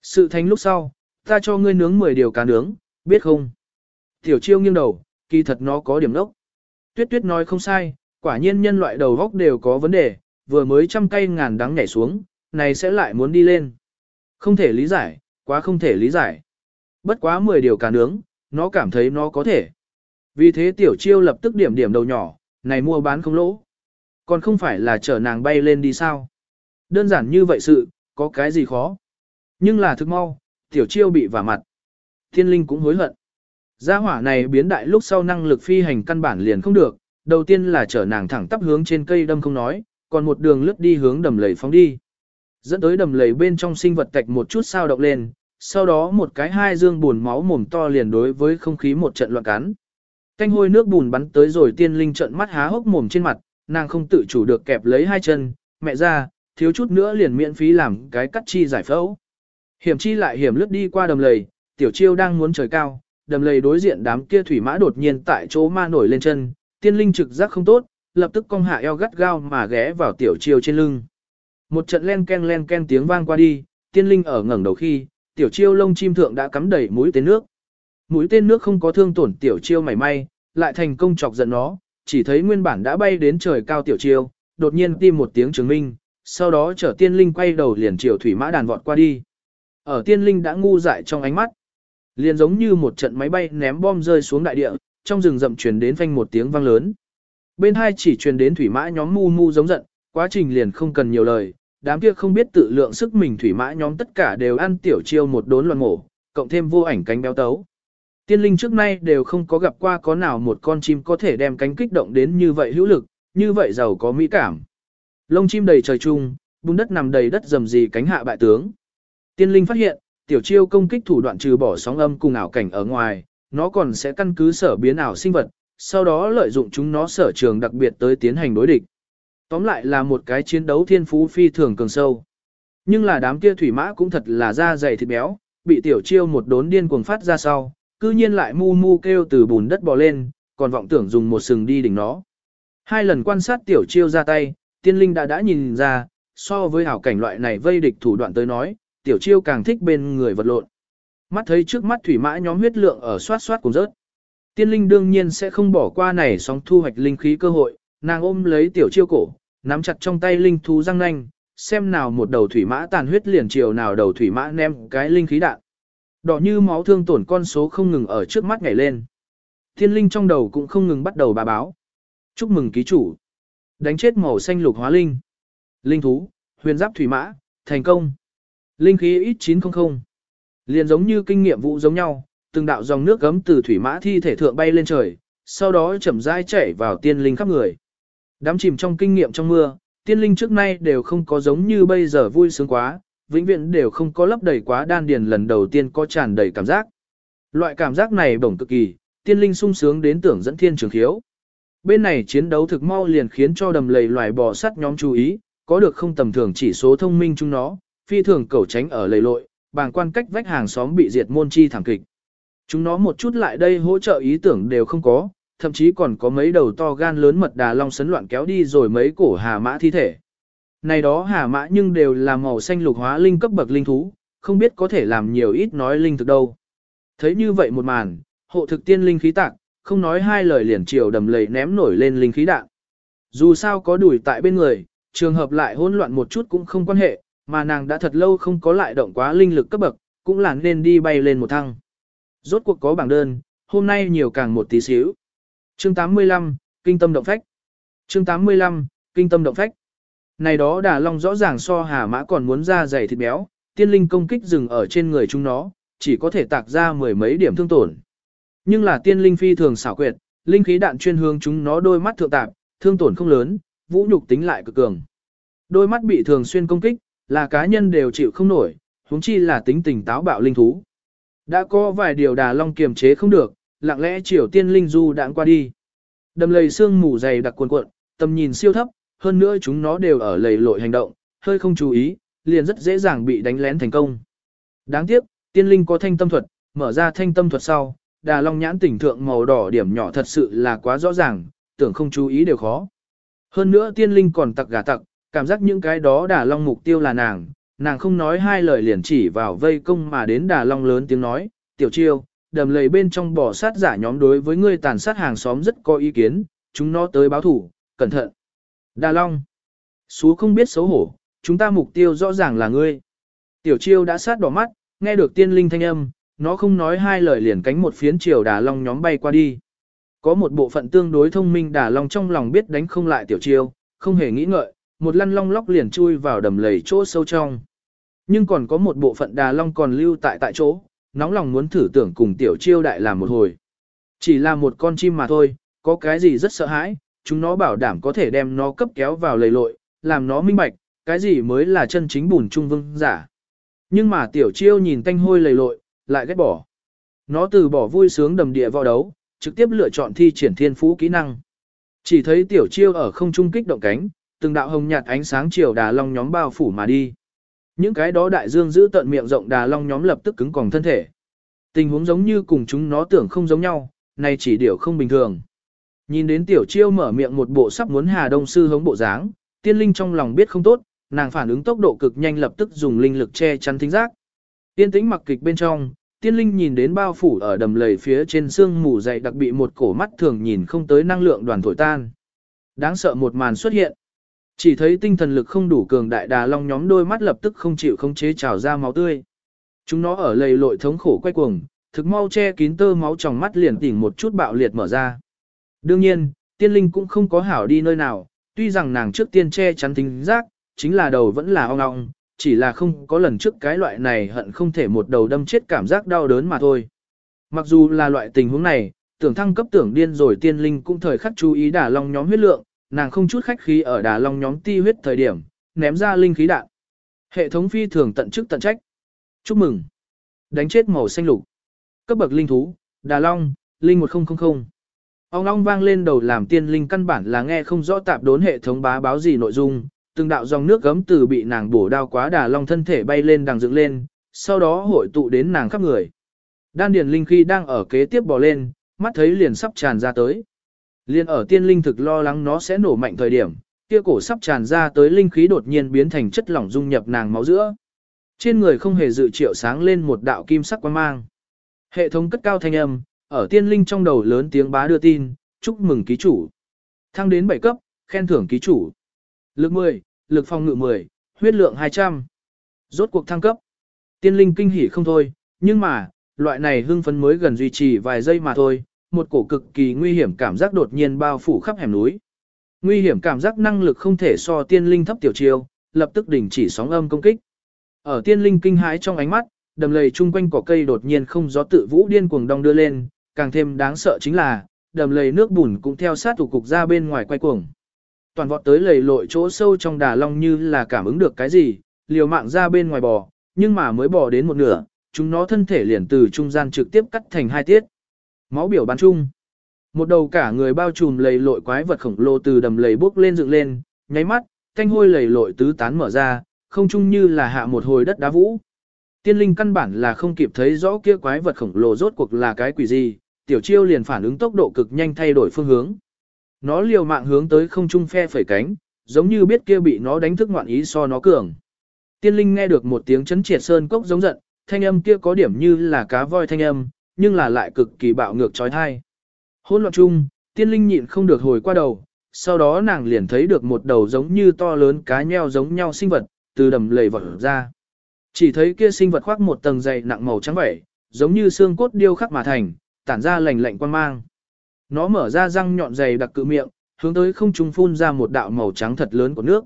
Sự thánh lúc sau, ta cho ngươi nướng 10 điều cá nướng, biết không? Tiểu chiêu nghiêng đầu, kỳ thật nó có điểm đốc. Tuyết tuyết nói không sai, quả nhiên nhân loại đầu góc đều có vấn đề, vừa mới trăm cây ngàn đắng nhảy xuống, này sẽ lại muốn đi lên. Không thể lý giải, quá không thể lý giải. Bất quá 10 điều cá nướng, nó cảm thấy nó có thể. Vì thế tiểu chiêu lập tức điểm điểm đầu nhỏ, này mua bán không lỗ. Còn không phải là chở nàng bay lên đi sao. Đơn giản như vậy sự, có cái gì khó. Nhưng là thực mau, tiểu chiêu bị vả mặt. Thiên linh cũng hối hận. Gia hỏa này biến đại lúc sau năng lực phi hành căn bản liền không được, đầu tiên là chở nàng thẳng tắp hướng trên cây đâm không nói, còn một đường lướt đi hướng đầm lầy phóng đi. Dẫn tới đầm lầy bên trong sinh vật tạch một chút sao động lên, sau đó một cái hai dương buồn máu mồm to liền đối với không khí một trận loạn cắn. Canh hôi nước bùn bắn tới rồi tiên linh trận mắt há hốc mồm trên mặt, nàng không tự chủ được kẹp lấy hai chân, mẹ ra, thiếu chút nữa liền miễn phí làm cái cắt chi giải phẫu. Hiểm chi lại hiểm lướt đi qua đầm lầy, tiểu chiêu đang muốn trời cao, đầm lầy đối diện đám kia thủy mã đột nhiên tại chỗ ma nổi lên chân, tiên linh trực giác không tốt, lập tức cong hạ eo gắt gao mà ghé vào tiểu chiêu trên lưng. Một trận len ken len ken tiếng vang qua đi, tiên linh ở ngẩng đầu khi, tiểu chiêu lông chim thượng đã cắm đầy mũi tên nước. Mũi tên nước không có thương tổn tiểu chiêu mảy may, lại thành công chọc giận nó, chỉ thấy nguyên bản đã bay đến trời cao tiểu chiêu, đột nhiên tim một tiếng chứng minh, sau đó chở tiên linh quay đầu liền chiều thủy mã đàn vọt qua đi. Ở tiên linh đã ngu dại trong ánh mắt, liền giống như một trận máy bay ném bom rơi xuống đại địa, trong rừng rậm truyền đến phanh một tiếng vang lớn. Bên hai chỉ truyền đến thủy mã nhóm mu mu giống giận, quá trình liền không cần nhiều lời, đám kia không biết tự lượng sức mình thủy mã nhóm tất cả đều ăn tiểu chiêu một đốn loạn mổ, cộng thêm vô ảnh cánh béo tấu. Tiên linh trước nay đều không có gặp qua có nào một con chim có thể đem cánh kích động đến như vậy hữu lực, như vậy giàu có mỹ cảm. Lông chim đầy trời chung, bùn đất nằm đầy đất rầm rì cánh hạ bại tướng. Tiên linh phát hiện, tiểu chiêu công kích thủ đoạn trừ bỏ sóng âm cùng ảo cảnh ở ngoài, nó còn sẽ căn cứ sở biến ảo sinh vật, sau đó lợi dụng chúng nó sở trường đặc biệt tới tiến hành đối địch. Tóm lại là một cái chiến đấu thiên phú phi thường cường sâu. Nhưng là đám kia thủy mã cũng thật là da dày thịt béo, bị tiểu chiêu một đốn điên cuồng phát ra sau, cư nhiên lại mu mu kêu từ bùn đất bò lên, còn vọng tưởng dùng một sừng đi đỉnh nó. Hai lần quan sát tiểu chiêu ra tay, tiên linh đã đã nhìn ra, so với hảo cảnh loại này vây địch thủ đoạn tới nói, tiểu chiêu càng thích bên người vật lộn. Mắt thấy trước mắt thủy mã nhóm huyết lượng ở xoát xoát cùng rớt. Tiên linh đương nhiên sẽ không bỏ qua này sóng thu hoạch linh khí cơ hội, nàng ôm lấy tiểu chiêu cổ, nắm chặt trong tay linh thú răng nanh, xem nào một đầu thủy mã tàn huyết liền chiều nào đầu thủy mã ném cái linh khí đạn. Đỏ như máu thương tổn con số không ngừng ở trước mắt nhảy lên. Thiên linh trong đầu cũng không ngừng bắt đầu bà báo. Chúc mừng ký chủ. Đánh chết màu xanh lục hóa linh. Linh thú, huyền giáp thủy mã, thành công. Linh khí ít 900. Liền giống như kinh nghiệm vụ giống nhau, từng đạo dòng nước gấm từ thủy mã thi thể thượng bay lên trời, sau đó chậm rãi chảy vào tiên linh khắp người. Đám chìm trong kinh nghiệm trong mưa, tiên linh trước nay đều không có giống như bây giờ vui sướng quá, vĩnh viễn đều không có lấp đầy quá đan điền lần đầu tiên có tràn đầy cảm giác. Loại cảm giác này bổng cực kỳ, tiên linh sung sướng đến tưởng dẫn thiên trường khiếu. Bên này chiến đấu thực mau liền khiến cho đầm lầy loài bò sắt nhóm chú ý, có được không tầm thường chỉ số thông minh chúng nó, phi thường cẩu tránh ở lầy lội, bàng quan cách vách hàng xóm bị diệt môn chi thảm kịch. Chúng nó một chút lại đây hỗ trợ ý tưởng đều không có, thậm chí còn có mấy đầu to gan lớn mật đà long sấn loạn kéo đi rồi mấy cổ hà mã thi thể. Này đó hà mã nhưng đều là màu xanh lục hóa linh cấp bậc linh thú, không biết có thể làm nhiều ít nói linh thực đâu. Thấy như vậy một màn, hộ thực tiên linh khí tạc, không nói hai lời liền chiều đầm lầy ném nổi lên linh khí đạn. Dù sao có đuổi tại bên người, trường hợp lại hỗn loạn một chút cũng không quan hệ, mà nàng đã thật lâu không có lại động quá linh lực cấp bậc, cũng là nên đi bay lên một thăng. Rốt cuộc có bảng đơn, hôm nay nhiều càng một tí xíu. Chương 85, Kinh tâm động phách. Chương 85, Kinh tâm động phách. Này đó đà long rõ ràng so hà mã còn muốn ra dày thịt béo, tiên linh công kích dừng ở trên người chúng nó, chỉ có thể tạc ra mười mấy điểm thương tổn. Nhưng là tiên linh phi thường xảo quyệt, linh khí đạn chuyên hướng chúng nó đôi mắt thượng tạp, thương tổn không lớn, vũ nhục tính lại cực cường. Đôi mắt bị thường xuyên công kích, là cá nhân đều chịu không nổi, huống chi là tính tình táo bạo linh thú. Đã có vài điều đà long kiềm chế không được, lặng lẽ triều tiên linh du đãng qua đi. Đầm lầy xương mù dày đặc cuồn cuộn, tầm nhìn siêu thấp, hơn nữa chúng nó đều ở lầy lội hành động, hơi không chú ý, liền rất dễ dàng bị đánh lén thành công. Đáng tiếc, tiên linh có thanh tâm thuật, mở ra thanh tâm thuật sau, đà long nhãn tỉnh thượng màu đỏ điểm nhỏ thật sự là quá rõ ràng, tưởng không chú ý đều khó. Hơn nữa tiên linh còn tặc gà tặc, cảm giác những cái đó đà long mục tiêu là nàng, nàng không nói hai lời liền chỉ vào vây công mà đến đà long lớn tiếng nói, tiểu chiêu, đầm lầy bên trong bỏ sát giả nhóm đối với ngươi tàn sát hàng xóm rất có ý kiến, chúng nó tới báo thủ, cẩn thận. Đà long, xú không biết xấu hổ, chúng ta mục tiêu rõ ràng là ngươi. Tiểu chiêu đã sát đỏ mắt, nghe được tiên linh thanh âm, nó không nói hai lời liền cánh một phiến chiều đà long nhóm bay qua đi. Có một bộ phận tương đối thông minh đà long trong lòng biết đánh không lại tiểu chiêu, không hề nghĩ ngợi, một lăn long lóc liền chui vào đầm lầy chỗ sâu trong. Nhưng còn có một bộ phận đà long còn lưu tại tại chỗ, nóng lòng muốn thử tưởng cùng tiểu chiêu đại làm một hồi. Chỉ là một con chim mà thôi, có cái gì rất sợ hãi, chúng nó bảo đảm có thể đem nó cấp kéo vào lầy lội, làm nó minh bạch, cái gì mới là chân chính bùn trung vương giả. Nhưng mà tiểu chiêu nhìn tanh hôi lầy lội, lại ghét bỏ. Nó từ bỏ vui sướng đầm địa vào đấu, trực tiếp lựa chọn thi triển thiên phú kỹ năng. Chỉ thấy tiểu chiêu ở không trung kích động cánh, từng đạo hồng nhạt ánh sáng chiều đà long nhóm bao phủ mà đi. Những cái đó đại dương giữ tận miệng rộng đà long nhóm lập tức cứng còng thân thể. Tình huống giống như cùng chúng nó tưởng không giống nhau, này chỉ điều không bình thường. Nhìn đến tiểu chiêu mở miệng một bộ sắp muốn hà đông sư hống bộ dáng, tiên linh trong lòng biết không tốt, nàng phản ứng tốc độ cực nhanh lập tức dùng linh lực che chắn thính giác. Tiên tĩnh mặc kịch bên trong, tiên linh nhìn đến bao phủ ở đầm lầy phía trên xương mù dày đặc bị một cổ mắt thường nhìn không tới năng lượng đoàn thổi tan. Đáng sợ một màn xuất hiện. Chỉ thấy tinh thần lực không đủ cường đại đà long nhóm đôi mắt lập tức không chịu không chế trào ra máu tươi. Chúng nó ở lầy lội thống khổ quay cuồng, thực mau che kín tơ máu trong mắt liền tỉnh một chút bạo liệt mở ra. Đương nhiên, tiên linh cũng không có hảo đi nơi nào, tuy rằng nàng trước tiên che chắn tính giác, chính là đầu vẫn là ong ong, chỉ là không có lần trước cái loại này hận không thể một đầu đâm chết cảm giác đau đớn mà thôi. Mặc dù là loại tình huống này, tưởng thăng cấp tưởng điên rồi tiên linh cũng thời khắc chú ý đả long nhóm huyết lượng, nàng không chút khách khí ở đà long nhóm ti huyết thời điểm, ném ra linh khí đạn. Hệ thống phi thường tận chức tận trách. Chúc mừng. Đánh chết màu xanh lục. Cấp bậc linh thú, đà long, linh 1000. Ông long vang lên đầu làm tiên linh căn bản là nghe không rõ tạp đốn hệ thống bá báo gì nội dung, từng đạo dòng nước gấm từ bị nàng bổ đao quá đà long thân thể bay lên đằng dựng lên, sau đó hội tụ đến nàng khắp người. Đan điền linh khí đang ở kế tiếp bò lên, mắt thấy liền sắp tràn ra tới. Liên ở tiên linh thực lo lắng nó sẽ nổ mạnh thời điểm, kia cổ sắp tràn ra tới linh khí đột nhiên biến thành chất lỏng dung nhập nàng máu giữa. Trên người không hề dự triệu sáng lên một đạo kim sắc quang mang. Hệ thống cất cao thanh âm, ở tiên linh trong đầu lớn tiếng bá đưa tin, chúc mừng ký chủ. Thăng đến 7 cấp, khen thưởng ký chủ. Lực 10, lực phòng ngự 10, huyết lượng 200. Rốt cuộc thăng cấp. Tiên linh kinh hỉ không thôi, nhưng mà, loại này hưng phấn mới gần duy trì vài giây mà thôi, một cổ cực kỳ nguy hiểm cảm giác đột nhiên bao phủ khắp hẻm núi. Nguy hiểm cảm giác năng lực không thể so tiên linh thấp tiểu chiêu, lập tức đình chỉ sóng âm công kích. Ở tiên linh kinh hãi trong ánh mắt, đầm lầy chung quanh cỏ cây đột nhiên không gió tự vũ điên cuồng đong đưa lên, càng thêm đáng sợ chính là, đầm lầy nước bùn cũng theo sát thủ cục ra bên ngoài quay cuồng. Toàn vọt tới lầy lội chỗ sâu trong đà long như là cảm ứng được cái gì, liều mạng ra bên ngoài bò, nhưng mà mới bò đến một nửa, chúng nó thân thể liền từ trung gian trực tiếp cắt thành hai tiết. Máu biểu bắn chung. Một đầu cả người bao trùm lầy lội quái vật khổng lồ từ đầm lầy bốc lên dựng lên, nháy mắt, thanh hôi lầy lội tứ tán mở ra, không chung như là hạ một hồi đất đá vũ. Tiên linh căn bản là không kịp thấy rõ kia quái vật khổng lồ rốt cuộc là cái quỷ gì, tiểu chiêu liền phản ứng tốc độ cực nhanh thay đổi phương hướng. Nó liều mạng hướng tới không trung phe phẩy cánh, giống như biết kia bị nó đánh thức ngoạn ý so nó cường. Tiên linh nghe được một tiếng chấn triệt sơn cốc giống giận, thanh âm kia có điểm như là cá voi thanh âm, nhưng là lại cực kỳ bạo ngược trói thai. Hôn loạn chung, tiên linh nhịn không được hồi qua đầu, sau đó nàng liền thấy được một đầu giống như to lớn cá nheo giống nhau sinh vật, từ đầm lầy vọt ra. Chỉ thấy kia sinh vật khoác một tầng dày nặng màu trắng vẩy, giống như xương cốt điêu khắc mà thành, tản ra lạnh lạnh quan mang. Nó mở ra răng nhọn dày đặc cự miệng, hướng tới không trung phun ra một đạo màu trắng thật lớn của nước.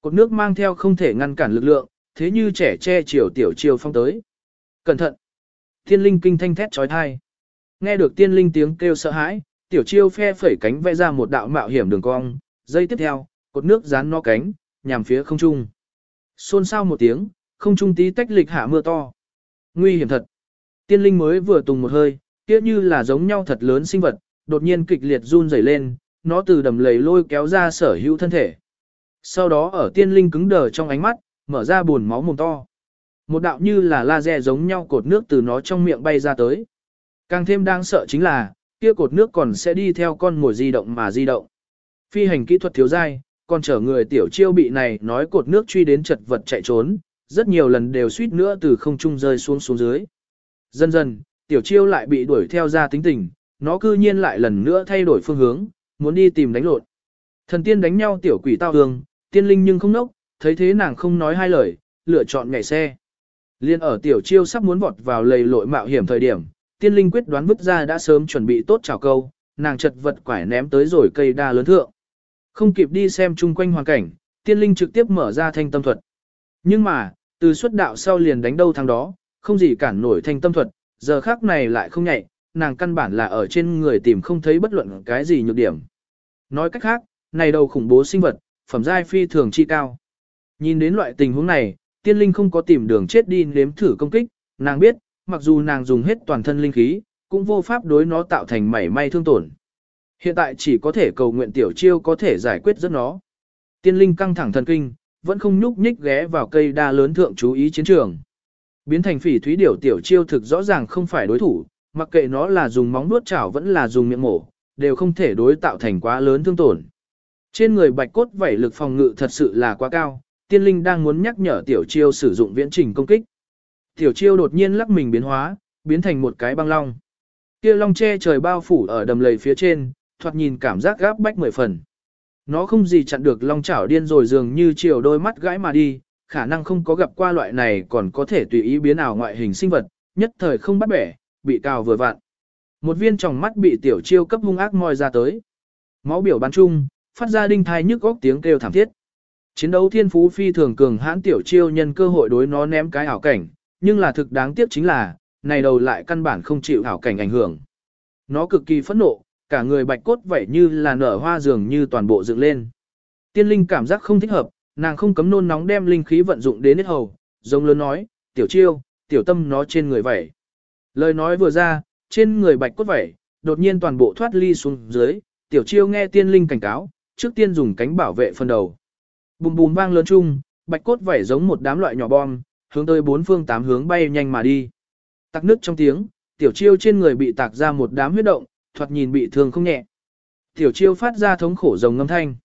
Cột nước mang theo không thể ngăn cản lực lượng, thế như trẻ che chiều tiểu chiều phong tới. Cẩn thận! Tiên linh kinh thanh thét trói thai. Nghe được tiên linh tiếng kêu sợ hãi, tiểu chiêu phe phẩy cánh vẽ ra một đạo mạo hiểm đường cong, dây tiếp theo, cột nước dán nó cánh, nhằm phía không trung. Xôn xao một tiếng, không trung tí tách lịch hạ mưa to. Nguy hiểm thật. Tiên linh mới vừa tùng một hơi, kia như là giống nhau thật lớn sinh vật, đột nhiên kịch liệt run rẩy lên, nó từ đầm lầy lôi kéo ra sở hữu thân thể. Sau đó ở tiên linh cứng đờ trong ánh mắt, mở ra buồn máu mồm to. Một đạo như là laser giống nhau cột nước từ nó trong miệng bay ra tới. Càng thêm đáng sợ chính là, kia cột nước còn sẽ đi theo con mồi di động mà di động. Phi hành kỹ thuật thiếu dai, còn chở người tiểu chiêu bị này nói cột nước truy đến chật vật chạy trốn, rất nhiều lần đều suýt nữa từ không trung rơi xuống xuống dưới. Dần dần, tiểu chiêu lại bị đuổi theo ra tính tình, nó cư nhiên lại lần nữa thay đổi phương hướng, muốn đi tìm đánh lộn. Thần tiên đánh nhau tiểu quỷ tao hương, tiên linh nhưng không nốc, thấy thế nàng không nói hai lời, lựa chọn nhảy xe. Liên ở tiểu chiêu sắp muốn vọt vào lầy lội mạo hiểm thời điểm, tiên linh quyết đoán vứt ra đã sớm chuẩn bị tốt chào câu, nàng chật vật quải ném tới rồi cây đa lớn thượng. Không kịp đi xem chung quanh hoàn cảnh, tiên linh trực tiếp mở ra thanh tâm thuật. Nhưng mà, từ xuất đạo sau liền đánh đâu thằng đó, không gì cản nổi thanh tâm thuật, giờ khác này lại không nhạy, nàng căn bản là ở trên người tìm không thấy bất luận cái gì nhược điểm. Nói cách khác, này đầu khủng bố sinh vật, phẩm giai phi thường chi cao. Nhìn đến loại tình huống này, tiên linh không có tìm đường chết đi nếm thử công kích, nàng biết, mặc dù nàng dùng hết toàn thân linh khí, cũng vô pháp đối nó tạo thành mảy may thương tổn. Hiện tại chỉ có thể cầu nguyện tiểu chiêu có thể giải quyết rất nó. Tiên linh căng thẳng thần kinh, vẫn không nhúc nhích ghé vào cây đa lớn thượng chú ý chiến trường. Biến thành phỉ thúy điểu tiểu chiêu thực rõ ràng không phải đối thủ, mặc kệ nó là dùng móng nuốt chảo vẫn là dùng miệng mổ, đều không thể đối tạo thành quá lớn thương tổn. Trên người bạch cốt vảy lực phòng ngự thật sự là quá cao, tiên linh đang muốn nhắc nhở tiểu chiêu sử dụng viễn trình công kích. Tiểu chiêu đột nhiên lắc mình biến hóa, biến thành một cái băng long. Kia long che trời bao phủ ở đầm lầy phía trên, thoạt nhìn cảm giác gáp bách mười phần. Nó không gì chặn được long chảo điên rồi dường như chiều đôi mắt gãi mà đi, khả năng không có gặp qua loại này còn có thể tùy ý biến ảo ngoại hình sinh vật, nhất thời không bắt bẻ, bị cào vừa vặn. Một viên tròng mắt bị tiểu chiêu cấp hung ác moi ra tới. Máu biểu bắn chung, phát ra đinh thai nhức góc tiếng kêu thảm thiết. Chiến đấu thiên phú phi thường cường hãn tiểu chiêu nhân cơ hội đối nó ném cái ảo cảnh, nhưng là thực đáng tiếc chính là, này đầu lại căn bản không chịu ảo cảnh ảnh hưởng. Nó cực kỳ phẫn nộ, cả người bạch cốt vậy như là nở hoa dường như toàn bộ dựng lên. Tiên linh cảm giác không thích hợp, nàng không cấm nôn nóng đem linh khí vận dụng đến hết hầu, giống lớn nói, tiểu chiêu, tiểu tâm nó trên người vậy. Lời nói vừa ra, trên người bạch cốt vậy, đột nhiên toàn bộ thoát ly xuống dưới, tiểu chiêu nghe tiên linh cảnh cáo, trước tiên dùng cánh bảo vệ phần đầu. Bùm bùm vang lớn chung, bạch cốt vảy giống một đám loại nhỏ bom, hướng tới bốn phương tám hướng bay nhanh mà đi. Tắc nước trong tiếng, tiểu chiêu trên người bị tạc ra một đám huyết động, thoạt nhìn bị thương không nhẹ. Tiểu chiêu phát ra thống khổ rồng ngâm thanh.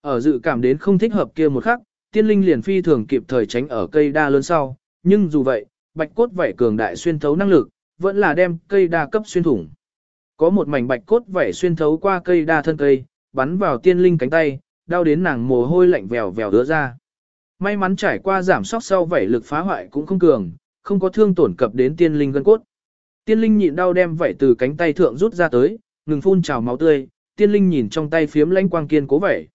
Ở dự cảm đến không thích hợp kia một khắc, tiên linh liền phi thường kịp thời tránh ở cây đa lớn sau, nhưng dù vậy, bạch cốt vảy cường đại xuyên thấu năng lực, vẫn là đem cây đa cấp xuyên thủng. Có một mảnh bạch cốt vảy xuyên thấu qua cây đa thân cây, bắn vào tiên linh cánh tay, đau đến nàng mồ hôi lạnh vèo vèo đứa ra. May mắn trải qua giảm sóc sau vảy lực phá hoại cũng không cường, không có thương tổn cập đến tiên linh gân cốt. Tiên linh nhịn đau đem vảy từ cánh tay thượng rút ra tới, ngừng phun trào máu tươi, tiên linh nhìn trong tay phiếm lãnh quang kiên cố vảy.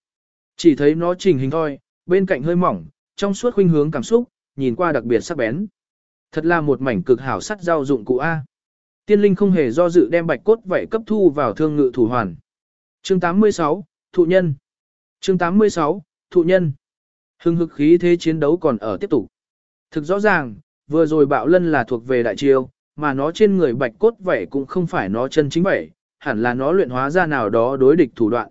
Chỉ thấy nó trình hình thôi, bên cạnh hơi mỏng, trong suốt khuynh hướng cảm xúc, nhìn qua đặc biệt sắc bén. Thật là một mảnh cực hảo sắt giao dụng cụ A. Tiên linh không hề do dự đem bạch cốt vảy cấp thu vào thương ngự thủ hoàn. Chương 86, Thụ nhân. Chương 86, Thụ nhân. Hưng hực khí thế chiến đấu còn ở tiếp tục. Thực rõ ràng, vừa rồi bạo lân là thuộc về đại triều mà nó trên người bạch cốt vậy cũng không phải nó chân chính vậy, hẳn là nó luyện hóa ra nào đó đối địch thủ đoạn.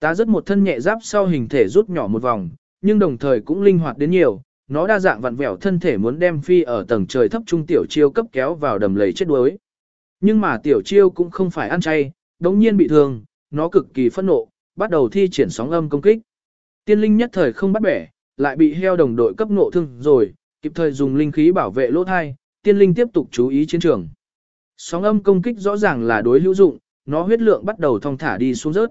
Ta rất một thân nhẹ giáp sau hình thể rút nhỏ một vòng, nhưng đồng thời cũng linh hoạt đến nhiều, nó đa dạng vặn vẹo thân thể muốn đem phi ở tầng trời thấp trung tiểu chiêu cấp kéo vào đầm lầy chết đuối. Nhưng mà tiểu chiêu cũng không phải ăn chay, đống nhiên bị thương, nó cực kỳ phẫn nộ, bắt đầu thi triển sóng âm công kích. Tiên linh nhất thời không bắt bẻ, lại bị heo đồng đội cấp nộ thương rồi, kịp thời dùng linh khí bảo vệ lỗ thai, tiên linh tiếp tục chú ý chiến trường. Sóng âm công kích rõ ràng là đối hữu dụng, nó huyết lượng bắt đầu thong thả đi xuống rớt.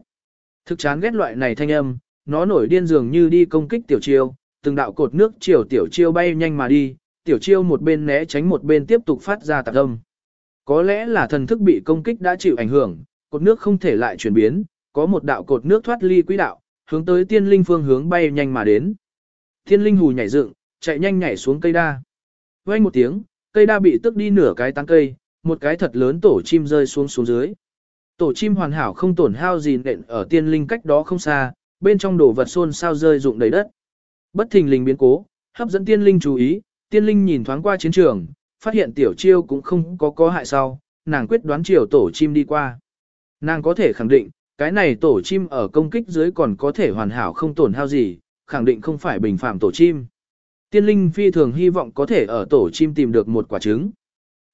Thực chán ghét loại này thanh âm, nó nổi điên dường như đi công kích tiểu chiêu, từng đạo cột nước chiều tiểu chiêu bay nhanh mà đi, tiểu chiêu một bên né tránh một bên tiếp tục phát ra tạc âm. Có lẽ là thần thức bị công kích đã chịu ảnh hưởng, cột nước không thể lại chuyển biến, có một đạo cột nước thoát ly quỹ đạo, hướng tới tiên linh phương hướng bay nhanh mà đến. Tiên linh hù nhảy dựng, chạy nhanh nhảy xuống cây đa. Vang một tiếng, cây đa bị tức đi nửa cái tán cây, một cái thật lớn tổ chim rơi xuống xuống dưới. Tổ chim hoàn hảo không tổn hao gì nện ở tiên linh cách đó không xa, bên trong đồ vật xôn sao rơi rụng đầy đất. Bất thình lình biến cố, hấp dẫn tiên linh chú ý, tiên linh nhìn thoáng qua chiến trường, phát hiện tiểu chiêu cũng không có có hại sau, nàng quyết đoán chiều tổ chim đi qua. Nàng có thể khẳng định, cái này tổ chim ở công kích dưới còn có thể hoàn hảo không tổn hao gì, khẳng định không phải bình phạm tổ chim. Tiên linh phi thường hy vọng có thể ở tổ chim tìm được một quả trứng.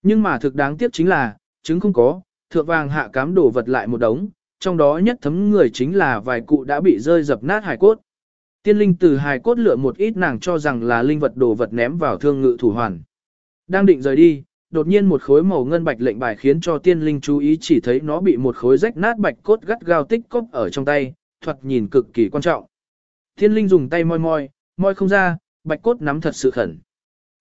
Nhưng mà thực đáng tiếc chính là, trứng không có, thượng vàng hạ cám đổ vật lại một đống, trong đó nhất thấm người chính là vài cụ đã bị rơi dập nát hải cốt. Tiên linh từ hài cốt lựa một ít nàng cho rằng là linh vật đồ vật ném vào thương ngự thủ hoàn. Đang định rời đi, đột nhiên một khối màu ngân bạch lệnh bài khiến cho tiên linh chú ý chỉ thấy nó bị một khối rách nát bạch cốt gắt gao tích cốc ở trong tay, thoạt nhìn cực kỳ quan trọng. Tiên linh dùng tay moi moi, moi không ra, bạch cốt nắm thật sự khẩn.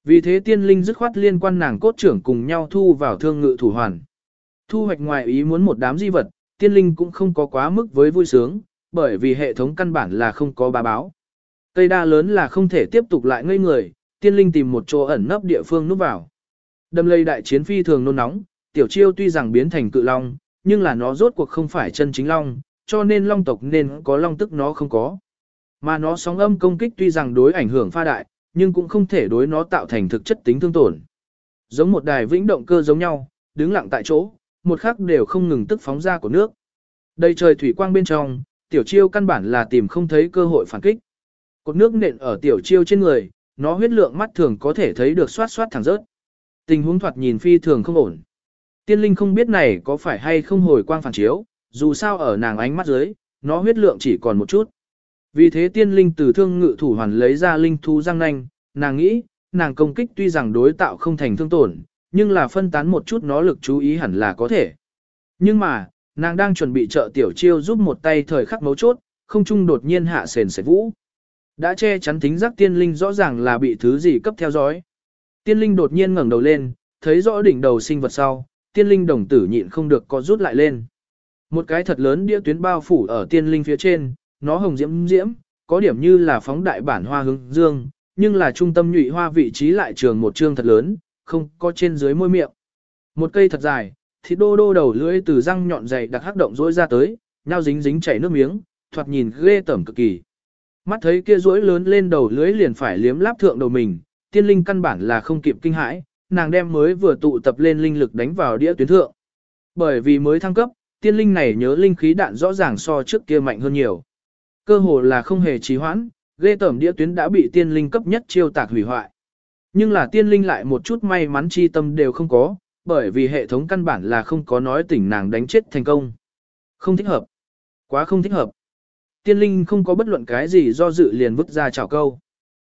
Vì thế tiên linh dứt khoát liên quan nàng cốt trưởng cùng nhau thu vào thương ngự thủ hoàn. Thu hoạch ngoài ý muốn một đám di vật, tiên linh cũng không có quá mức với vui sướng, bởi vì hệ thống căn bản là không có bá báo. Cây đa lớn là không thể tiếp tục lại ngây người, tiên linh tìm một chỗ ẩn nấp địa phương núp vào. Đâm lây đại chiến phi thường nôn nóng, tiểu chiêu tuy rằng biến thành cự long, nhưng là nó rốt cuộc không phải chân chính long, cho nên long tộc nên có long tức nó không có. Mà nó sóng âm công kích tuy rằng đối ảnh hưởng pha đại, nhưng cũng không thể đối nó tạo thành thực chất tính thương tổn. Giống một đài vĩnh động cơ giống nhau, đứng lặng tại chỗ, một khắc đều không ngừng tức phóng ra của nước. Đây trời thủy quang bên trong, tiểu chiêu căn bản là tìm không thấy cơ hội phản kích. Cột nước nện ở tiểu chiêu trên người, nó huyết lượng mắt thường có thể thấy được xoát xoát thẳng rớt. Tình huống thoạt nhìn phi thường không ổn. Tiên linh không biết này có phải hay không hồi quang phản chiếu, dù sao ở nàng ánh mắt dưới, nó huyết lượng chỉ còn một chút. Vì thế tiên linh từ thương ngự thủ hoàn lấy ra linh thú răng nanh, nàng nghĩ, nàng công kích tuy rằng đối tạo không thành thương tổn, nhưng là phân tán một chút nó lực chú ý hẳn là có thể. Nhưng mà, nàng đang chuẩn bị trợ tiểu chiêu giúp một tay thời khắc mấu chốt, không trung đột nhiên hạ sền sệt vũ. Đã che chắn tính giác tiên linh rõ ràng là bị thứ gì cấp theo dõi. Tiên linh đột nhiên ngẩng đầu lên, thấy rõ đỉnh đầu sinh vật sau, tiên linh đồng tử nhịn không được có rút lại lên. Một cái thật lớn đĩa tuyến bao phủ ở tiên linh phía trên, nó hồng diễm diễm, có điểm như là phóng đại bản hoa hướng dương, nhưng là trung tâm nhụy hoa vị trí lại trường một trương thật lớn, không có trên dưới môi miệng. Một cây thật dài, thịt đô đô đầu lưỡi từ răng nhọn dày đặc hắc động rỗi ra tới, nhau dính dính chảy nước miếng, thoạt nhìn ghê tởm cực kỳ. Mắt thấy kia rỗi lớn lên đầu lưỡi liền phải liếm láp thượng đầu mình, tiên linh căn bản là không kịp kinh hãi, nàng đem mới vừa tụ tập lên linh lực đánh vào đĩa tuyến thượng. Bởi vì mới thăng cấp, tiên linh này nhớ linh khí đạn rõ ràng so trước kia mạnh hơn nhiều. Cơ hồ là không hề trì hoãn, ghê tẩm đĩa tuyến đã bị tiên linh cấp nhất chiêu tạc hủy hoại. Nhưng là tiên linh lại một chút may mắn chi tâm đều không có, bởi vì hệ thống căn bản là không có nói tỉnh nàng đánh chết thành công. Không thích hợp. Quá không thích hợp. Tiên linh không có bất luận cái gì do dự liền vứt ra chảo câu.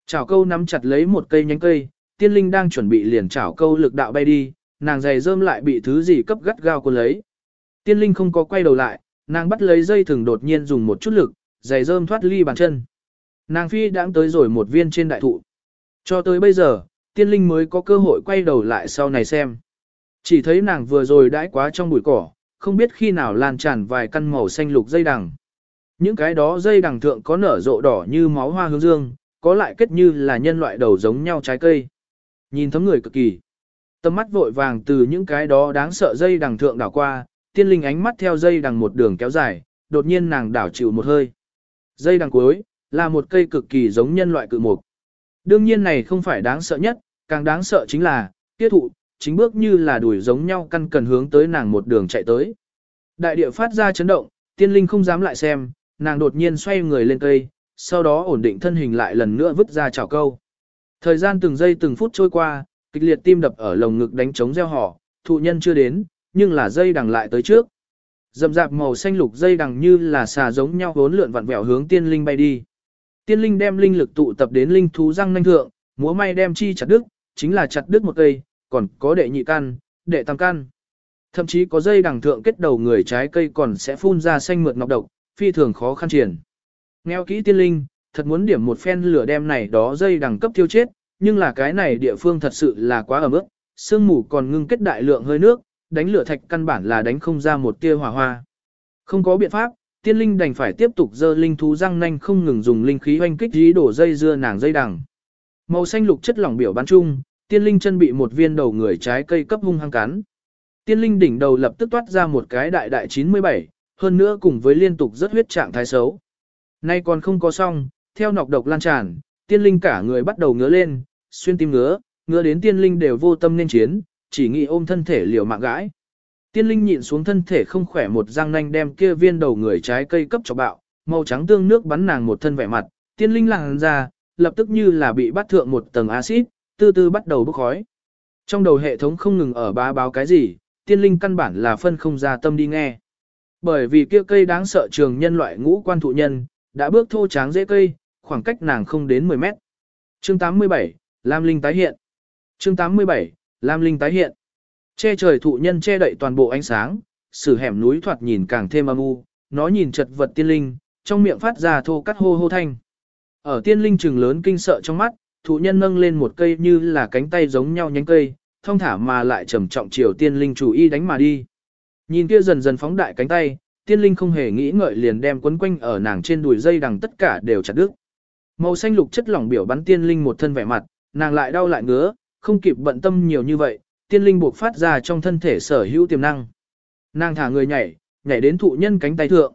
Chảo câu nắm chặt lấy một cây nhánh cây, tiên linh đang chuẩn bị liền chảo câu lực đạo bay đi, nàng giày rơm lại bị thứ gì cấp gắt gao cuốn lấy. Tiên linh không có quay đầu lại, nàng bắt lấy dây thừng đột nhiên dùng một chút lực, giày rơm thoát ly bàn chân. Nàng phi đãng tới rồi một viên trên đại thụ. Cho tới bây giờ, tiên linh mới có cơ hội quay đầu lại sau này xem. Chỉ thấy nàng vừa rồi đãi quá trong bụi cỏ, không biết khi nào lan tràn vài căn màu xanh lục dây đằng. Những cái đó dây đằng thượng có nở rộ đỏ như máu hoa hướng dương, có lại kết như là nhân loại đầu giống nhau trái cây. Nhìn thấm người cực kỳ. Tầm mắt vội vàng từ những cái đó đáng sợ dây đằng thượng đảo qua, tiên linh ánh mắt theo dây đằng một đường kéo dài, đột nhiên nàng đảo chịu một hơi. Dây đằng cuối, là một cây cực kỳ giống nhân loại cự mục. Đương nhiên này không phải đáng sợ nhất, càng đáng sợ chính là, tiết thụ, chính bước như là đuổi giống nhau căn cần hướng tới nàng một đường chạy tới. Đại địa phát ra chấn động, tiên linh không dám lại xem, nàng đột nhiên xoay người lên cây, sau đó ổn định thân hình lại lần nữa vứt ra chảo câu. Thời gian từng giây từng phút trôi qua, kịch liệt tim đập ở lồng ngực đánh trống gieo họ, thụ nhân chưa đến, nhưng là dây đằng lại tới trước. Dậm dạp màu xanh lục dây đằng như là xà giống nhau vốn lượn vặn vẹo hướng tiên linh bay đi. Tiên linh đem linh lực tụ tập đến linh thú răng nanh thượng, múa may đem chi chặt đứt, chính là chặt đứt một cây, còn có đệ nhị căn, đệ tam căn. Thậm chí có dây đằng thượng kết đầu người trái cây còn sẽ phun ra xanh mượt ngọc độc, phi thường khó khăn triển. Nghèo kỹ tiên linh, thật muốn điểm một phen lửa đem này đó dây đẳng cấp tiêu chết, nhưng là cái này địa phương thật sự là quá ẩm ướt, sương mù còn ngưng kết đại lượng hơi nước, đánh lửa thạch căn bản là đánh không ra một tia hỏa hoa. Không có biện pháp, tiên linh đành phải tiếp tục dơ linh thú răng nanh không ngừng dùng linh khí hoanh kích dí đổ dây dưa nàng dây đằng. Màu xanh lục chất lỏng biểu bán chung, tiên linh chân bị một viên đầu người trái cây cấp hung hăng cắn. Tiên linh đỉnh đầu lập tức toát ra một cái đại đại 97, hơn nữa cùng với liên tục rất huyết trạng thái xấu. Nay còn không có xong, theo nọc độc lan tràn, tiên linh cả người bắt đầu ngứa lên, xuyên tim ngứa, ngứa đến tiên linh đều vô tâm nên chiến, chỉ nghĩ ôm thân thể liều mạng gãi. Tiên linh nhịn xuống thân thể không khỏe một răng nanh đem kia viên đầu người trái cây cấp cho bạo, màu trắng tương nước bắn nàng một thân vẻ mặt, tiên linh làng ra, lập tức như là bị bắt thượng một tầng axit, từ từ bắt đầu bốc khói. Trong đầu hệ thống không ngừng ở bá báo cái gì, tiên linh căn bản là phân không ra tâm đi nghe. Bởi vì kia cây đáng sợ trường nhân loại ngũ quan thụ nhân, đã bước thô tráng dễ cây, khoảng cách nàng không đến 10 mét. Chương 87, Lam Linh tái hiện. Chương 87, Lam Linh tái hiện. Che trời thụ nhân che đậy toàn bộ ánh sáng, sử hẻm núi thoạt nhìn càng thêm âm u, nó nhìn chật vật tiên linh, trong miệng phát ra thô cắt hô hô thanh. Ở tiên linh trừng lớn kinh sợ trong mắt, thụ nhân nâng lên một cây như là cánh tay giống nhau nhánh cây, thông thả mà lại trầm trọng chiều tiên linh chủ y đánh mà đi. Nhìn kia dần dần phóng đại cánh tay, tiên linh không hề nghĩ ngợi liền đem quấn quanh ở nàng trên đùi dây đằng tất cả đều chặt đứt. Màu xanh lục chất lỏng biểu bắn tiên linh một thân vẻ mặt, nàng lại đau lại ngứa, không kịp bận tâm nhiều như vậy, tiên linh buộc phát ra trong thân thể sở hữu tiềm năng. Nàng thả người nhảy, nhảy đến thụ nhân cánh tay thượng.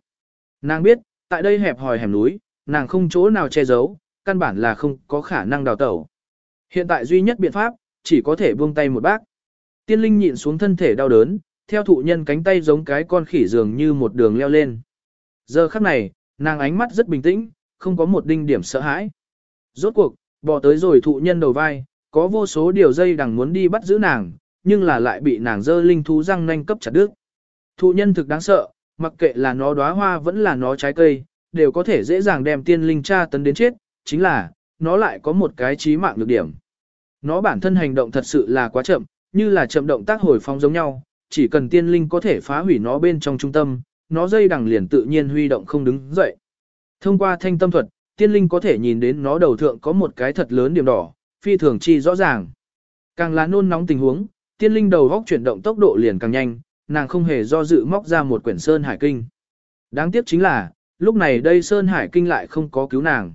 Nàng biết, tại đây hẹp hòi hẻm núi, nàng không chỗ nào che giấu, căn bản là không có khả năng đào tẩu. Hiện tại duy nhất biện pháp, chỉ có thể buông tay một bác. Tiên linh nhịn xuống thân thể đau đớn, theo thụ nhân cánh tay giống cái con khỉ dường như một đường leo lên. Giờ khắc này, nàng ánh mắt rất bình tĩnh, không có một đinh điểm sợ hãi. Rốt cuộc, bỏ tới rồi thụ nhân đầu vai, có vô số điều dây đằng muốn đi bắt giữ nàng, nhưng là lại bị nàng dơ linh thú răng nanh cấp chặt đứt. Thụ nhân thực đáng sợ, mặc kệ là nó đóa hoa vẫn là nó trái cây, đều có thể dễ dàng đem tiên linh tra tấn đến chết, chính là, nó lại có một cái trí mạng nhược điểm. Nó bản thân hành động thật sự là quá chậm, như là chậm động tác hồi phong giống nhau, chỉ cần tiên linh có thể phá hủy nó bên trong trung tâm, nó dây đằng liền tự nhiên huy động không đứng dậy. Thông qua thanh tâm thuật, tiên linh có thể nhìn đến nó đầu thượng có một cái thật lớn điểm đỏ, phi thường chi rõ ràng. Càng là nôn nóng tình huống, tiên linh đầu góc chuyển động tốc độ liền càng nhanh, nàng không hề do dự móc ra một quyển Sơn Hải Kinh. Đáng tiếc chính là, lúc này đây Sơn Hải Kinh lại không có cứu nàng.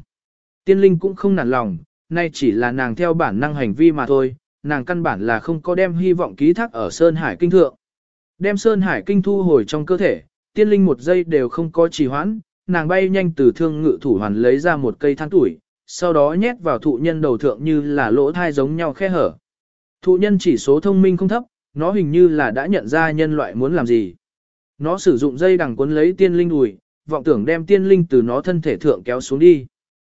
Tiên linh cũng không nản lòng, nay chỉ là nàng theo bản năng hành vi mà thôi, nàng căn bản là không có đem hy vọng ký thác ở Sơn Hải Kinh thượng. Đem Sơn Hải Kinh thu hồi trong cơ thể, tiên linh một giây đều không có trì hoãn, nàng bay nhanh từ thương ngự thủ hoàn lấy ra một cây than tuổi, sau đó nhét vào thụ nhân đầu thượng như là lỗ thai giống nhau khe hở. Thụ nhân chỉ số thông minh không thấp, nó hình như là đã nhận ra nhân loại muốn làm gì. Nó sử dụng dây đằng cuốn lấy tiên linh đùi, vọng tưởng đem tiên linh từ nó thân thể thượng kéo xuống đi.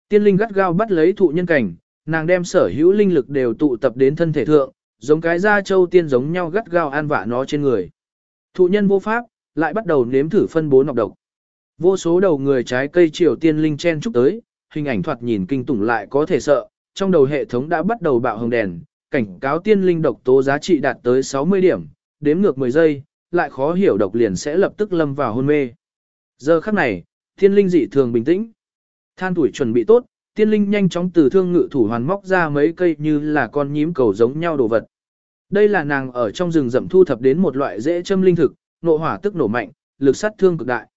Tiên linh gắt gao bắt lấy thụ nhân cảnh, nàng đem sở hữu linh lực đều tụ tập đến thân thể thượng, giống cái da châu tiên giống nhau gắt gao an vạ nó trên người. Thụ nhân vô pháp, lại bắt đầu nếm thử phân bố nọc độc. Vô số đầu người trái cây triều tiên linh chen chúc tới, hình ảnh thoạt nhìn kinh tủng lại có thể sợ, trong đầu hệ thống đã bắt đầu bạo hồng đèn, cảnh cáo tiên linh độc tố giá trị đạt tới 60 điểm, đếm ngược 10 giây, lại khó hiểu độc liền sẽ lập tức lâm vào hôn mê. Giờ khắc này, tiên linh dị thường bình tĩnh. Than tuổi chuẩn bị tốt, tiên linh nhanh chóng từ thương ngự thủ hoàn móc ra mấy cây như là con nhím cầu giống nhau đồ vật. Đây là nàng ở trong rừng rậm thu thập đến một loại dễ châm linh thực, nộ hỏa tức nổ mạnh, lực sát thương cực đại.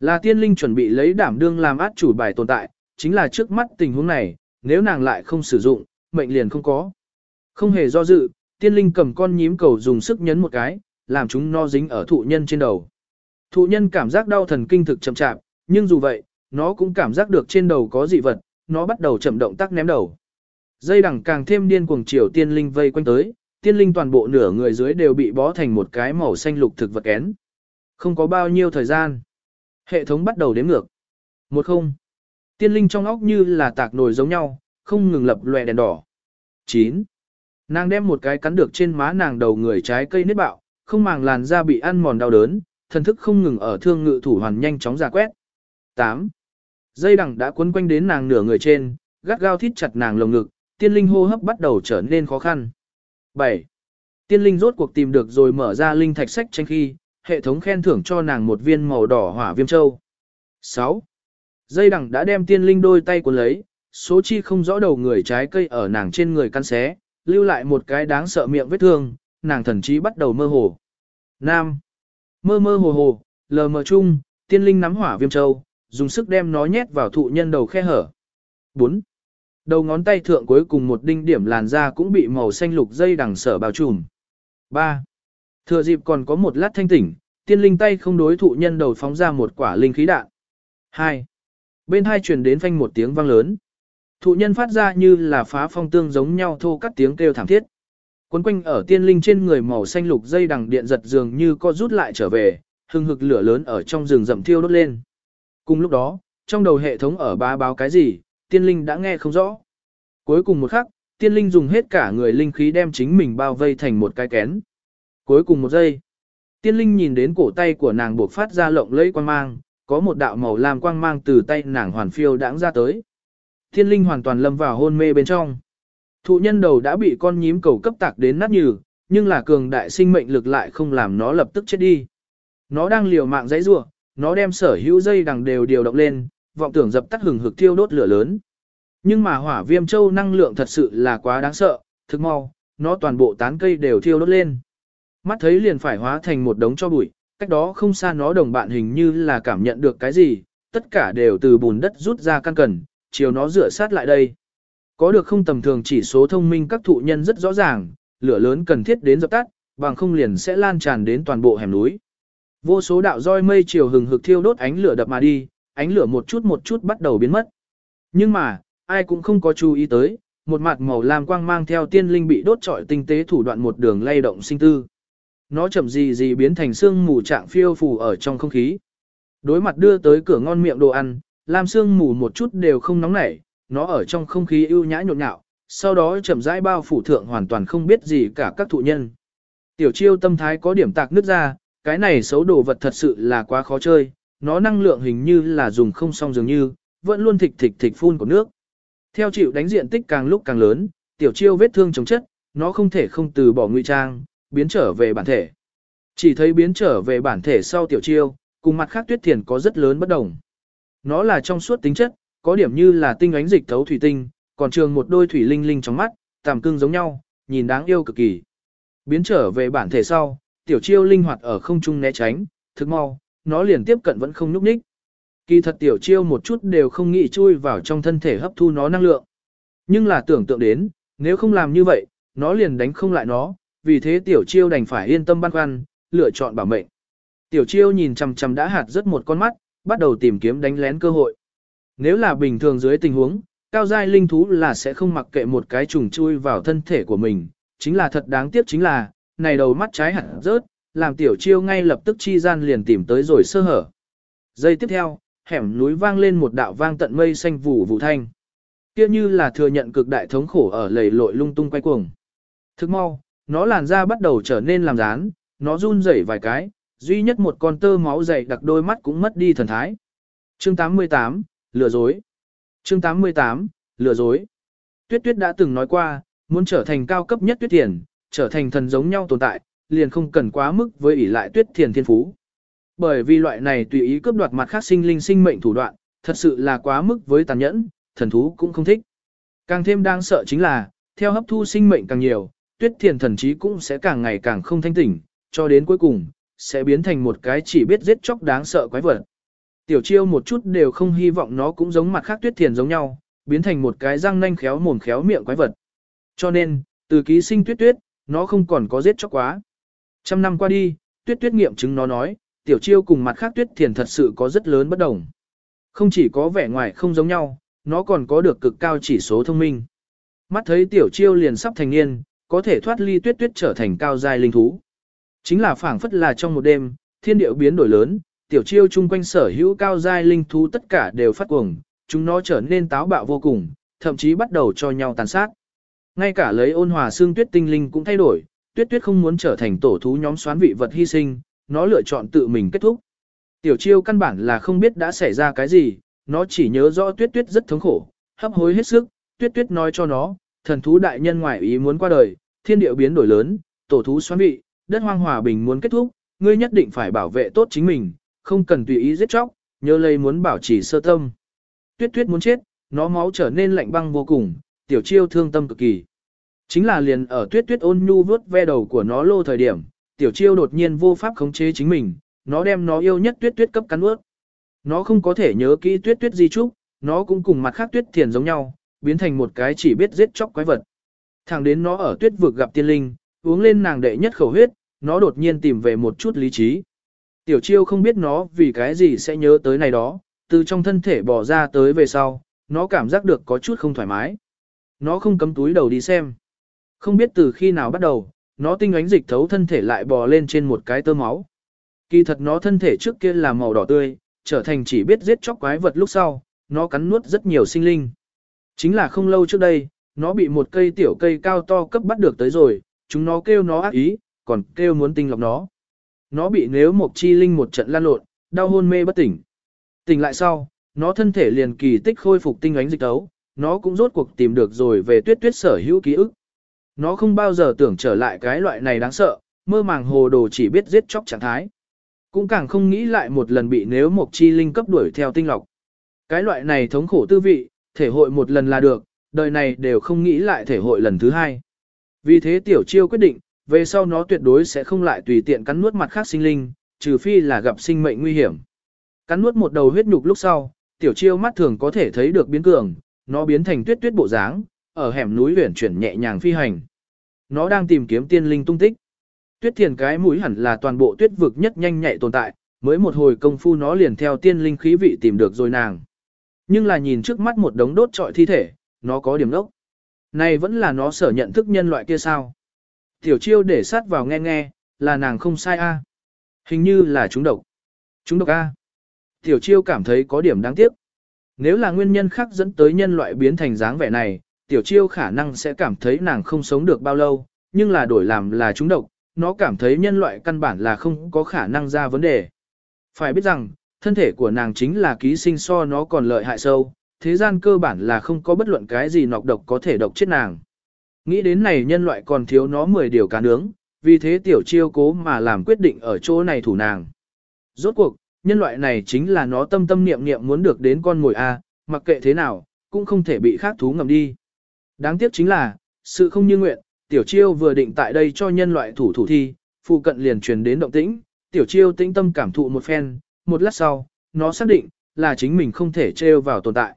Là tiên linh chuẩn bị lấy đảm đương làm át chủ bài tồn tại, chính là trước mắt tình huống này, nếu nàng lại không sử dụng, mệnh liền không có. Không hề do dự, tiên linh cầm con nhím cầu dùng sức nhấn một cái, làm chúng no dính ở thụ nhân trên đầu. Thụ nhân cảm giác đau thần kinh thực chậm chạp, nhưng dù vậy, nó cũng cảm giác được trên đầu có dị vật, nó bắt đầu chậm động tác ném đầu. Dây đằng càng thêm điên cuồng chiều tiên linh vây quanh tới, tiên linh toàn bộ nửa người dưới đều bị bó thành một cái màu xanh lục thực vật kén. Không có bao nhiêu thời gian. Hệ thống bắt đầu đếm ngược. Một không. Tiên linh trong óc như là tạc nồi giống nhau, không ngừng lập lòe đèn đỏ. 9. Nàng đem một cái cắn được trên má nàng đầu người trái cây nết bạo, không màng làn da bị ăn mòn đau đớn, thần thức không ngừng ở thương ngự thủ hoàn nhanh chóng ra quét. 8. Dây đằng đã quấn quanh đến nàng nửa người trên, gắt gao thít chặt nàng lồng ngực, tiên linh hô hấp bắt đầu trở nên khó khăn. 7. Tiên linh rốt cuộc tìm được rồi mở ra linh thạch sách tranh khi, hệ thống khen thưởng cho nàng một viên màu đỏ hỏa viêm châu. 6. Dây đằng đã đem tiên linh đôi tay cuốn lấy, số chi không rõ đầu người trái cây ở nàng trên người căn xé, lưu lại một cái đáng sợ miệng vết thương, nàng thần trí bắt đầu mơ hồ. Nam. Mơ mơ hồ hồ, lờ mờ chung, tiên linh nắm hỏa viêm châu, dùng sức đem nó nhét vào thụ nhân đầu khe hở. 4. Đầu ngón tay thượng cuối cùng một đinh điểm làn da cũng bị màu xanh lục dây đằng sở bao trùm. 3. Thừa dịp còn có một lát thanh tỉnh, tiên linh tay không đối thụ nhân đầu phóng ra một quả linh khí đạn. 2. Bên hai truyền đến phanh một tiếng vang lớn. Thụ nhân phát ra như là phá phong tương giống nhau thô cắt tiếng kêu thảm thiết. Quấn quanh ở tiên linh trên người màu xanh lục dây đằng điện giật dường như co rút lại trở về, hừng hực lửa lớn ở trong rừng rậm thiêu đốt lên. Cùng lúc đó, trong đầu hệ thống ở bá báo cái gì, tiên linh đã nghe không rõ. Cuối cùng một khắc, tiên linh dùng hết cả người linh khí đem chính mình bao vây thành một cái kén. Cuối cùng một giây, tiên linh nhìn đến cổ tay của nàng buộc phát ra lộng lẫy quang mang, có một đạo màu lam quang mang từ tay nàng hoàn phiêu đãng ra tới. Tiên linh hoàn toàn lâm vào hôn mê bên trong. Thụ nhân đầu đã bị con nhím cầu cấp tạc đến nát nhừ, nhưng là cường đại sinh mệnh lực lại không làm nó lập tức chết đi. Nó đang liều mạng dãy rủa, nó đem sở hữu dây đằng đều điều động lên, vọng tưởng dập tắt hừng hực thiêu đốt lửa lớn. Nhưng mà hỏa viêm châu năng lượng thật sự là quá đáng sợ, thực mau, nó toàn bộ tán cây đều thiêu đốt lên. Mắt thấy liền phải hóa thành một đống cho bụi, cách đó không xa nó đồng bạn hình như là cảm nhận được cái gì, tất cả đều từ bùn đất rút ra căn cần, chiều nó rửa sát lại đây. Có được không tầm thường chỉ số thông minh các thụ nhân rất rõ ràng, lửa lớn cần thiết đến dập tắt, bằng không liền sẽ lan tràn đến toàn bộ hẻm núi. Vô số đạo roi mây chiều hừng hực thiêu đốt ánh lửa đập mà đi, ánh lửa một chút một chút bắt đầu biến mất. Nhưng mà, ai cũng không có chú ý tới, một mặt màu lam quang mang theo tiên linh bị đốt trọi tinh tế thủ đoạn một đường lay động sinh tư. Nó chậm gì gì biến thành xương mù trạng phiêu phù ở trong không khí. Đối mặt đưa tới cửa ngon miệng đồ ăn, lam xương mù một chút đều không nóng nảy, nó ở trong không khí ưu nhã nhộn nhạo, sau đó chậm rãi bao phủ thượng hoàn toàn không biết gì cả các thụ nhân. Tiểu chiêu tâm thái có điểm tạc nứt ra, cái này xấu đồ vật thật sự là quá khó chơi, nó năng lượng hình như là dùng không xong dường như, vẫn luôn thịch thịch thịch phun của nước. Theo chịu đánh diện tích càng lúc càng lớn, tiểu chiêu vết thương chống chất, nó không thể không từ bỏ nguy trang, biến trở về bản thể. Chỉ thấy biến trở về bản thể sau tiểu chiêu, cùng mặt khác tuyết thiền có rất lớn bất đồng. Nó là trong suốt tính chất, có điểm như là tinh ánh dịch thấu thủy tinh, còn trường một đôi thủy linh linh trong mắt, tàm cưng giống nhau, nhìn đáng yêu cực kỳ. Biến trở về bản thể sau, tiểu chiêu linh hoạt ở không trung né tránh, thức mau, nó liền tiếp cận vẫn không nhúc nhích. Kỳ thật tiểu chiêu một chút đều không nghĩ chui vào trong thân thể hấp thu nó năng lượng. Nhưng là tưởng tượng đến, nếu không làm như vậy, nó liền đánh không lại nó, vì thế tiểu chiêu đành phải yên tâm băn khoăn, lựa chọn bảo mệnh. Tiểu chiêu nhìn chằm chằm đã hạt rất một con mắt, bắt đầu tìm kiếm đánh lén cơ hội. Nếu là bình thường dưới tình huống, cao giai linh thú là sẽ không mặc kệ một cái trùng chui vào thân thể của mình, chính là thật đáng tiếc chính là, này đầu mắt trái hạt rớt, làm tiểu chiêu ngay lập tức chi gian liền tìm tới rồi sơ hở. Giây tiếp theo, hẻm núi vang lên một đạo vang tận mây xanh vụ vụ thanh. Kia như là thừa nhận cực đại thống khổ ở lầy lội lung tung quay cuồng. Thức mau, nó làn da bắt đầu trở nên làm rán, nó run rẩy vài cái, duy nhất một con tơ máu dày đặc đôi mắt cũng mất đi thần thái. Chương 88, lừa dối. Chương 88, lừa dối. Tuyết Tuyết đã từng nói qua, muốn trở thành cao cấp nhất Tuyết Thiền, trở thành thần giống nhau tồn tại, liền không cần quá mức với ỷ lại Tuyết Thiền thiên phú. Bởi vì loại này tùy ý cướp đoạt mặt khác sinh linh sinh mệnh thủ đoạn, thật sự là quá mức với tàn nhẫn, thần thú cũng không thích. Càng thêm đang sợ chính là, theo hấp thu sinh mệnh càng nhiều, Tuyết Thiền thần trí cũng sẽ càng ngày càng không thanh tỉnh, cho đến cuối cùng, sẽ biến thành một cái chỉ biết giết chóc đáng sợ quái vật. Tiểu chiêu một chút đều không hy vọng nó cũng giống mặt khác tuyết thiền giống nhau, biến thành một cái răng nanh khéo mồm khéo miệng quái vật. Cho nên, từ ký sinh tuyết tuyết, nó không còn có giết chóc quá. Trăm năm qua đi, tuyết tuyết nghiệm chứng nó nói, tiểu chiêu cùng mặt khác tuyết thiền thật sự có rất lớn bất đồng. Không chỉ có vẻ ngoài không giống nhau, nó còn có được cực cao chỉ số thông minh. Mắt thấy tiểu chiêu liền sắp thành niên, có thể thoát ly tuyết tuyết trở thành cao giai linh thú. Chính là phảng phất là trong một đêm, thiên điệu biến đổi lớn, tiểu chiêu chung quanh sở hữu cao giai linh thú tất cả đều phát cuồng, chúng nó trở nên táo bạo vô cùng, thậm chí bắt đầu cho nhau tàn sát. Ngay cả lấy ôn hòa xương tuyết tinh linh cũng thay đổi, tuyết tuyết không muốn trở thành tổ thú nhóm xoán vị vật hy sinh, nó lựa chọn tự mình kết thúc. Tiểu chiêu căn bản là không biết đã xảy ra cái gì, nó chỉ nhớ rõ tuyết tuyết rất thống khổ, hấp hối hết sức, tuyết tuyết nói cho nó, thần thú đại nhân ngoại ý muốn qua đời, thiên điệu biến đổi lớn, tổ thú xoán vị, đất hoang hòa bình muốn kết thúc, ngươi nhất định phải bảo vệ tốt chính mình, không cần tùy ý giết chóc, nhớ lấy muốn bảo trì sơ tâm. Tuyết tuyết muốn chết, nó máu trở nên lạnh băng vô cùng, tiểu chiêu thương tâm cực kỳ. Chính là liền ở tuyết tuyết ôn nhu vớt ve đầu của nó lô thời điểm, tiểu chiêu đột nhiên vô pháp khống chế chính mình, nó đem nó yêu nhất tuyết tuyết cấp cắn ướt. Nó không có thể nhớ kỹ tuyết tuyết di trúc, nó cũng cùng mặt khác tuyết thiền giống nhau, biến thành một cái chỉ biết giết chóc quái vật. Thẳng đến nó ở tuyết vực gặp tiên linh, uống lên nàng đệ nhất khẩu huyết, nó đột nhiên tìm về một chút lý trí. Tiểu chiêu không biết nó vì cái gì sẽ nhớ tới này đó, từ trong thân thể bỏ ra tới về sau, nó cảm giác được có chút không thoải mái. Nó không cấm túi đầu đi xem. Không biết từ khi nào bắt đầu, nó tinh ánh dịch thấu thân thể lại bò lên trên một cái tơ máu. Kỳ thật nó thân thể trước kia là màu đỏ tươi, trở thành chỉ biết giết chóc quái vật lúc sau, nó cắn nuốt rất nhiều sinh linh. Chính là không lâu trước đây, nó bị một cây tiểu cây cao to cấp bắt được tới rồi, chúng nó kêu nó ác ý, còn kêu muốn tinh lọc nó. Nó bị nếu một chi linh một trận lan lộn, đau hôn mê bất tỉnh. Tỉnh lại sau, nó thân thể liền kỳ tích khôi phục tinh ánh dịch tấu, nó cũng rốt cuộc tìm được rồi về tuyết tuyết sở hữu ký ức. Nó không bao giờ tưởng trở lại cái loại này đáng sợ, mơ màng hồ đồ chỉ biết giết chóc trạng thái. Cũng càng không nghĩ lại một lần bị nếu một chi linh cấp đuổi theo tinh lọc. Cái loại này thống khổ tư vị, thể hội một lần là được, đời này đều không nghĩ lại thể hội lần thứ hai. Vì thế tiểu chiêu quyết định, về sau nó tuyệt đối sẽ không lại tùy tiện cắn nuốt mặt khác sinh linh, trừ phi là gặp sinh mệnh nguy hiểm. Cắn nuốt một đầu huyết nhục lúc sau, tiểu chiêu mắt thường có thể thấy được biến cường, nó biến thành tuyết tuyết bộ dáng, ở hẻm núi luyện chuyển nhẹ nhàng phi hành. Nó đang tìm kiếm tiên linh tung tích. Tuyết thiền cái mũi hẳn là toàn bộ tuyết vực nhất nhanh nhạy tồn tại, mới một hồi công phu nó liền theo tiên linh khí vị tìm được rồi nàng. Nhưng là nhìn trước mắt một đống đốt trọi thi thể, nó có điểm đốc. Này vẫn là nó sở nhận thức nhân loại kia sao? Tiểu chiêu để sát vào nghe nghe, là nàng không sai a. Hình như là chúng độc. Chúng độc a. Tiểu chiêu cảm thấy có điểm đáng tiếc. Nếu là nguyên nhân khác dẫn tới nhân loại biến thành dáng vẻ này, tiểu chiêu khả năng sẽ cảm thấy nàng không sống được bao lâu, nhưng là đổi làm là chúng độc, nó cảm thấy nhân loại căn bản là không có khả năng ra vấn đề. Phải biết rằng, thân thể của nàng chính là ký sinh so nó còn lợi hại sâu, thế gian cơ bản là không có bất luận cái gì nọc độc có thể độc chết nàng. Nghĩ đến này nhân loại còn thiếu nó 10 điều cá nướng, vì thế tiểu chiêu cố mà làm quyết định ở chỗ này thủ nàng. Rốt cuộc, nhân loại này chính là nó tâm tâm niệm niệm muốn được đến con ngồi A, mặc kệ thế nào, cũng không thể bị khác thú ngầm đi. Đáng tiếc chính là, sự không như nguyện, tiểu chiêu vừa định tại đây cho nhân loại thủ thủ thi, phụ cận liền truyền đến động tĩnh, tiểu chiêu tĩnh tâm cảm thụ một phen, một lát sau, nó xác định, là chính mình không thể trêu vào tồn tại.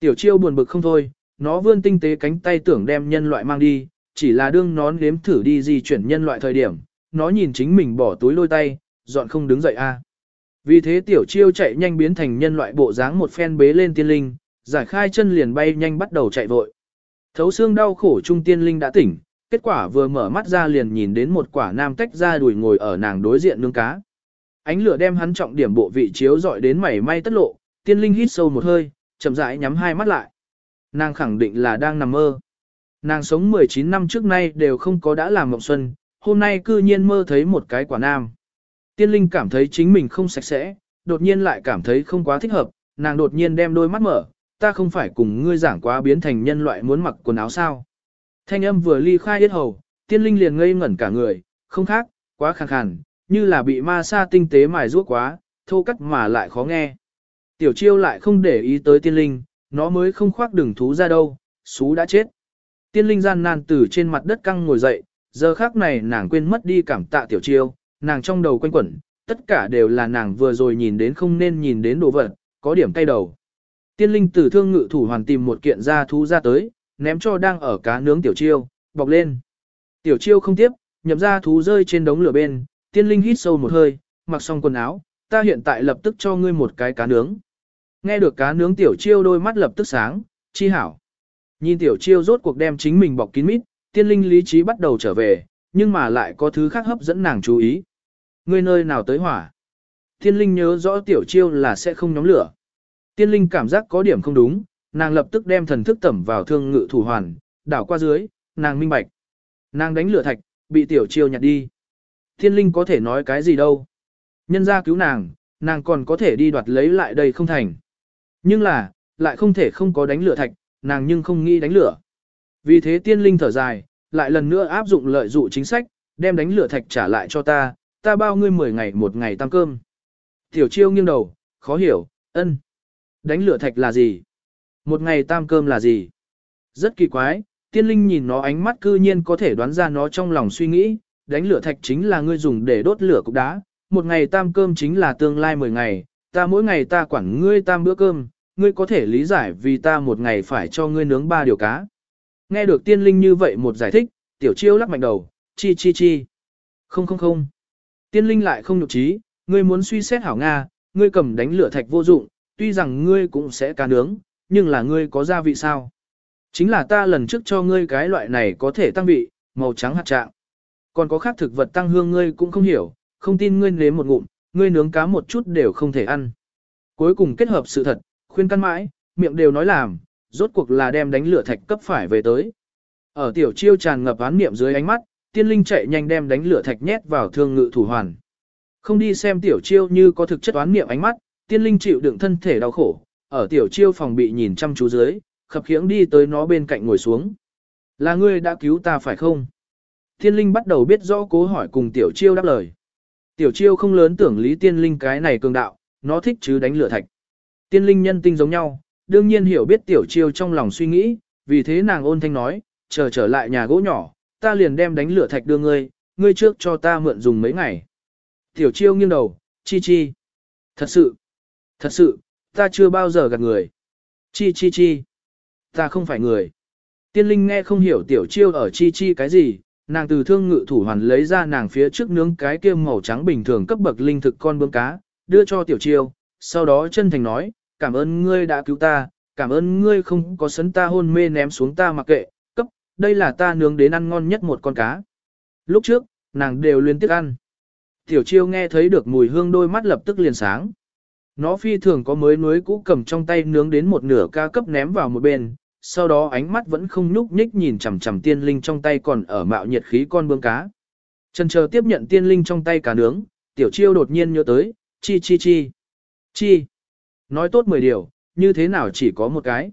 Tiểu chiêu buồn bực không thôi, nó vươn tinh tế cánh tay tưởng đem nhân loại mang đi, chỉ là đương nó nếm thử đi di chuyển nhân loại thời điểm, nó nhìn chính mình bỏ túi lôi tay, dọn không đứng dậy a. Vì thế tiểu chiêu chạy nhanh biến thành nhân loại bộ dáng một phen bế lên tiên linh, giải khai chân liền bay nhanh bắt đầu chạy vội. Thấu xương đau khổ trung tiên linh đã tỉnh, kết quả vừa mở mắt ra liền nhìn đến một quả nam tách ra đùi ngồi ở nàng đối diện nướng cá. Ánh lửa đem hắn trọng điểm bộ vị chiếu dọi đến mảy may tất lộ, tiên linh hít sâu một hơi, chậm rãi nhắm hai mắt lại. Nàng khẳng định là đang nằm mơ. Nàng sống 19 năm trước nay đều không có đã làm mộng xuân, hôm nay cư nhiên mơ thấy một cái quả nam. Tiên linh cảm thấy chính mình không sạch sẽ, đột nhiên lại cảm thấy không quá thích hợp, nàng đột nhiên đem đôi mắt mở, ta không phải cùng ngươi giảng quá biến thành nhân loại muốn mặc quần áo sao. Thanh âm vừa ly khai yết hầu, tiên linh liền ngây ngẩn cả người, không khác, quá khàn khàn, như là bị ma sa tinh tế mài ruốc quá, thô cắt mà lại khó nghe. Tiểu chiêu lại không để ý tới tiên linh, nó mới không khoác đừng thú ra đâu, xú đã chết. Tiên linh gian nan từ trên mặt đất căng ngồi dậy, giờ khác này nàng quên mất đi cảm tạ tiểu chiêu, nàng trong đầu quanh quẩn, tất cả đều là nàng vừa rồi nhìn đến không nên nhìn đến đồ vật, có điểm cay đầu. Tiên linh tử thương ngự thủ hoàn tìm một kiện da thú ra tới, ném cho đang ở cá nướng tiểu chiêu, bọc lên. Tiểu chiêu không tiếp, nhậm ra thú rơi trên đống lửa bên, tiên linh hít sâu một hơi, mặc xong quần áo, ta hiện tại lập tức cho ngươi một cái cá nướng. Nghe được cá nướng tiểu chiêu đôi mắt lập tức sáng, chi hảo. Nhìn tiểu chiêu rốt cuộc đem chính mình bọc kín mít, tiên linh lý trí bắt đầu trở về, nhưng mà lại có thứ khác hấp dẫn nàng chú ý. Ngươi nơi nào tới hỏa? Tiên linh nhớ rõ tiểu chiêu là sẽ không nhóm lửa. Tiên linh cảm giác có điểm không đúng, nàng lập tức đem thần thức tẩm vào thương ngự thủ hoàn, đảo qua dưới, nàng minh bạch. Nàng đánh lửa thạch, bị tiểu chiêu nhặt đi. Tiên linh có thể nói cái gì đâu. Nhân ra cứu nàng, nàng còn có thể đi đoạt lấy lại đây không thành. Nhưng là, lại không thể không có đánh lửa thạch, nàng nhưng không nghĩ đánh lửa. Vì thế tiên linh thở dài, lại lần nữa áp dụng lợi dụ chính sách, đem đánh lửa thạch trả lại cho ta, ta bao ngươi 10 ngày một ngày tăng cơm. Tiểu chiêu nghiêng đầu, khó hiểu, ân. Đánh lửa thạch là gì? Một ngày tam cơm là gì? Rất kỳ quái, tiên linh nhìn nó ánh mắt cư nhiên có thể đoán ra nó trong lòng suy nghĩ, đánh lửa thạch chính là ngươi dùng để đốt lửa cục đá, một ngày tam cơm chính là tương lai 10 ngày, ta mỗi ngày ta quản ngươi tam bữa cơm, ngươi có thể lý giải vì ta một ngày phải cho ngươi nướng ba điều cá. Nghe được tiên linh như vậy một giải thích, tiểu chiêu lắc mạnh đầu, chi chi chi. Không không không. Tiên linh lại không nhục trí, ngươi muốn suy xét hảo Nga, ngươi cầm đánh lửa thạch vô dụng, tuy rằng ngươi cũng sẽ cá nướng, nhưng là ngươi có gia vị sao? Chính là ta lần trước cho ngươi cái loại này có thể tăng vị, màu trắng hạt trạng. Còn có khác thực vật tăng hương ngươi cũng không hiểu, không tin ngươi nếm một ngụm, ngươi nướng cá một chút đều không thể ăn. Cuối cùng kết hợp sự thật, khuyên căn mãi, miệng đều nói làm, rốt cuộc là đem đánh lửa thạch cấp phải về tới. Ở tiểu chiêu tràn ngập án niệm dưới ánh mắt, tiên linh chạy nhanh đem đánh lửa thạch nhét vào thương ngự thủ hoàn. Không đi xem tiểu chiêu như có thực chất oán niệm ánh mắt, tiên linh chịu đựng thân thể đau khổ, ở tiểu chiêu phòng bị nhìn chăm chú dưới, khập khiễng đi tới nó bên cạnh ngồi xuống. Là ngươi đã cứu ta phải không? Tiên linh bắt đầu biết rõ cố hỏi cùng tiểu chiêu đáp lời. Tiểu chiêu không lớn tưởng lý tiên linh cái này cường đạo, nó thích chứ đánh lửa thạch. Tiên linh nhân tinh giống nhau, đương nhiên hiểu biết tiểu chiêu trong lòng suy nghĩ, vì thế nàng ôn thanh nói, chờ trở lại nhà gỗ nhỏ, ta liền đem đánh lửa thạch đưa ngươi, ngươi trước cho ta mượn dùng mấy ngày. Tiểu chiêu nghiêng đầu, chi chi. Thật sự, thật sự, ta chưa bao giờ gặp người. Chi chi chi. Ta không phải người. Tiên linh nghe không hiểu tiểu chiêu ở chi chi cái gì, nàng từ thương ngự thủ hoàn lấy ra nàng phía trước nướng cái kia màu trắng bình thường cấp bậc linh thực con bướm cá, đưa cho tiểu chiêu, sau đó chân thành nói, cảm ơn ngươi đã cứu ta, cảm ơn ngươi không có sấn ta hôn mê ném xuống ta mặc kệ, cấp, đây là ta nướng đến ăn ngon nhất một con cá. Lúc trước, nàng đều liên tiếp ăn. Tiểu chiêu nghe thấy được mùi hương đôi mắt lập tức liền sáng. Nó phi thường có mới núi cũ cầm trong tay nướng đến một nửa ca cấp ném vào một bên, sau đó ánh mắt vẫn không nhúc nhích nhìn chằm chằm tiên linh trong tay còn ở mạo nhiệt khí con bướm cá. Trần chờ tiếp nhận tiên linh trong tay cá nướng, tiểu chiêu đột nhiên nhớ tới, chi chi chi. Chi. Nói tốt 10 điều, như thế nào chỉ có một cái.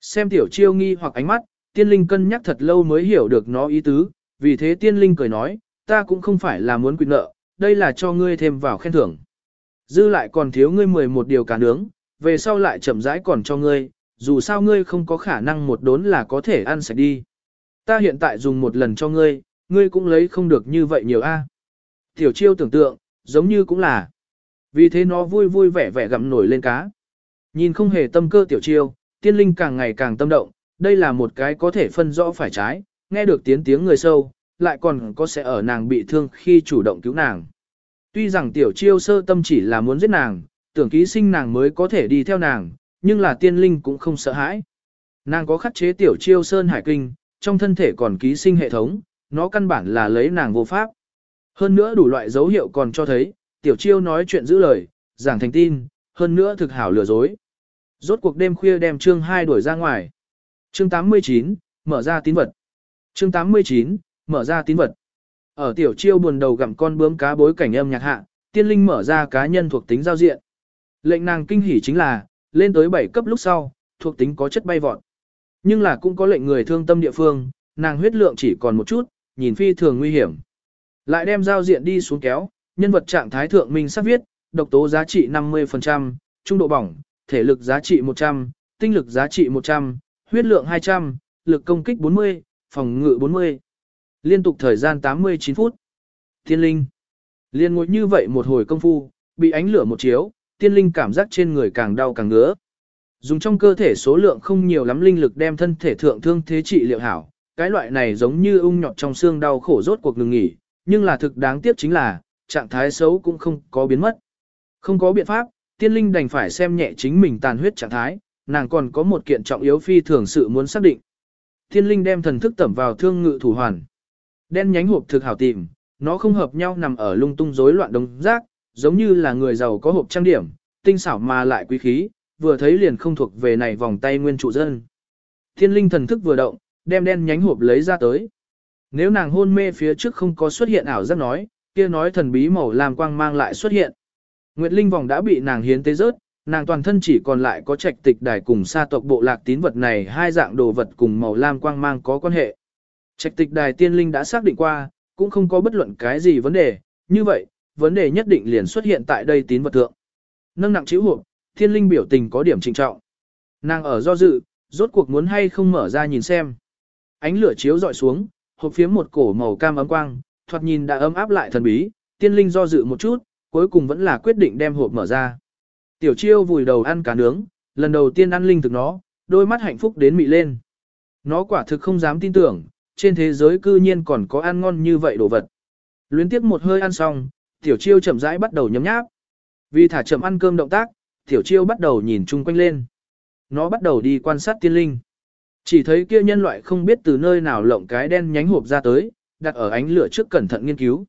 Xem tiểu chiêu nghi hoặc ánh mắt, tiên linh cân nhắc thật lâu mới hiểu được nó ý tứ, vì thế tiên linh cười nói, ta cũng không phải là muốn quy nợ, đây là cho ngươi thêm vào khen thưởng. Dư lại còn thiếu ngươi 11 điều cá nướng, về sau lại chậm rãi còn cho ngươi, dù sao ngươi không có khả năng một đốn là có thể ăn sạch đi. Ta hiện tại dùng một lần cho ngươi, ngươi cũng lấy không được như vậy nhiều a. Tiểu chiêu tưởng tượng, giống như cũng là. Vì thế nó vui vui vẻ vẻ gặm nổi lên cá. Nhìn không hề tâm cơ tiểu chiêu, tiên linh càng ngày càng tâm động, đây là một cái có thể phân rõ phải trái, nghe được tiếng tiếng người sâu, lại còn có sẽ ở nàng bị thương khi chủ động cứu nàng. Tuy rằng tiểu chiêu sơ tâm chỉ là muốn giết nàng, tưởng ký sinh nàng mới có thể đi theo nàng, nhưng là tiên linh cũng không sợ hãi. Nàng có khắc chế tiểu chiêu sơn hải kinh, trong thân thể còn ký sinh hệ thống, nó căn bản là lấy nàng vô pháp. Hơn nữa đủ loại dấu hiệu còn cho thấy, tiểu chiêu nói chuyện giữ lời, giảng thành tin, hơn nữa thực hảo lừa dối. Rốt cuộc đêm khuya đem chương 2 đuổi ra ngoài. Chương 89, mở ra tín vật. Chương 89, mở ra tín vật. Ở tiểu chiêu buồn đầu gặm con bướm cá bối cảnh âm nhạc hạ, tiên linh mở ra cá nhân thuộc tính giao diện. Lệnh nàng kinh hỉ chính là, lên tới 7 cấp lúc sau, thuộc tính có chất bay vọt. Nhưng là cũng có lệnh người thương tâm địa phương, nàng huyết lượng chỉ còn một chút, nhìn phi thường nguy hiểm. Lại đem giao diện đi xuống kéo, nhân vật trạng thái thượng minh sắp viết, độc tố giá trị 50%, trung độ bỏng, thể lực giá trị 100, tinh lực giá trị 100, huyết lượng 200, lực công kích 40, phòng ngự 40. Liên tục thời gian 89 phút. Tiên linh. Liên ngồi như vậy một hồi công phu, bị ánh lửa một chiếu, tiên linh cảm giác trên người càng đau càng ngứa. Dùng trong cơ thể số lượng không nhiều lắm linh lực đem thân thể thượng thương thế trị liệu hảo, cái loại này giống như ung nhọt trong xương đau khổ rốt cuộc ngừng nghỉ, nhưng là thực đáng tiếc chính là, trạng thái xấu cũng không có biến mất. Không có biện pháp, tiên linh đành phải xem nhẹ chính mình tàn huyết trạng thái, nàng còn có một kiện trọng yếu phi thường sự muốn xác định. Tiên linh đem thần thức tẩm vào thương ngự thủ hoàn. Đen nhánh hộp thực hảo tìm, nó không hợp nhau nằm ở lung tung rối loạn đống rác, giống như là người giàu có hộp trang điểm, tinh xảo mà lại quý khí, vừa thấy liền không thuộc về này vòng tay nguyên trụ dân. Thiên linh thần thức vừa động, đem đen nhánh hộp lấy ra tới. Nếu nàng hôn mê phía trước không có xuất hiện ảo giác nói, kia nói thần bí màu làm quang mang lại xuất hiện. Nguyệt linh vòng đã bị nàng hiến tế rớt, nàng toàn thân chỉ còn lại có trạch tịch đài cùng sa tộc bộ lạc tín vật này hai dạng đồ vật cùng màu lam quang mang có quan hệ. Trạch tịch đài tiên linh đã xác định qua, cũng không có bất luận cái gì vấn đề, như vậy, vấn đề nhất định liền xuất hiện tại đây tín vật thượng. Nâng nặng chịu hộp, thiên linh biểu tình có điểm trịnh trọng. Nàng ở do dự, rốt cuộc muốn hay không mở ra nhìn xem. Ánh lửa chiếu dọi xuống, hộp phía một cổ màu cam ấm quang, thoạt nhìn đã ấm áp lại thần bí, tiên linh do dự một chút, cuối cùng vẫn là quyết định đem hộp mở ra. Tiểu chiêu vùi đầu ăn cá nướng, lần đầu tiên ăn linh thực nó, đôi mắt hạnh phúc đến mị lên. Nó quả thực không dám tin tưởng, trên thế giới cư nhiên còn có ăn ngon như vậy đồ vật. Luyến tiếp một hơi ăn xong, tiểu chiêu chậm rãi bắt đầu nhấm nháp. Vì thả chậm ăn cơm động tác, tiểu chiêu bắt đầu nhìn chung quanh lên. Nó bắt đầu đi quan sát tiên linh. Chỉ thấy kia nhân loại không biết từ nơi nào lộng cái đen nhánh hộp ra tới, đặt ở ánh lửa trước cẩn thận nghiên cứu.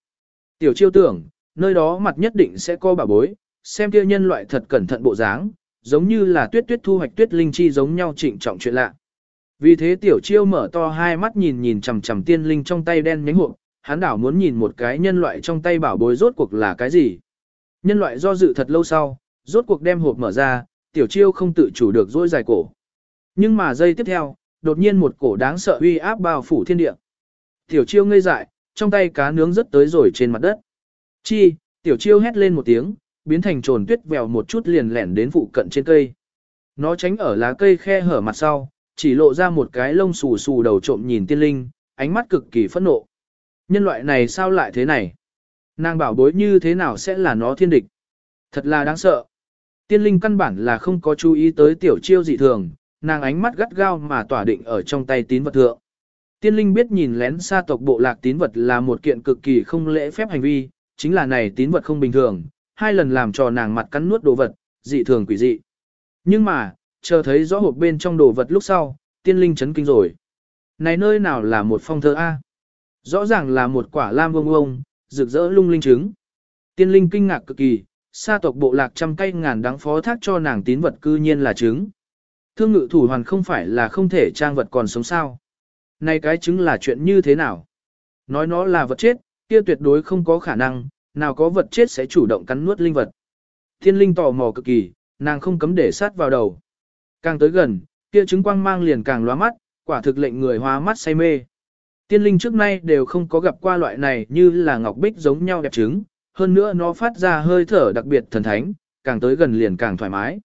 Tiểu chiêu tưởng, nơi đó mặt nhất định sẽ có bà bối, xem kia nhân loại thật cẩn thận bộ dáng, giống như là tuyết tuyết thu hoạch tuyết linh chi giống nhau trịnh trọng chuyện lạ. Vì thế tiểu chiêu mở to hai mắt nhìn nhìn chằm chằm tiên linh trong tay đen nhánh hộp, hắn đảo muốn nhìn một cái nhân loại trong tay bảo bối rốt cuộc là cái gì. Nhân loại do dự thật lâu sau, rốt cuộc đem hộp mở ra, tiểu chiêu không tự chủ được dỗi dài cổ. Nhưng mà giây tiếp theo, đột nhiên một cổ đáng sợ uy áp bao phủ thiên địa. Tiểu chiêu ngây dại, trong tay cá nướng rất tới rồi trên mặt đất. Chi, tiểu chiêu hét lên một tiếng, biến thành trồn tuyết vèo một chút liền lẻn đến phụ cận trên cây. Nó tránh ở lá cây khe hở mặt sau, chỉ lộ ra một cái lông xù xù đầu trộm nhìn tiên linh, ánh mắt cực kỳ phẫn nộ. Nhân loại này sao lại thế này? Nàng bảo bối như thế nào sẽ là nó thiên địch? Thật là đáng sợ. Tiên linh căn bản là không có chú ý tới tiểu chiêu dị thường, nàng ánh mắt gắt gao mà tỏa định ở trong tay tín vật thượng. Tiên linh biết nhìn lén xa tộc bộ lạc tín vật là một kiện cực kỳ không lễ phép hành vi, chính là này tín vật không bình thường, hai lần làm cho nàng mặt cắn nuốt đồ vật, dị thường quỷ dị. Nhưng mà, chờ thấy rõ hộp bên trong đồ vật lúc sau, tiên linh chấn kinh rồi. Này nơi nào là một phong thơ A? Rõ ràng là một quả lam vông vông, rực rỡ lung linh trứng. Tiên linh kinh ngạc cực kỳ, sa tộc bộ lạc trăm cây ngàn đáng phó thác cho nàng tín vật cư nhiên là trứng. Thương ngự thủ hoàn không phải là không thể trang vật còn sống sao. Này cái trứng là chuyện như thế nào? Nói nó là vật chết, kia tuyệt đối không có khả năng, nào có vật chết sẽ chủ động cắn nuốt linh vật. Thiên linh tò mò cực kỳ, nàng không cấm để sát vào đầu. Càng tới gần, kia trứng quang mang liền càng lóa mắt, quả thực lệnh người hoa mắt say mê. Tiên linh trước nay đều không có gặp qua loại này như là ngọc bích giống nhau đẹp trứng, hơn nữa nó phát ra hơi thở đặc biệt thần thánh, càng tới gần liền càng thoải mái.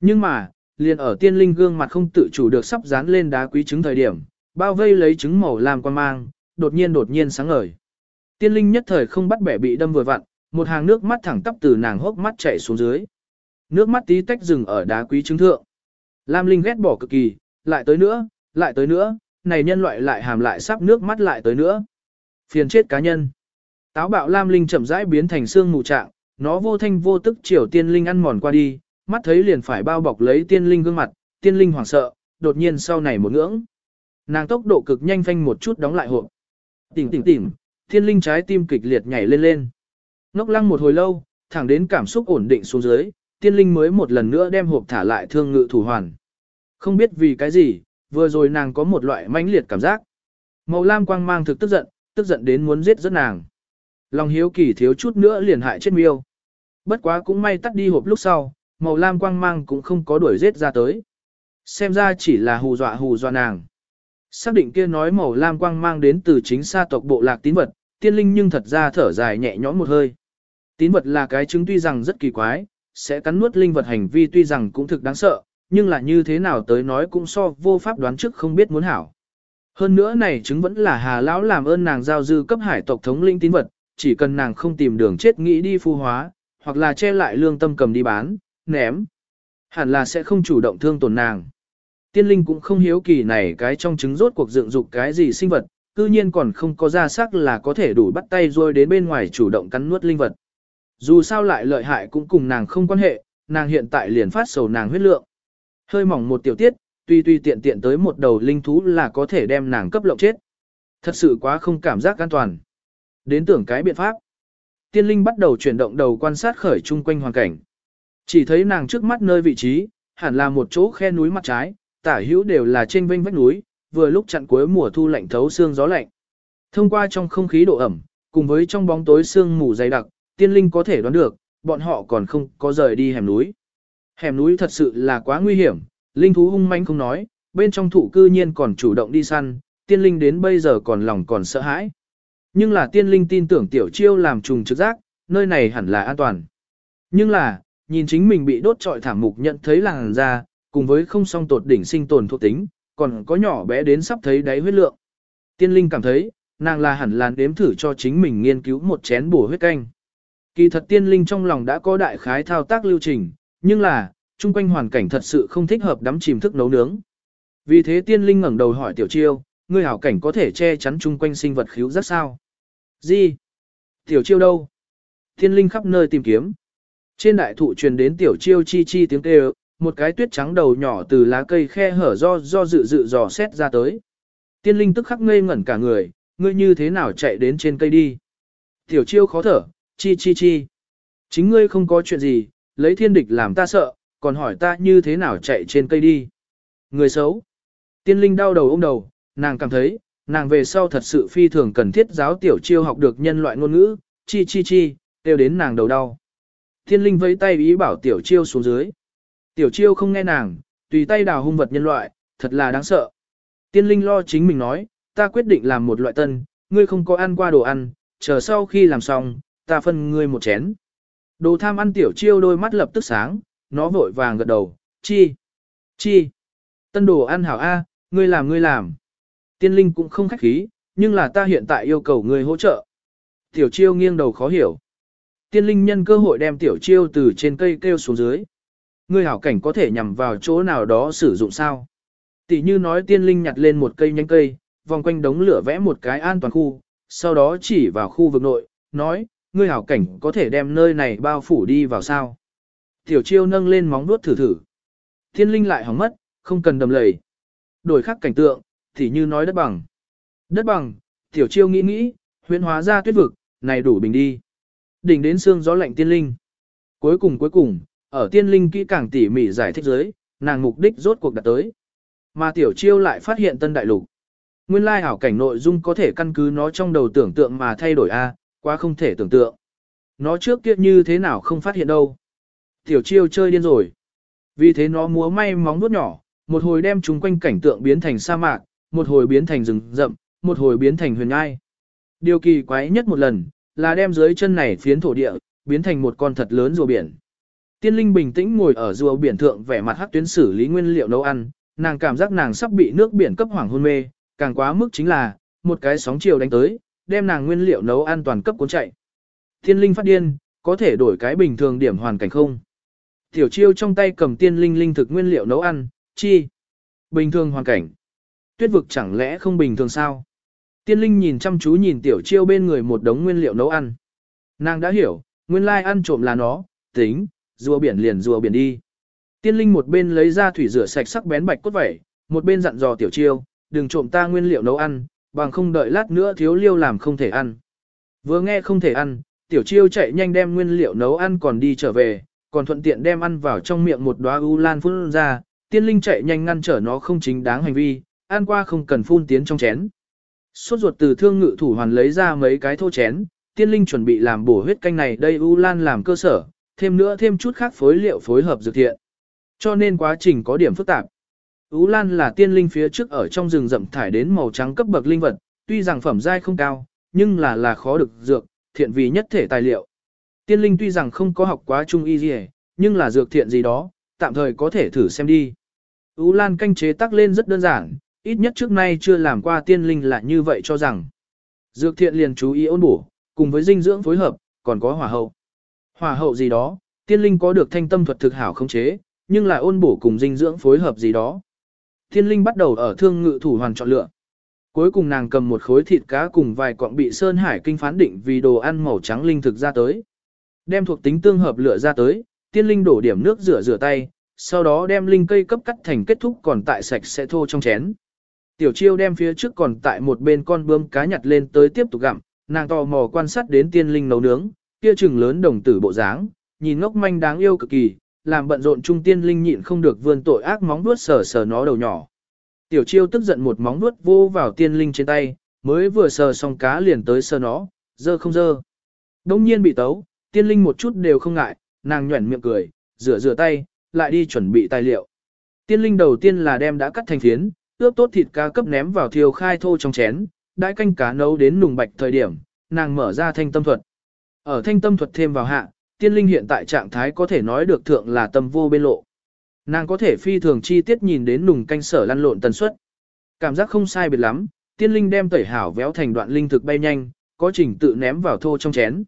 Nhưng mà, liền ở tiên linh gương mặt không tự chủ được sắp dán lên đá quý trứng thời điểm, bao vây lấy trứng màu làm quan mang, đột nhiên đột nhiên sáng ngời. Tiên linh nhất thời không bắt bẻ bị đâm vừa vặn, một hàng nước mắt thẳng tắp từ nàng hốc mắt chảy xuống dưới. Nước mắt tí tách dừng ở đá quý trứng thượng. Lam Linh ghét bỏ cực kỳ, lại tới nữa, lại tới nữa, này nhân loại lại hàm lại sắp nước mắt lại tới nữa. Phiền chết cá nhân. Táo bạo Lam Linh chậm rãi biến thành xương mù trạng, nó vô thanh vô tức chiều tiên linh ăn mòn qua đi, mắt thấy liền phải bao bọc lấy tiên linh gương mặt, tiên linh hoảng sợ, đột nhiên sau này một ngưỡng. Nàng tốc độ cực nhanh phanh một chút đóng lại hộp. Tỉnh tỉnh tỉnh, tiên linh trái tim kịch liệt nhảy lên lên. Ngốc lăng một hồi lâu, thẳng đến cảm xúc ổn định xuống dưới, tiên linh mới một lần nữa đem hộp thả lại thương ngự thủ hoàn. Không biết vì cái gì, vừa rồi nàng có một loại mãnh liệt cảm giác. Màu lam quang mang thực tức giận, tức giận đến muốn giết rất nàng. Lòng hiếu kỳ thiếu chút nữa liền hại chết miêu. Bất quá cũng may tắt đi hộp lúc sau, màu lam quang mang cũng không có đuổi giết ra tới. Xem ra chỉ là hù dọa hù dọa nàng. Xác định kia nói màu lam quang mang đến từ chính sa tộc bộ lạc tín vật, tiên linh nhưng thật ra thở dài nhẹ nhõm một hơi. Tín vật là cái chứng tuy rằng rất kỳ quái, sẽ cắn nuốt linh vật hành vi tuy rằng cũng thực đáng sợ, nhưng là như thế nào tới nói cũng so vô pháp đoán trước không biết muốn hảo. Hơn nữa này chứng vẫn là hà lão làm ơn nàng giao dư cấp hải tộc thống linh tín vật, chỉ cần nàng không tìm đường chết nghĩ đi phu hóa, hoặc là che lại lương tâm cầm đi bán, ném. Hẳn là sẽ không chủ động thương tổn nàng. Tiên linh cũng không hiếu kỳ này cái trong trứng rốt cuộc dựng dục cái gì sinh vật, tự nhiên còn không có ra sắc là có thể đủ bắt tay rồi đến bên ngoài chủ động cắn nuốt linh vật. Dù sao lại lợi hại cũng cùng nàng không quan hệ, nàng hiện tại liền phát sầu nàng huyết lượng. Hơi mỏng một tiểu tiết, tuy tuy tiện tiện tới một đầu linh thú là có thể đem nàng cấp lộng chết. Thật sự quá không cảm giác an toàn. Đến tưởng cái biện pháp. Tiên linh bắt đầu chuyển động đầu quan sát khởi chung quanh hoàn cảnh. Chỉ thấy nàng trước mắt nơi vị trí, hẳn là một chỗ khe núi mặt trái, tả hữu đều là trên vênh vách núi, vừa lúc chặn cuối mùa thu lạnh thấu xương gió lạnh. Thông qua trong không khí độ ẩm, cùng với trong bóng tối sương mù dày đặc, tiên linh có thể đoán được, bọn họ còn không có rời đi hẻm núi. Hẻm núi thật sự là quá nguy hiểm, linh thú hung manh không nói, bên trong thụ cư nhiên còn chủ động đi săn, tiên linh đến bây giờ còn lòng còn sợ hãi. Nhưng là tiên linh tin tưởng tiểu chiêu làm trùng trực giác, nơi này hẳn là an toàn. Nhưng là, nhìn chính mình bị đốt trọi thảm mục nhận thấy làng ra, cùng với không song tột đỉnh sinh tồn thuộc tính, còn có nhỏ bé đến sắp thấy đáy huyết lượng. Tiên linh cảm thấy, nàng là hẳn là đếm thử cho chính mình nghiên cứu một chén bổ huyết canh. Kỳ thật tiên linh trong lòng đã có đại khái thao tác lưu trình, nhưng là, chung quanh hoàn cảnh thật sự không thích hợp đắm chìm thức nấu nướng. Vì thế tiên linh ngẩng đầu hỏi tiểu chiêu, ngươi hảo cảnh có thể che chắn chung quanh sinh vật khíu rất sao? Gì? Tiểu chiêu đâu? Tiên linh khắp nơi tìm kiếm. Trên đại thụ truyền đến tiểu chiêu chi chi tiếng kêu, một cái tuyết trắng đầu nhỏ từ lá cây khe hở do do dự dự dò xét ra tới. Tiên linh tức khắc ngây ngẩn cả người, ngươi như thế nào chạy đến trên cây đi? Tiểu chiêu khó thở, chi chi chi. Chính ngươi không có chuyện gì, lấy thiên địch làm ta sợ, còn hỏi ta như thế nào chạy trên cây đi. Người xấu. Tiên linh đau đầu ôm đầu, nàng cảm thấy, nàng về sau thật sự phi thường cần thiết giáo tiểu chiêu học được nhân loại ngôn ngữ, chi chi chi, đều đến nàng đầu đau. Tiên linh vẫy tay ý bảo tiểu chiêu xuống dưới. Tiểu chiêu không nghe nàng, tùy tay đào hung vật nhân loại, thật là đáng sợ. Tiên linh lo chính mình nói, ta quyết định làm một loại tân, ngươi không có ăn qua đồ ăn, chờ sau khi làm xong, ta phân ngươi một chén. Đồ tham ăn tiểu chiêu đôi mắt lập tức sáng, nó vội vàng gật đầu, chi, chi, tân đồ ăn hảo A, ngươi làm ngươi làm. Tiên linh cũng không khách khí, nhưng là ta hiện tại yêu cầu ngươi hỗ trợ. Tiểu chiêu nghiêng đầu khó hiểu. Tiên linh nhân cơ hội đem tiểu chiêu từ trên cây kêu xuống dưới. Ngươi hảo cảnh có thể nhằm vào chỗ nào đó sử dụng sao? Tỷ như nói tiên linh nhặt lên một cây nhánh cây, vòng quanh đống lửa vẽ một cái an toàn khu, sau đó chỉ vào khu vực nội, nói, ngươi hảo cảnh có thể đem nơi này bao phủ đi vào sao. Tiểu chiêu nâng lên móng vuốt thử thử. Thiên linh lại hỏng mất, không cần đầm lầy. Đổi khác cảnh tượng, thì như nói đất bằng. Đất bằng, tiểu chiêu nghĩ nghĩ, huyễn hóa ra tuyết vực, này đủ bình đi. Đỉnh đến xương gió lạnh tiên linh. Cuối cùng cuối cùng, ở tiên linh kỹ càng tỉ mỉ giải thích giới, nàng mục đích rốt cuộc đạt tới. Mà tiểu chiêu lại phát hiện tân đại lục. Nguyên lai hảo cảnh nội dung có thể căn cứ nó trong đầu tưởng tượng mà thay đổi A, quá không thể tưởng tượng. Nó trước kia như thế nào không phát hiện đâu. Tiểu chiêu chơi điên rồi. Vì thế nó múa may móng vuốt nhỏ, một hồi đem chúng quanh cảnh tượng biến thành sa mạc, một hồi biến thành rừng rậm, một hồi biến thành huyền ngai. Điều kỳ quái nhất một lần, là đem dưới chân này phiến thổ địa, biến thành một con thật lớn rùa biển. Tiên linh bình tĩnh ngồi ở rùa biển thượng vẻ mặt hắc tuyến xử lý nguyên liệu nấu ăn, nàng cảm giác nàng sắp bị nước biển cấp hoàng hôn mê, càng quá mức chính là, một cái sóng chiều đánh tới, đem nàng nguyên liệu nấu ăn toàn cấp cuốn chạy. Thiên linh phát điên, có thể đổi cái bình thường điểm hoàn cảnh không? Tiểu chiêu trong tay cầm tiên linh linh thực nguyên liệu nấu ăn, chi? Bình thường hoàn cảnh. Tuyết vực chẳng lẽ không bình thường sao? Tiên linh nhìn chăm chú nhìn tiểu chiêu bên người một đống nguyên liệu nấu ăn. Nàng đã hiểu, nguyên lai ăn trộm là nó, tính, rùa biển liền rùa biển đi. Tiên linh một bên lấy ra thủy rửa sạch sắc bén bạch cốt vẩy, một bên dặn dò tiểu chiêu, đừng trộm ta nguyên liệu nấu ăn, bằng không đợi lát nữa thiếu liêu làm không thể ăn. Vừa nghe không thể ăn, tiểu chiêu chạy nhanh đem nguyên liệu nấu ăn còn đi trở về, còn thuận tiện đem ăn vào trong miệng một đóa u lan phun ra, tiên linh chạy nhanh ngăn trở nó không chính đáng hành vi, ăn qua không cần phun tiến trong chén. Suốt ruột từ thương ngự thủ hoàn lấy ra mấy cái thô chén, tiên linh chuẩn bị làm bổ huyết canh này đây u lan làm cơ sở, thêm nữa thêm chút khác phối liệu phối hợp dược thiện. Cho nên quá trình có điểm phức tạp. Ú lan là tiên linh phía trước ở trong rừng rậm thải đến màu trắng cấp bậc linh vật, tuy rằng phẩm giai không cao, nhưng là là khó được dược, thiện vì nhất thể tài liệu. Tiên linh tuy rằng không có học quá trung y gì, nhưng là dược thiện gì đó, tạm thời có thể thử xem đi. Ú lan canh chế tác lên rất đơn giản, ít nhất trước nay chưa làm qua tiên linh là như vậy cho rằng. Dược thiện liền chú ý ôn bổ, cùng với dinh dưỡng phối hợp, còn có hỏa hậu. Hỏa hậu gì đó, tiên linh có được thanh tâm thuật thực hảo không chế, nhưng là ôn bổ cùng dinh dưỡng phối hợp gì đó. Thiên linh bắt đầu ở thương ngự thủ hoàn chọn lựa. Cuối cùng nàng cầm một khối thịt cá cùng vài quặng bị Sơn Hải kinh phán định vì đồ ăn màu trắng linh thực ra tới. Đem thuộc tính tương hợp lựa ra tới, tiên linh đổ điểm nước rửa rửa tay, sau đó đem linh cây cấp cắt thành kết thúc còn tại sạch sẽ thô trong chén. Tiểu chiêu đem phía trước còn tại một bên con bươm cá nhặt lên tới tiếp tục gặm, nàng tò mò quan sát đến tiên linh nấu nướng, kia chừng lớn đồng tử bộ dáng, nhìn ngốc manh đáng yêu cực kỳ, làm bận rộn trung tiên linh nhịn không được vươn tội ác móng vuốt sờ sờ nó đầu nhỏ. Tiểu chiêu tức giận một móng vuốt vô vào tiên linh trên tay, mới vừa sờ xong cá liền tới sờ nó, dơ không dơ. Đông nhiên bị tấu, tiên linh một chút đều không ngại, nàng nhuẩn miệng cười, rửa rửa tay, lại đi chuẩn bị tài liệu. Tiên linh đầu tiên là đem đã cắt thành phiến, ướp tốt thịt cá cấp ném vào thiêu khai thô trong chén, đãi canh cá nấu đến nùng bạch thời điểm, nàng mở ra thanh tâm thuật. Ở thanh tâm thuật thêm vào hạ, tiên linh hiện tại trạng thái có thể nói được thượng là tâm vô bên lộ. Nàng có thể phi thường chi tiết nhìn đến nùng canh sở lăn lộn tần suất. Cảm giác không sai biệt lắm, tiên linh đem tẩy hảo véo thành đoạn linh thực bay nhanh, có trình tự ném vào thô trong chén.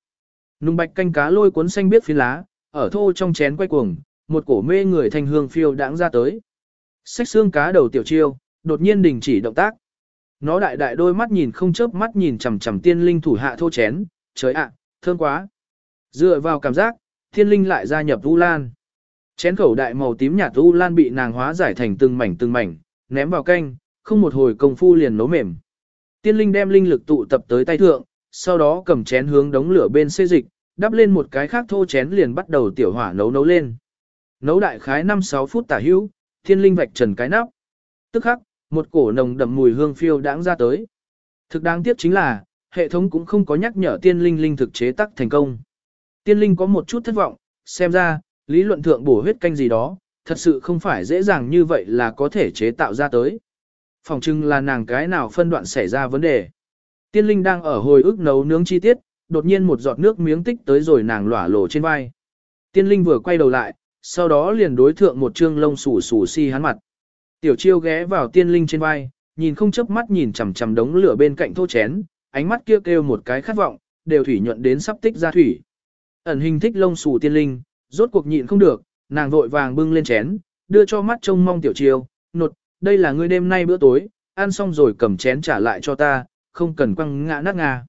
Nùng bạch canh cá lôi cuốn xanh biết phi lá, ở thô trong chén quay cuồng, một cổ mê người thanh hương phiêu đãng ra tới. Xách xương cá đầu tiểu chiêu, đột nhiên đình chỉ động tác. Nó đại đại đôi mắt nhìn không chớp mắt nhìn chằm chằm tiên linh thủ hạ thô chén, trời ạ, thơm quá. Dựa vào cảm giác, thiên linh lại gia nhập U Lan. Chén khẩu đại màu tím nhạt U Lan bị nàng hóa giải thành từng mảnh từng mảnh, ném vào canh, không một hồi công phu liền nấu mềm. Tiên linh đem linh lực tụ tập tới tay thượng, sau đó cầm chén hướng đống lửa bên xê dịch, đắp lên một cái khác thô chén liền bắt đầu tiểu hỏa nấu nấu lên. Nấu đại khái 5-6 phút tả hữu, thiên linh vạch trần cái nắp. Tức khắc, một cổ nồng đậm mùi hương phiêu đãng ra tới. Thực đáng tiếc chính là, hệ thống cũng không có nhắc nhở tiên linh linh thực chế tác thành công. Tiên linh có một chút thất vọng, xem ra, lý luận thượng bổ huyết canh gì đó, thật sự không phải dễ dàng như vậy là có thể chế tạo ra tới. Phòng trưng là nàng cái nào phân đoạn xảy ra vấn đề. Tiên linh đang ở hồi ức nấu nướng chi tiết, đột nhiên một giọt nước miếng tích tới rồi nàng lỏa lổ trên vai. Tiên linh vừa quay đầu lại, sau đó liền đối thượng một trương lông xù xù si hắn mặt. Tiểu chiêu ghé vào tiên linh trên vai, nhìn không chớp mắt nhìn chằm chằm đống lửa bên cạnh thô chén, ánh mắt kia kêu, kêu một cái khát vọng, đều thủy nhuận đến sắp tích ra thủy. Ẩn hình thích lông xù tiên linh, rốt cuộc nhịn không được, nàng vội vàng bưng lên chén, đưa cho mắt trông mong tiểu chiêu, nột, đây là ngươi đêm nay bữa tối, ăn xong rồi cầm chén trả lại cho ta, không cần quăng ngã nát ngà.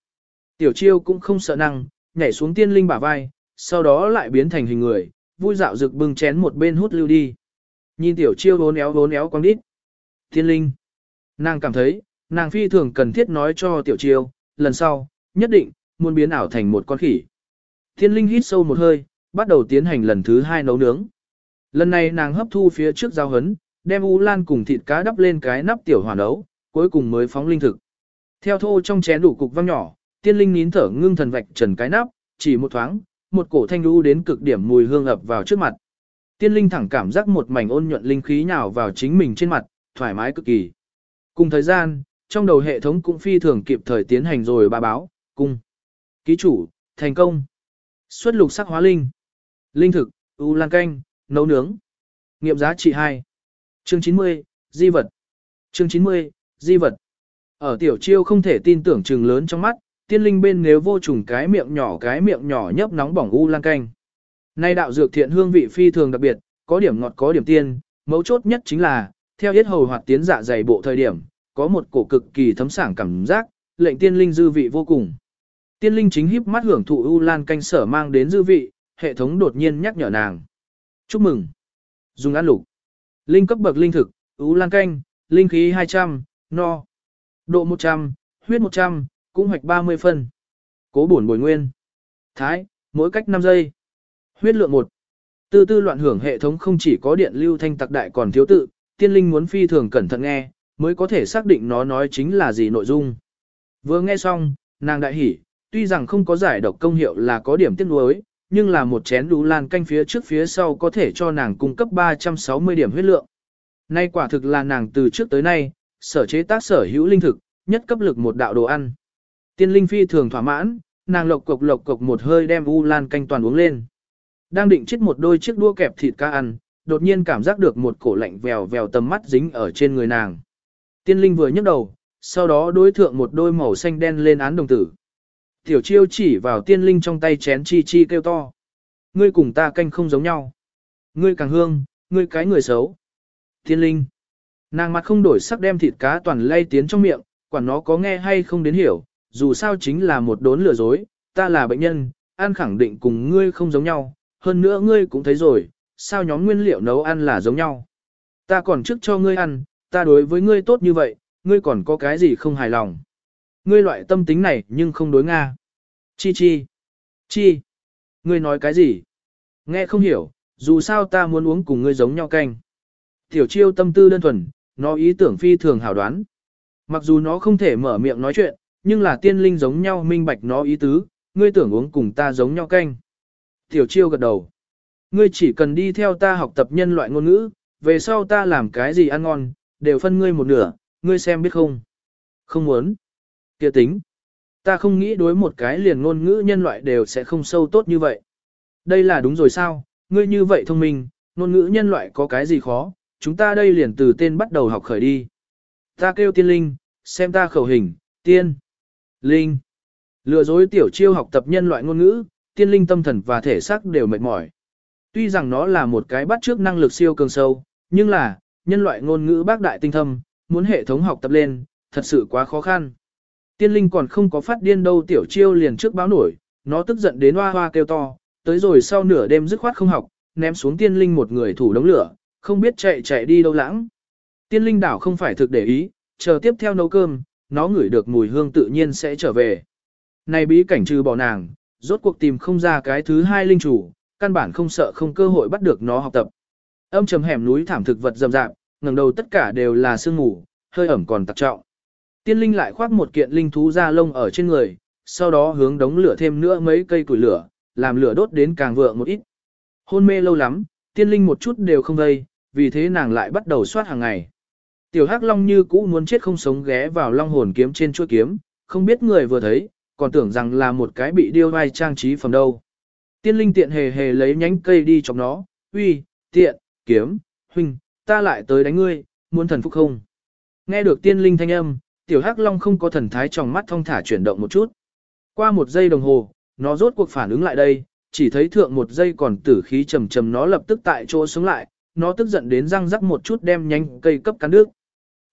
Tiểu chiêu cũng không sợ năng, nhảy xuống tiên linh bả vai, sau đó lại biến thành hình người, vui dạo rực bưng chén một bên hút lưu đi. Nhìn tiểu chiêu vốn éo vốn éo quăng đít. Tiên linh. Nàng cảm thấy, nàng phi thường cần thiết nói cho tiểu chiêu, lần sau, nhất định, muốn biến ảo thành một con khỉ. Thiên linh hít sâu một hơi, bắt đầu tiến hành lần thứ hai nấu nướng. Lần này nàng hấp thu phía trước giao hấn, đem u lan cùng thịt cá đắp lên cái nắp tiểu hỏa nấu, cuối cùng mới phóng linh thực. Theo thô trong chén đủ cục văng nhỏ, tiên linh nín thở ngưng thần vạch trần cái nắp, chỉ một thoáng, một cổ thanh u đến cực điểm mùi hương ập vào trước mặt. Tiên linh thẳng cảm giác một mảnh ôn nhuận linh khí nhào vào chính mình trên mặt, thoải mái cực kỳ. Cùng thời gian, trong đầu hệ thống cũng phi thường kịp thời tiến hành rồi ba báo, cung. Ký chủ, thành công. Xuất lục sắc hóa linh. Linh thực, u lan canh, nấu nướng. Nghiệm giá trị 2. Chương 90, di vật. Chương 90, di vật. Ở tiểu chiêu không thể tin tưởng trừng lớn trong mắt, tiên linh bên nếu vô trùng cái miệng nhỏ cái miệng nhỏ nhấp nóng bỏng u lan canh. Nay đạo dược thiện hương vị phi thường đặc biệt, có điểm ngọt có điểm tiên, mấu chốt nhất chính là, theo yết hầu hoạt tiến dạ dày bộ thời điểm, có một cổ cực kỳ thấm sảng cảm giác, lệnh tiên linh dư vị vô cùng. Tiên linh chính híp mắt hưởng thụ u lan canh sở mang đến dư vị, hệ thống đột nhiên nhắc nhở nàng. Chúc mừng. Dùng ăn lục. Linh cấp bậc linh thực, u lan canh, linh khí 200, no. Độ 100, huyết 100, cũng hoạch 30 phân. Cố bổn bồi nguyên. Thái, mỗi cách 5 giây. Huyết lượng 1. Tư tư loạn hưởng hệ thống không chỉ có điện lưu thanh tạc đại còn thiếu tự, tiên linh muốn phi thường cẩn thận nghe, mới có thể xác định nó nói chính là gì nội dung. Vừa nghe xong, nàng đại hỉ, tuy rằng không có giải độc công hiệu là có điểm tiếc nuối, nhưng là một chén đú lan canh phía trước phía sau có thể cho nàng cung cấp 360 điểm huyết lượng. Nay quả thực là nàng từ trước tới nay, sở chế tác sở hữu linh thực, nhất cấp lực một đạo đồ ăn. Tiên linh phi thường thỏa mãn, nàng lộc cục lộc cục một hơi đem u lan canh toàn uống lên. Đang định chết một đôi chiếc đua kẹp thịt cá ăn, đột nhiên cảm giác được một cổ lạnh vèo vèo tầm mắt dính ở trên người nàng. Tiên linh vừa nhấc đầu, sau đó đối thượng một đôi màu xanh đen lên án đồng tử. Tiểu chiêu chỉ vào tiên linh trong tay chén chi chi kêu to. Ngươi cùng ta canh không giống nhau. Ngươi càng hương, ngươi cái người xấu. Tiên linh. Nàng mặt không đổi sắc đem thịt cá toàn lay tiến trong miệng, quản nó có nghe hay không đến hiểu, dù sao chính là một đốn lừa dối, ta là bệnh nhân, ăn khẳng định cùng ngươi không giống nhau, hơn nữa ngươi cũng thấy rồi, sao nhóm nguyên liệu nấu ăn là giống nhau. Ta còn trước cho ngươi ăn, ta đối với ngươi tốt như vậy, ngươi còn có cái gì không hài lòng. Ngươi loại tâm tính này nhưng không đối Nga. Chi chi. Chi. Ngươi nói cái gì? Nghe không hiểu, dù sao ta muốn uống cùng ngươi giống nhau canh. Tiểu chiêu tâm tư đơn thuần, nó ý tưởng phi thường hảo đoán. Mặc dù nó không thể mở miệng nói chuyện, nhưng là tiên linh giống nhau minh bạch nó ý tứ, ngươi tưởng uống cùng ta giống nhau canh. Tiểu chiêu gật đầu. Ngươi chỉ cần đi theo ta học tập nhân loại ngôn ngữ, về sau ta làm cái gì ăn ngon, đều phân ngươi một nửa, ngươi xem biết không? Không muốn kia tính. Ta không nghĩ đối một cái liền ngôn ngữ nhân loại đều sẽ không sâu tốt như vậy. Đây là đúng rồi sao, ngươi như vậy thông minh, ngôn ngữ nhân loại có cái gì khó, chúng ta đây liền từ tên bắt đầu học khởi đi. Ta kêu tiên linh, xem ta khẩu hình, tiên, linh. Lừa dối tiểu chiêu học tập nhân loại ngôn ngữ, tiên linh tâm thần và thể xác đều mệt mỏi. Tuy rằng nó là một cái bắt trước năng lực siêu cường sâu, nhưng là, nhân loại ngôn ngữ bác đại tinh thâm, muốn hệ thống học tập lên, thật sự quá khó khăn. Tiên linh còn không có phát điên đâu tiểu chiêu liền trước báo nổi, nó tức giận đến hoa hoa kêu to, tới rồi sau nửa đêm dứt khoát không học, ném xuống tiên linh một người thủ đống lửa, không biết chạy chạy đi đâu lãng. Tiên linh đảo không phải thực để ý, chờ tiếp theo nấu cơm, nó ngửi được mùi hương tự nhiên sẽ trở về. Này bí cảnh trừ bỏ nàng, rốt cuộc tìm không ra cái thứ hai linh chủ, căn bản không sợ không cơ hội bắt được nó học tập. Âm trầm hẻm núi thảm thực vật rậm rạp, ngẩng đầu tất cả đều là sương ngủ, hơi ẩm còn tặc trọng. Tiên linh lại khoác một kiện linh thú da lông ở trên người, sau đó hướng đống lửa thêm nữa mấy cây củi lửa, làm lửa đốt đến càng vượng một ít. Hôn mê lâu lắm, tiên linh một chút đều không vây, vì thế nàng lại bắt đầu soát hàng ngày. Tiểu Hắc Long như cũ muốn chết không sống ghé vào long hồn kiếm trên chuôi kiếm, không biết người vừa thấy, còn tưởng rằng là một cái bị điêu vai trang trí phẩm đâu. Tiên linh tiện hề hề lấy nhánh cây đi chọc nó, uy, tiện, kiếm, huynh, ta lại tới đánh ngươi, muốn thần phục không? Nghe được tiên linh thanh âm, tiểu hắc long không có thần thái trong mắt thong thả chuyển động một chút. Qua một giây đồng hồ, nó rốt cuộc phản ứng lại đây, chỉ thấy thượng một giây còn tử khí trầm trầm nó lập tức tại chỗ xuống lại, nó tức giận đến răng rắc một chút đem nhanh cây cấp cắn nước.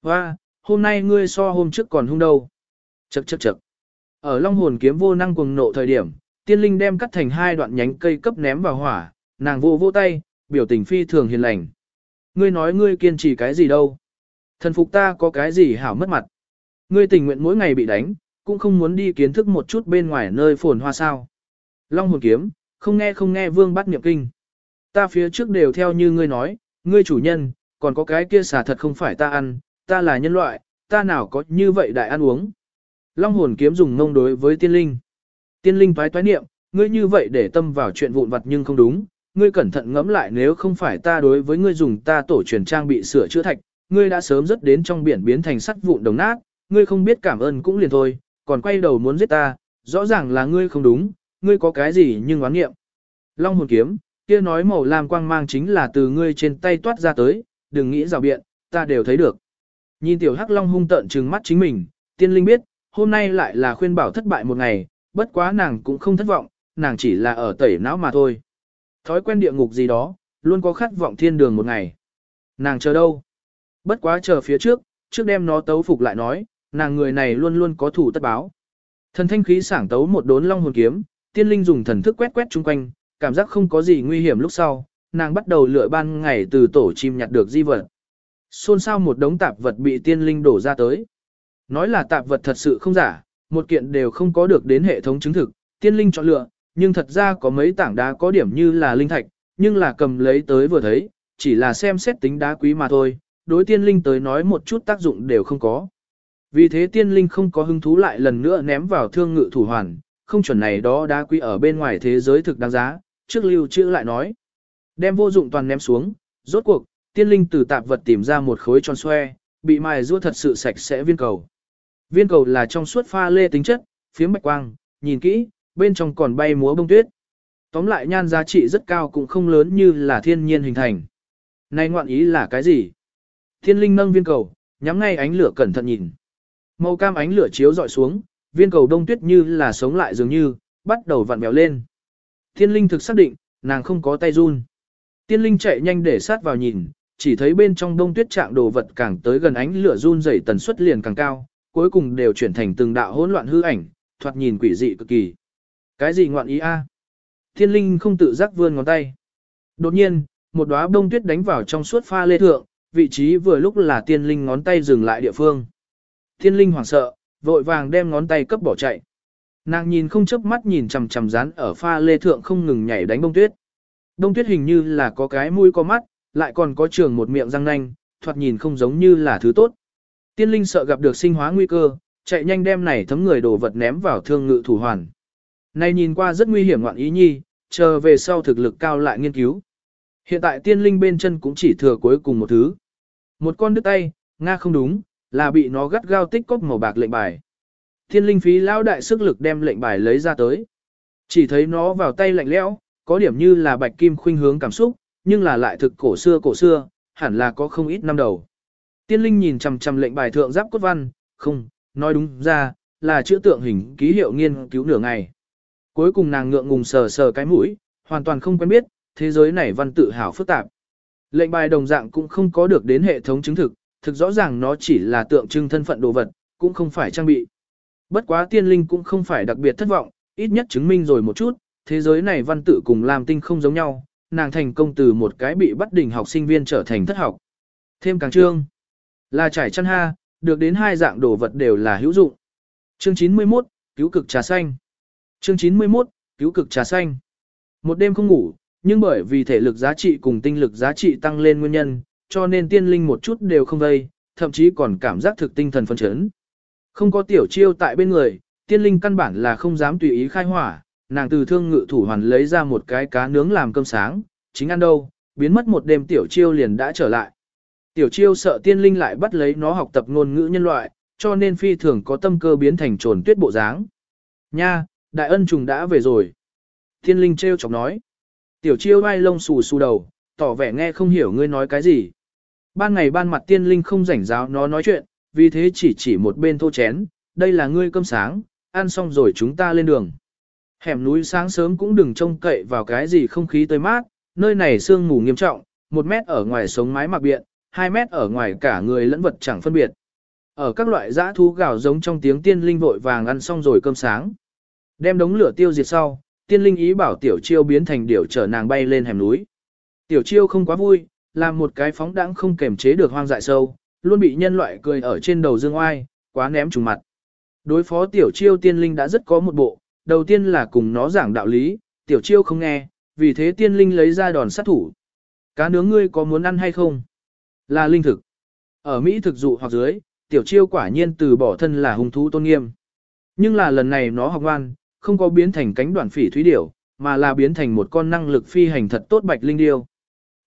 Và, hôm nay ngươi so hôm trước còn hung đâu. Chậc chậc chậc. Ở long hồn kiếm vô năng cuồng nộ thời điểm, tiên linh đem cắt thành hai đoạn nhánh cây cấp ném vào hỏa, nàng vô vô tay, biểu tình phi thường hiền lành. Ngươi nói ngươi kiên trì cái gì đâu? Thần phục ta có cái gì hảo mất mặt? Ngươi tình nguyện mỗi ngày bị đánh, cũng không muốn đi kiến thức một chút bên ngoài nơi phồn hoa sao. Long hồn kiếm, không nghe không nghe vương bắt niệm kinh. Ta phía trước đều theo như ngươi nói, ngươi chủ nhân, còn có cái kia xả thật không phải ta ăn, ta là nhân loại, ta nào có như vậy đại ăn uống. Long hồn kiếm dùng ngông đối với tiên linh. Tiên linh toái toái niệm, ngươi như vậy để tâm vào chuyện vụn vặt nhưng không đúng, ngươi cẩn thận ngẫm lại nếu không phải ta đối với ngươi dùng ta tổ truyền trang bị sửa chữa thạch, ngươi đã sớm rất đến trong biển biến thành sắt vụn đồng nát, ngươi không biết cảm ơn cũng liền thôi, còn quay đầu muốn giết ta, rõ ràng là ngươi không đúng, ngươi có cái gì nhưng oán nghiệm. Long hồn kiếm, kia nói màu lam quang mang chính là từ ngươi trên tay toát ra tới, đừng nghĩ rào biện, ta đều thấy được. Nhìn tiểu hắc long hung tợn trừng mắt chính mình, tiên linh biết, hôm nay lại là khuyên bảo thất bại một ngày, bất quá nàng cũng không thất vọng, nàng chỉ là ở tẩy não mà thôi. Thói quen địa ngục gì đó, luôn có khát vọng thiên đường một ngày. Nàng chờ đâu? Bất quá chờ phía trước, trước đem nó tấu phục lại nói, nàng người này luôn luôn có thủ tất báo. Thần thanh khí sảng tấu một đốn long hồn kiếm, tiên linh dùng thần thức quét quét chung quanh, cảm giác không có gì nguy hiểm lúc sau, nàng bắt đầu lựa ban ngày từ tổ chim nhặt được di vật. Xôn xao một đống tạp vật bị tiên linh đổ ra tới. Nói là tạp vật thật sự không giả, một kiện đều không có được đến hệ thống chứng thực, tiên linh chọn lựa, nhưng thật ra có mấy tảng đá có điểm như là linh thạch, nhưng là cầm lấy tới vừa thấy, chỉ là xem xét tính đá quý mà thôi, đối tiên linh tới nói một chút tác dụng đều không có. Vì thế tiên linh không có hứng thú lại lần nữa ném vào thương ngự thủ hoàn, không chuẩn này đó đá quý ở bên ngoài thế giới thực đáng giá, trước lưu chữ lại nói. Đem vô dụng toàn ném xuống, rốt cuộc, tiên linh từ tạp vật tìm ra một khối tròn xoe, bị mài rua thật sự sạch sẽ viên cầu. Viên cầu là trong suốt pha lê tính chất, phía bạch quang, nhìn kỹ, bên trong còn bay múa bông tuyết. Tóm lại nhan giá trị rất cao cũng không lớn như là thiên nhiên hình thành. Này ngoạn ý là cái gì? Thiên linh nâng viên cầu, nhắm ngay ánh lửa cẩn thận nhìn. Màu cam ánh lửa chiếu dọi xuống, viên cầu đông tuyết như là sống lại dường như, bắt đầu vặn vẹo lên. Thiên linh thực xác định, nàng không có tay run. Tiên linh chạy nhanh để sát vào nhìn, chỉ thấy bên trong đông tuyết trạng đồ vật càng tới gần ánh lửa run dày tần suất liền càng cao, cuối cùng đều chuyển thành từng đạo hỗn loạn hư ảnh, thoạt nhìn quỷ dị cực kỳ. Cái gì ngoạn ý a? Thiên linh không tự giác vươn ngón tay. Đột nhiên, một đóa đông tuyết đánh vào trong suốt pha lê thượng, vị trí vừa lúc là tiên linh ngón tay dừng lại địa phương. Thiên linh hoảng sợ, vội vàng đem ngón tay cấp bỏ chạy. Nàng nhìn không chớp mắt nhìn chằm chằm rán ở pha lê thượng không ngừng nhảy đánh bông tuyết. Đông tuyết hình như là có cái mũi có mắt, lại còn có trường một miệng răng nanh, thoạt nhìn không giống như là thứ tốt. Tiên linh sợ gặp được sinh hóa nguy cơ, chạy nhanh đem này thấm người đồ vật ném vào thương ngự thủ hoàn. Này nhìn qua rất nguy hiểm ngoạn ý nhi, chờ về sau thực lực cao lại nghiên cứu. Hiện tại tiên linh bên chân cũng chỉ thừa cuối cùng một thứ. Một con đứt tay, Nga không đúng, là bị nó gắt gao tích cốc màu bạc lệnh bài. Thiên linh phí lao đại sức lực đem lệnh bài lấy ra tới. Chỉ thấy nó vào tay lạnh lẽo, có điểm như là bạch kim khuynh hướng cảm xúc, nhưng là lại thực cổ xưa cổ xưa, hẳn là có không ít năm đầu. Tiên linh nhìn chằm chằm lệnh bài thượng giáp cốt văn, không, nói đúng ra, là chữ tượng hình ký hiệu nghiên cứu nửa ngày. Cuối cùng nàng ngượng ngùng sờ sờ cái mũi, hoàn toàn không quen biết, thế giới này văn tự hào phức tạp. Lệnh bài đồng dạng cũng không có được đến hệ thống chứng thực, thực rõ ràng nó chỉ là tượng trưng thân phận đồ vật, cũng không phải trang bị. Bất quá tiên linh cũng không phải đặc biệt thất vọng, ít nhất chứng minh rồi một chút, thế giới này văn tự cùng làm tinh không giống nhau, nàng thành công từ một cái bị bắt đỉnh học sinh viên trở thành thất học. Thêm càng trương, là trải chăn ha, được đến hai dạng đồ vật đều là hữu dụng. Chương 91, cứu cực trà xanh. Chương 91, cứu cực trà xanh. Một đêm không ngủ, nhưng bởi vì thể lực giá trị cùng tinh lực giá trị tăng lên nguyên nhân, cho nên tiên linh một chút đều không vây, thậm chí còn cảm giác thực tinh thần phấn chấn. Không có tiểu chiêu tại bên người, tiên linh căn bản là không dám tùy ý khai hỏa, nàng từ thương ngự thủ hoàn lấy ra một cái cá nướng làm cơm sáng, chính ăn đâu, biến mất một đêm tiểu chiêu liền đã trở lại. Tiểu chiêu sợ tiên linh lại bắt lấy nó học tập ngôn ngữ nhân loại, cho nên phi thường có tâm cơ biến thành trồn tuyết bộ dáng. Nha, đại ân trùng đã về rồi. Tiên linh treo chọc nói. Tiểu chiêu vai lông xù xù đầu, tỏ vẻ nghe không hiểu ngươi nói cái gì. Ban ngày ban mặt tiên linh không rảnh giáo nó nói chuyện, vì thế chỉ chỉ một bên thô chén, đây là ngươi cơm sáng, ăn xong rồi chúng ta lên đường. Hẻm núi sáng sớm cũng đừng trông cậy vào cái gì không khí tươi mát, nơi này sương mù nghiêm trọng, một mét ở ngoài sống mái mặc biện, hai mét ở ngoài cả người lẫn vật chẳng phân biệt. Ở các loại dã thú gào giống trong tiếng tiên linh vội vàng ăn xong rồi cơm sáng. Đem đống lửa tiêu diệt sau, tiên linh ý bảo tiểu chiêu biến thành điểu chở nàng bay lên hẻm núi. Tiểu chiêu không quá vui, làm một cái phóng đãng không kềm chế được hoang dại sâu, luôn bị nhân loại cười ở trên đầu dương oai, quá ném trùng mặt. Đối phó tiểu chiêu tiên linh đã rất có một bộ, đầu tiên là cùng nó giảng đạo lý, tiểu chiêu không nghe, vì thế tiên linh lấy ra đòn sát thủ. Cá nướng ngươi có muốn ăn hay không? Là linh thực. Ở Mỹ thực dụ hoặc dưới, tiểu chiêu quả nhiên từ bỏ thân là hung thú tôn nghiêm. Nhưng là lần này nó học ngoan, không có biến thành cánh đoạn phỉ thúy điểu, mà là biến thành một con năng lực phi hành thật tốt bạch linh điêu.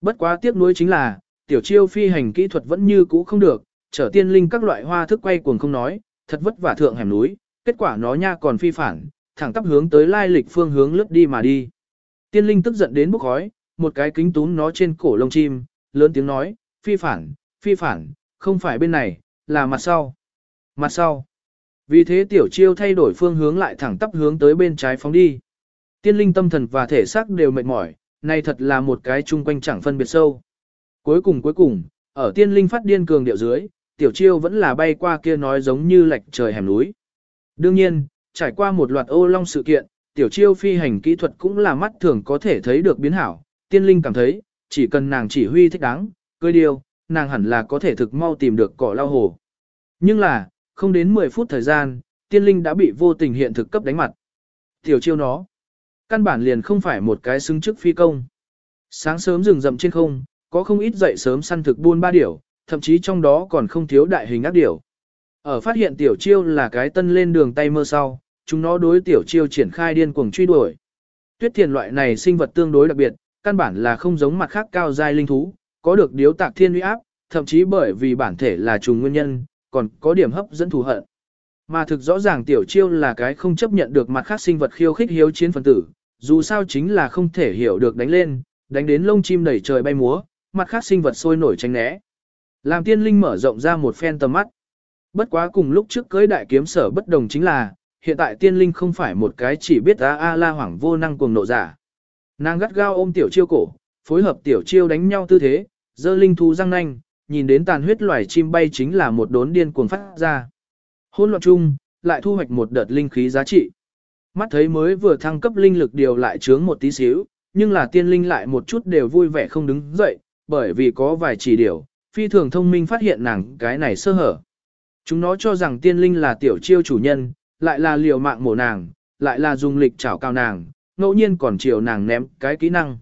Bất quá tiếc nuối chính là, tiểu chiêu phi hành kỹ thuật vẫn như cũ không được, trở tiên linh các loại hoa thức quay cuồng không nói, thật vất vả thượng hẻm núi, kết quả nó nha còn phi phản, thẳng tắp hướng tới lai lịch phương hướng lướt đi mà đi. Tiên linh tức giận đến bốc khói, một cái kính túm nó trên cổ lông chim, lớn tiếng nói, phi phản, phi phản, không phải bên này, là mặt sau. Mặt sau. Vì thế tiểu chiêu thay đổi phương hướng lại thẳng tắp hướng tới bên trái phóng đi. Tiên linh tâm thần và thể xác đều mệt mỏi, này thật là một cái chung quanh chẳng phân biệt sâu. Cuối cùng cuối cùng, ở tiên linh phát điên cường điệu dưới, tiểu chiêu vẫn là bay qua kia nói giống như lệch trời hẻm núi. Đương nhiên, trải qua một loạt ô long sự kiện, tiểu chiêu phi hành kỹ thuật cũng là mắt thường có thể thấy được biến hảo. Tiên linh cảm thấy, chỉ cần nàng chỉ huy thích đáng, cười điều, nàng hẳn là có thể thực mau tìm được cỏ lao hồ. Nhưng là, không đến 10 phút thời gian, tiên linh đã bị vô tình hiện thực cấp đánh mặt. Tiểu chiêu nó, căn bản liền không phải một cái xứng chức phi công. Sáng sớm rừng rậm trên không, có không ít dậy sớm săn thực buôn ba điểu, thậm chí trong đó còn không thiếu đại hình ác điểu. Ở phát hiện tiểu chiêu là cái tân lên đường tay mơ sau, chúng nó đối tiểu chiêu triển khai điên cuồng truy đuổi. Tuyết thiền loại này sinh vật tương đối đặc biệt, căn bản là không giống mặt khác cao giai linh thú, có được điếu tạc thiên uy áp, thậm chí bởi vì bản thể là trùng nguyên nhân, còn có điểm hấp dẫn thù hận. Mà thực rõ ràng tiểu chiêu là cái không chấp nhận được mặt khác sinh vật khiêu khích hiếu chiến phần tử, dù sao chính là không thể hiểu được đánh lên, đánh đến lông chim đầy trời bay múa, mặt khác sinh vật sôi nổi tránh né. Làm tiên linh mở rộng ra một phen tầm mắt. Bất quá cùng lúc trước cưới đại kiếm sở bất đồng chính là, hiện tại tiên linh không phải một cái chỉ biết a a la hoảng vô năng cuồng nộ giả. Nàng gắt gao ôm tiểu chiêu cổ, phối hợp tiểu chiêu đánh nhau tư thế, dơ linh thú răng nanh, nhìn đến tàn huyết loài chim bay chính là một đốn điên cuồng phát ra. Hôn loạn chung, lại thu hoạch một đợt linh khí giá trị. Mắt thấy mới vừa thăng cấp linh lực điều lại chướng một tí xíu, nhưng là tiên linh lại một chút đều vui vẻ không đứng dậy, bởi vì có vài chỉ điều, phi thường thông minh phát hiện nàng cái này sơ hở. Chúng nó cho rằng tiên linh là tiểu chiêu chủ nhân, lại là liều mạng mổ nàng, lại là dùng lịch chảo cao nàng, ngẫu nhiên còn chiều nàng ném cái kỹ năng.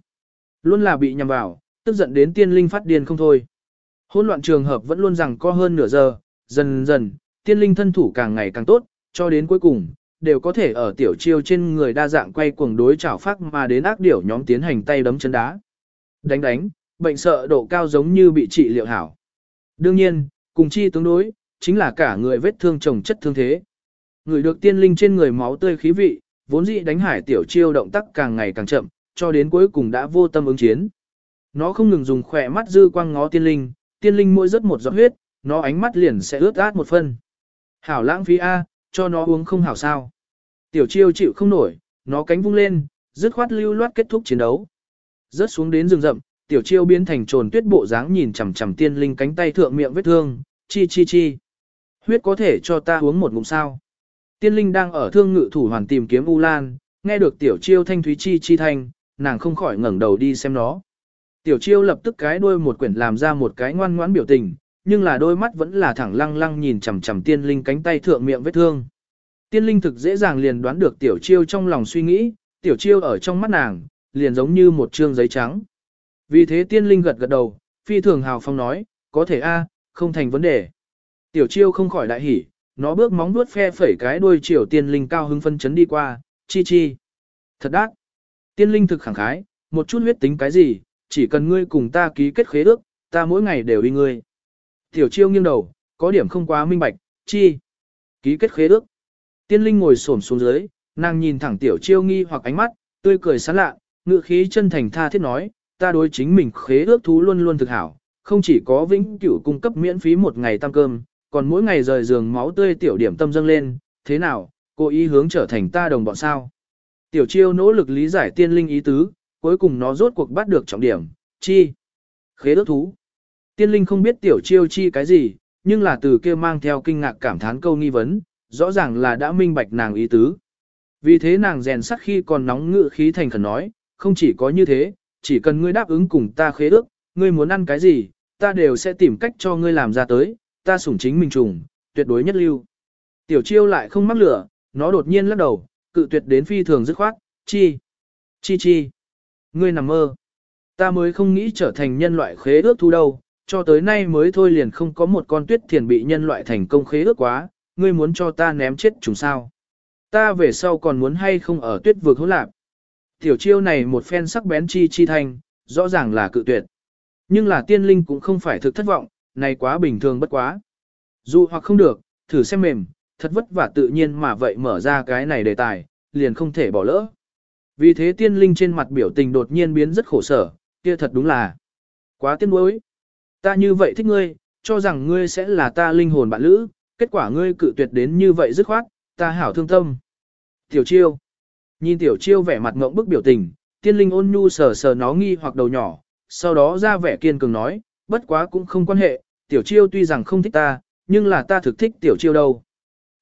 Luôn là bị nhầm vào, tức giận đến tiên linh phát điên không thôi. Hỗn loạn trường hợp vẫn luôn rằng có hơn nửa giờ, dần dần, tiên linh thân thủ càng ngày càng tốt, cho đến cuối cùng, đều có thể ở tiểu chiêu trên người đa dạng quay cuồng đối chảo phát mà đến ác điểu nhóm tiến hành tay đấm chân đá. Đánh đánh, bệnh sợ độ cao giống như bị trị liệu hảo. Đương nhiên, cùng chi tương đối, chính là cả người vết thương chồng chất thương thế. Người được tiên linh trên người máu tươi khí vị, vốn dĩ đánh hải tiểu chiêu động tác càng ngày càng chậm, cho đến cuối cùng đã vô tâm ứng chiến. Nó không ngừng dùng khỏe mắt dư quang ngó tiên linh, tiên linh mỗi rất một giọt huyết, nó ánh mắt liền sẽ ướt át một phân. Hảo lãng phí A, cho nó uống không hảo sao. Tiểu chiêu chịu không nổi, nó cánh vung lên, dứt khoát lưu loát kết thúc chiến đấu. Rớt xuống đến rừng rậm, tiểu chiêu biến thành trồn tuyết bộ dáng nhìn chằm chằm tiên linh cánh tay thượng miệng vết thương, chi chi chi. Huyết có thể cho ta uống một ngụm sao. Tiên linh đang ở thương ngự thủ hoàn tìm kiếm U Lan, nghe được tiểu chiêu thanh thúy chi chi thanh, nàng không khỏi ngẩng đầu đi xem nó. Tiểu chiêu lập tức cái đuôi một quyển làm ra một cái ngoan ngoãn biểu tình, nhưng là đôi mắt vẫn là thẳng lăng lăng nhìn chằm chằm tiên linh cánh tay thượng miệng vết thương. Tiên linh thực dễ dàng liền đoán được tiểu chiêu trong lòng suy nghĩ, tiểu chiêu ở trong mắt nàng, liền giống như một trương giấy trắng. Vì thế tiên linh gật gật đầu, phi thường hào phong nói, có thể a, không thành vấn đề. Tiểu chiêu không khỏi đại hỉ, nó bước móng vuốt phe phẩy cái đuôi chiều tiên linh cao hứng phân chấn đi qua, chi chi. Thật đắc. Tiên linh thực khẳng khái, một chút huyết tính cái gì, chỉ cần ngươi cùng ta ký kết khế ước, ta mỗi ngày đều đi ngươi. Tiểu chiêu nghiêng đầu, có điểm không quá minh bạch, chi? Ký kết khế ước. Tiên linh ngồi xổm xuống dưới, nàng nhìn thẳng tiểu chiêu nghi hoặc ánh mắt, tươi cười sán lạ, ngựa khí chân thành tha thiết nói, ta đối chính mình khế ước thú luôn luôn thực hảo, không chỉ có vĩnh cửu cung cấp miễn phí một ngày tăng cơm, còn mỗi ngày rời giường máu tươi tiểu điểm tâm dâng lên, thế nào, cô ý hướng trở thành ta đồng bọn sao. Tiểu chiêu nỗ lực lý giải tiên linh ý tứ, cuối cùng nó rốt cuộc bắt được trọng điểm, chi. Khế ước thú. Tiên linh không biết tiểu chiêu chi cái gì, nhưng là từ kia mang theo kinh ngạc cảm thán câu nghi vấn, rõ ràng là đã minh bạch nàng ý tứ. Vì thế nàng rèn sắc khi còn nóng ngự khí thành khẩn nói, không chỉ có như thế, chỉ cần ngươi đáp ứng cùng ta khế ước, ngươi muốn ăn cái gì, ta đều sẽ tìm cách cho ngươi làm ra tới, ta sủng chính mình trùng, tuyệt đối nhất lưu. Tiểu chiêu lại không mắc lửa, nó đột nhiên lắc đầu, cự tuyệt đến phi thường dứt khoát, chi, chi chi, ngươi nằm mơ. Ta mới không nghĩ trở thành nhân loại khế ước thu đâu, cho tới nay mới thôi liền không có một con tuyết thiền bị nhân loại thành công khế ước quá, ngươi muốn cho ta ném chết chúng sao. Ta về sau còn muốn hay không ở tuyết vực hỗn lạc. Tiểu chiêu này một phen sắc bén chi chi thành, rõ ràng là cự tuyệt. Nhưng là tiên linh cũng không phải thực thất vọng, này quá bình thường bất quá. Dù hoặc không được, thử xem mềm, thật vất vả tự nhiên mà vậy mở ra cái này đề tài, liền không thể bỏ lỡ. Vì thế tiên linh trên mặt biểu tình đột nhiên biến rất khổ sở, kia thật đúng là quá tiếc nuối. Ta như vậy thích ngươi, cho rằng ngươi sẽ là ta linh hồn bạn lữ, kết quả ngươi cự tuyệt đến như vậy dứt khoát, ta hảo thương tâm. Tiểu chiêu. Nhìn tiểu chiêu vẻ mặt ngộng bức biểu tình, tiên linh ôn nhu sờ sờ nó nghi hoặc đầu nhỏ, sau đó ra vẻ kiên cường nói, bất quá cũng không quan hệ, tiểu chiêu tuy rằng không thích ta, nhưng là ta thực thích tiểu chiêu đâu.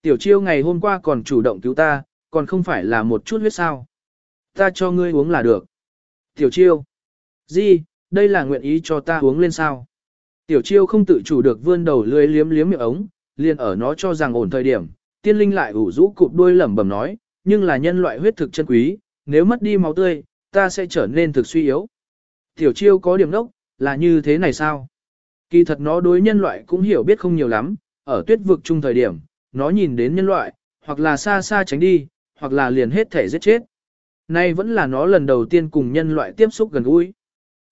Tiểu chiêu ngày hôm qua còn chủ động cứu ta, còn không phải là một chút huyết sao. Ta cho ngươi uống là được. Tiểu chiêu. Gì, đây là nguyện ý cho ta uống lên sao. Tiểu chiêu không tự chủ được vươn đầu lưới liếm liếm miệng ống, liền ở nó cho rằng ổn thời điểm, tiên linh lại ủ rũ cụp đuôi lẩm bẩm nói, nhưng là nhân loại huyết thực chân quý, nếu mất đi máu tươi, ta sẽ trở nên thực suy yếu. Tiểu chiêu có điểm đốc, là như thế này sao? Kỳ thật nó đối nhân loại cũng hiểu biết không nhiều lắm, ở tuyết vực chung thời điểm, nó nhìn đến nhân loại, hoặc là xa xa tránh đi, hoặc là liền hết thể giết chết. Nay vẫn là nó lần đầu tiên cùng nhân loại tiếp xúc gần gũi.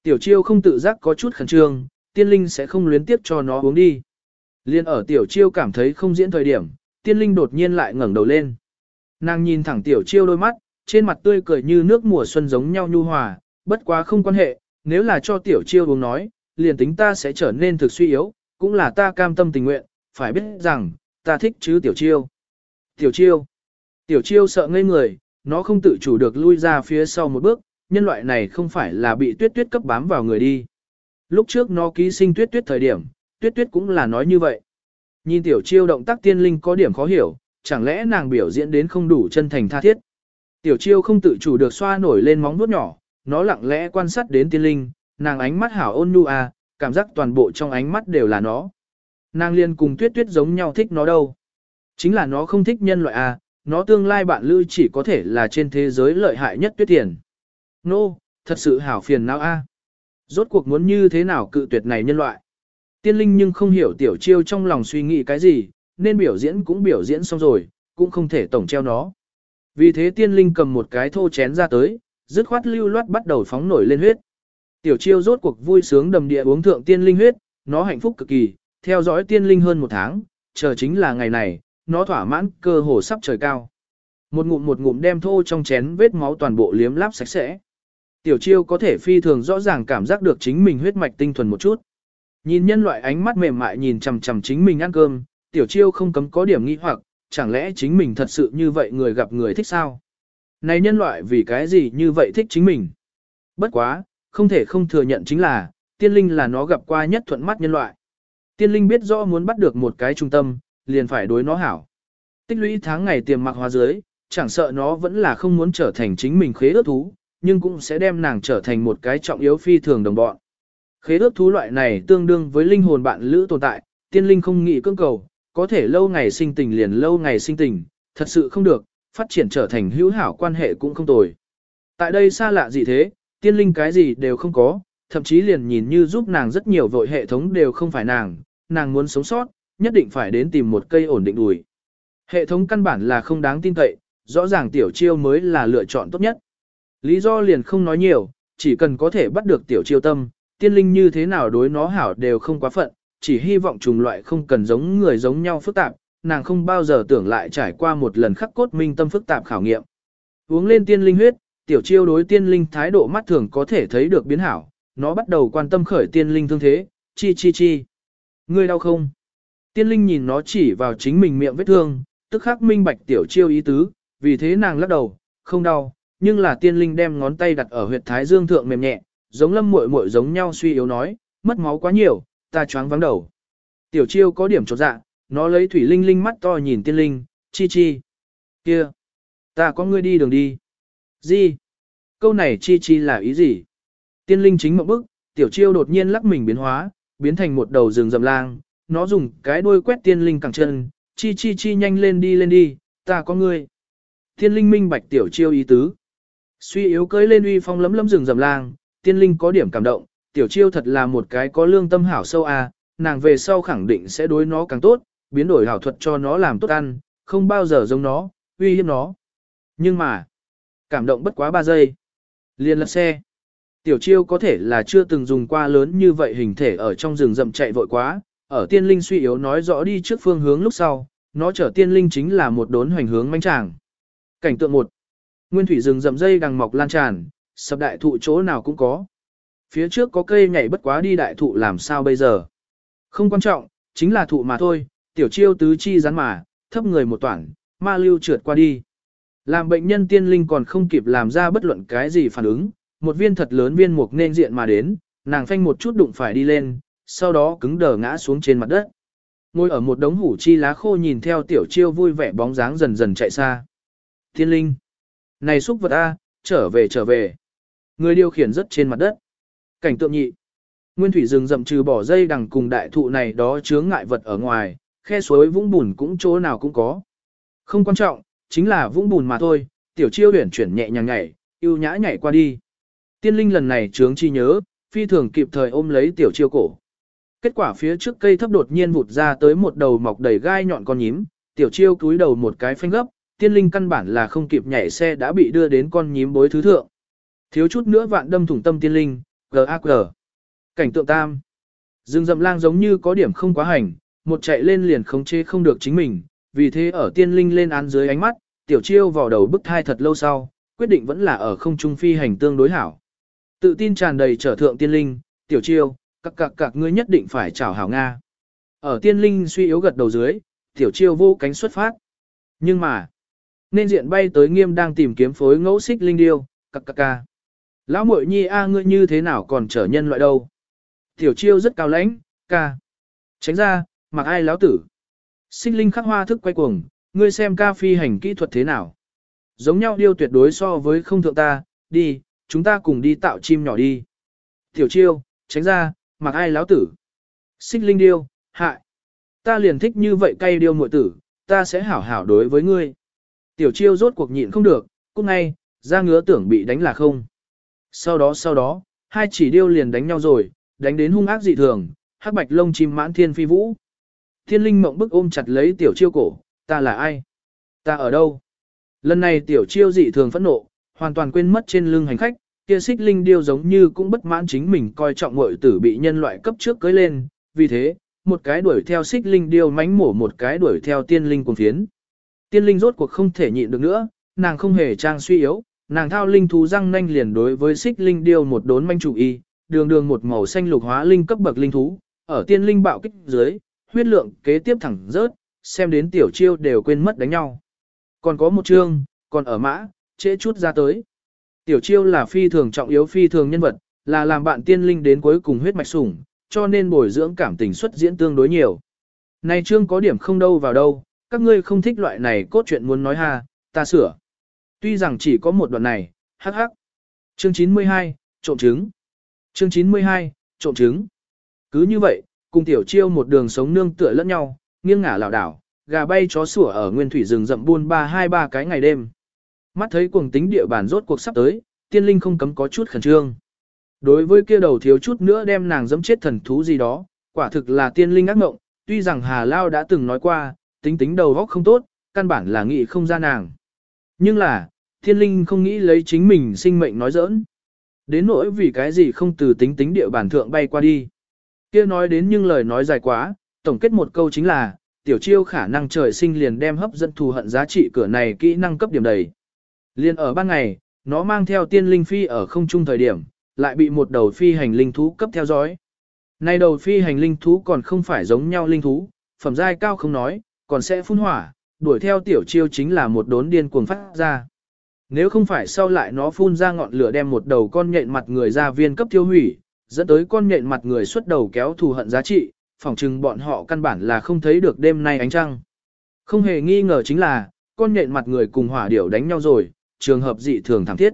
Tiểu chiêu không tự giác có chút khẩn trương, tiên linh sẽ không luyến tiếp cho nó uống đi. Liên ở tiểu chiêu cảm thấy không diễn thời điểm, tiên linh đột nhiên lại ngẩng đầu lên. Nàng nhìn thẳng tiểu chiêu đôi mắt, trên mặt tươi cười như nước mùa xuân giống nhau nhu hòa, bất quá không quan hệ, nếu là cho tiểu chiêu uống nói, liền tính ta sẽ trở nên thực suy yếu, cũng là ta cam tâm tình nguyện, phải biết rằng, ta thích chứ tiểu chiêu. Tiểu chiêu. Tiểu chiêu sợ ngây người, nó không tự chủ được lui ra phía sau một bước, nhân loại này không phải là bị tuyết tuyết cấp bám vào người đi. Lúc trước nó ký sinh tuyết tuyết thời điểm, tuyết tuyết cũng là nói như vậy. Nhìn tiểu chiêu động tác tiên linh có điểm khó hiểu, chẳng lẽ nàng biểu diễn đến không đủ chân thành tha thiết. Tiểu chiêu không tự chủ được xoa nổi lên móng vuốt nhỏ, nó lặng lẽ quan sát đến tiên linh, nàng ánh mắt hảo ôn nhu à, cảm giác toàn bộ trong ánh mắt đều là nó. Nàng liên cùng tuyết tuyết giống nhau thích nó đâu. Chính là nó không thích nhân loại à, nó tương lai bạn lưu chỉ có thể là trên thế giới lợi hại nhất tuyết tiền. Nô, no, thật sự hảo phiền não a. À. Rốt cuộc muốn như thế nào cự tuyệt này nhân loại. Tiên linh nhưng không hiểu tiểu chiêu trong lòng suy nghĩ cái gì, nên biểu diễn cũng biểu diễn xong rồi, cũng không thể tổng treo nó. Vì thế tiên linh cầm một cái thô chén ra tới, dứt khoát lưu loát bắt đầu phóng nổi lên huyết. Tiểu chiêu rốt cuộc vui sướng đầm địa uống thượng tiên linh huyết, nó hạnh phúc cực kỳ, theo dõi tiên linh hơn một tháng, chờ chính là ngày này, nó thỏa mãn cơ hồ sắp trời cao. Một ngụm một ngụm đem thô trong chén vết máu toàn bộ liếm láp sạch sẽ. Tiểu chiêu có thể phi thường rõ ràng cảm giác được chính mình huyết mạch tinh thuần một chút. Nhìn nhân loại ánh mắt mềm mại nhìn chằm chằm chính mình ăn cơm, tiểu chiêu không cấm có điểm nghi hoặc, chẳng lẽ chính mình thật sự như vậy người gặp người thích sao? Này nhân loại vì cái gì như vậy thích chính mình? Bất quá, không thể không thừa nhận chính là, tiên linh là nó gặp qua nhất thuận mắt nhân loại. Tiên linh biết rõ muốn bắt được một cái trung tâm, liền phải đối nó hảo. Tích lũy tháng ngày tiềm mặc hóa dưới, chẳng sợ nó vẫn là không muốn trở thành chính mình khế ước thú, nhưng cũng sẽ đem nàng trở thành một cái trọng yếu phi thường đồng bọn. Khế ước thú loại này tương đương với linh hồn bạn lữ tồn tại, tiên linh không nghĩ cưỡng cầu, có thể lâu ngày sinh tình liền lâu ngày sinh tình, thật sự không được, phát triển trở thành hữu hảo quan hệ cũng không tồi. Tại đây xa lạ gì thế, tiên linh cái gì đều không có, thậm chí liền nhìn như giúp nàng rất nhiều vội hệ thống đều không phải nàng, nàng muốn sống sót, nhất định phải đến tìm một cây ổn định đùi. Hệ thống căn bản là không đáng tin cậy, rõ ràng tiểu chiêu mới là lựa chọn tốt nhất. Lý do liền không nói nhiều, chỉ cần có thể bắt được tiểu chiêu tâm, tiên linh như thế nào đối nó hảo đều không quá phận, chỉ hy vọng trùng loại không cần giống người giống nhau phức tạp, nàng không bao giờ tưởng lại trải qua một lần khắc cốt minh tâm phức tạp khảo nghiệm. Uống lên tiên linh huyết, tiểu chiêu đối tiên linh thái độ mắt thường có thể thấy được biến hảo, nó bắt đầu quan tâm khởi tiên linh thương thế, chi chi chi. Ngươi đau không? Tiên linh nhìn nó chỉ vào chính mình miệng vết thương, tức khắc minh bạch tiểu chiêu ý tứ, vì thế nàng lắc đầu, không đau, nhưng là tiên linh đem ngón tay đặt ở huyệt thái dương thượng mềm nhẹ, giống lâm muội muội giống nhau suy yếu nói, mất máu quá nhiều, ta choáng vắng đầu. Tiểu chiêu có điểm chột dạ, nó lấy thủy linh linh mắt to nhìn tiên linh, chi chi. Kia, ta có ngươi đi đường đi. Gì? Câu này chi chi là ý gì? Tiên linh chính một bức, tiểu chiêu đột nhiên lắc mình biến hóa, biến thành một đầu rừng rầm lang, nó dùng cái đuôi quét tiên linh cẳng chân, chi chi chi nhanh lên đi lên đi, ta có ngươi. Tiên linh minh bạch tiểu chiêu ý tứ. Suy yếu cưới lên uy phong lấm lấm rừng rậm lang, tiên linh có điểm cảm động, tiểu chiêu thật là một cái có lương tâm hảo sâu à, nàng về sau khẳng định sẽ đối nó càng tốt, biến đổi hảo thuật cho nó làm tốt ăn, không bao giờ giống nó, uy hiếp nó. Nhưng mà, cảm động bất quá 3 giây. liền lật xe. Tiểu chiêu có thể là chưa từng dùng qua lớn như vậy hình thể ở trong rừng rậm chạy vội quá, ở tiên linh suy yếu nói rõ đi trước phương hướng lúc sau, nó trở tiên linh chính là một đốn hoành hướng manh tràng. Cảnh tượng 1. Nguyên thủy rừng rậm dây đằng mọc lan tràn, sập đại thụ chỗ nào cũng có. Phía trước có cây nhảy bất quá đi đại thụ làm sao bây giờ. Không quan trọng, chính là thụ mà thôi, tiểu chiêu tứ chi rắn mà, thấp người một toản, ma lưu trượt qua đi. Làm bệnh nhân tiên linh còn không kịp làm ra bất luận cái gì phản ứng, một viên thật lớn viên mục nên diện mà đến, nàng phanh một chút đụng phải đi lên, sau đó cứng đờ ngã xuống trên mặt đất. Ngồi ở một đống hủ chi lá khô nhìn theo tiểu chiêu vui vẻ bóng dáng dần dần chạy xa. Tiên linh! Này xúc vật A, trở về trở về. Người điều khiển rất trên mặt đất. Cảnh tượng nhị. Nguyên thủy rừng rậm trừ bỏ dây đằng cùng đại thụ này đó chướng ngại vật ở ngoài, khe suối vũng bùn cũng chỗ nào cũng có. Không quan trọng, chính là vũng bùn mà thôi, tiểu chiêu huyển chuyển nhẹ nhàng nhảy, yêu nhã nhảy qua đi. Tiên linh lần này trướng chi nhớ, phi thường kịp thời ôm lấy tiểu chiêu cổ. Kết quả phía trước cây thấp đột nhiên vụt ra tới một đầu mọc đầy gai nhọn con nhím, tiểu chiêu cúi đầu một cái phanh gấp, tiên linh căn bản là không kịp nhảy xe đã bị đưa đến con nhím bối thứ thượng. Thiếu chút nữa vạn đâm thủng tâm tiên linh, G.A.G. Cảnh tượng tam. Dương dậm lang giống như có điểm không quá hành, một chạy lên liền khống chế không được chính mình, vì thế ở tiên linh lên án dưới ánh mắt, tiểu chiêu vào đầu bức thai thật lâu sau, quyết định vẫn là ở không trung phi hành tương đối hảo. Tự tin tràn đầy trở thượng tiên linh, tiểu chiêu, các cạc cạc ngươi nhất định phải chào hảo Nga. Ở tiên linh suy yếu gật đầu dưới, tiểu chiêu vô cánh xuất phát. Nhưng mà, nên diện bay tới nghiêm đang tìm kiếm phối ngẫu xích linh điêu, cặc cặc ca. Lão muội nhi a ngươi như thế nào còn trở nhân loại đâu? Tiểu chiêu rất cao lãnh, ca. Tránh ra, mặc ai lão tử. Xích linh khắc hoa thức quay cuồng, ngươi xem ca phi hành kỹ thuật thế nào. Giống nhau điêu tuyệt đối so với không thượng ta, đi, chúng ta cùng đi tạo chim nhỏ đi. Tiểu chiêu, tránh ra, mặc ai lão tử. Xích linh điêu, hại. Ta liền thích như vậy cay điêu muội tử, ta sẽ hảo hảo đối với ngươi. Tiểu chiêu rốt cuộc nhịn không được, cũng ngay, ra ngứa tưởng bị đánh là không. Sau đó sau đó, hai chỉ điêu liền đánh nhau rồi, đánh đến hung ác dị thường, hắc bạch lông chim mãn thiên phi vũ. Thiên linh mộng bức ôm chặt lấy tiểu chiêu cổ, ta là ai? Ta ở đâu? Lần này tiểu chiêu dị thường phẫn nộ, hoàn toàn quên mất trên lưng hành khách, kia xích linh điêu giống như cũng bất mãn chính mình coi trọng muội tử bị nhân loại cấp trước cưới lên, vì thế, một cái đuổi theo xích linh điêu mánh mổ một cái đuổi theo tiên linh cuồng phiến. Tiên linh rốt cuộc không thể nhịn được nữa, nàng không hề trang suy yếu, nàng thao linh thú răng nanh liền đối với xích linh điêu một đốn manh chủ y, đường đường một màu xanh lục hóa linh cấp bậc linh thú, ở tiên linh bạo kích dưới, huyết lượng kế tiếp thẳng rớt, xem đến tiểu chiêu đều quên mất đánh nhau. Còn có một chương, còn ở mã, trễ chút ra tới. Tiểu chiêu là phi thường trọng yếu phi thường nhân vật, là làm bạn tiên linh đến cuối cùng huyết mạch sủng, cho nên bồi dưỡng cảm tình xuất diễn tương đối nhiều. Này chương có điểm không đâu vào đâu, các ngươi không thích loại này cốt truyện muốn nói ha, ta sửa. Tuy rằng chỉ có một đoạn này, hắc hắc. Chương 92, trộm trứng. Chương 92, trộm trứng. Cứ như vậy, cùng tiểu chiêu một đường sống nương tựa lẫn nhau, nghiêng ngả lảo đảo, gà bay chó sủa ở nguyên thủy rừng rậm buôn ba hai ba cái ngày đêm. Mắt thấy cuồng tính địa bàn rốt cuộc sắp tới, tiên linh không cấm có chút khẩn trương. Đối với kia đầu thiếu chút nữa đem nàng dẫm chết thần thú gì đó, quả thực là tiên linh ác ngộng, tuy rằng Hà Lao đã từng nói qua, tính tính đầu góc không tốt, căn bản là nghĩ không ra nàng. Nhưng là, thiên linh không nghĩ lấy chính mình sinh mệnh nói giỡn. Đến nỗi vì cái gì không từ tính tính địa bản thượng bay qua đi. kia nói đến nhưng lời nói dài quá, tổng kết một câu chính là, tiểu chiêu khả năng trời sinh liền đem hấp dẫn thù hận giá trị cửa này kỹ năng cấp điểm đầy. Liên ở ban ngày, nó mang theo tiên linh phi ở không trung thời điểm, lại bị một đầu phi hành linh thú cấp theo dõi. Nay đầu phi hành linh thú còn không phải giống nhau linh thú, phẩm giai cao không nói, còn sẽ phun hỏa, đuổi theo tiểu chiêu chính là một đốn điên cuồng phát ra. Nếu không phải sau lại nó phun ra ngọn lửa đem một đầu con nhện mặt người ra viên cấp tiêu hủy, dẫn tới con nhện mặt người xuất đầu kéo thù hận giá trị, phỏng chừng bọn họ căn bản là không thấy được đêm nay ánh trăng. Không hề nghi ngờ chính là, con nhện mặt người cùng hỏa điểu đánh nhau rồi, trường hợp dị thường thảm thiết.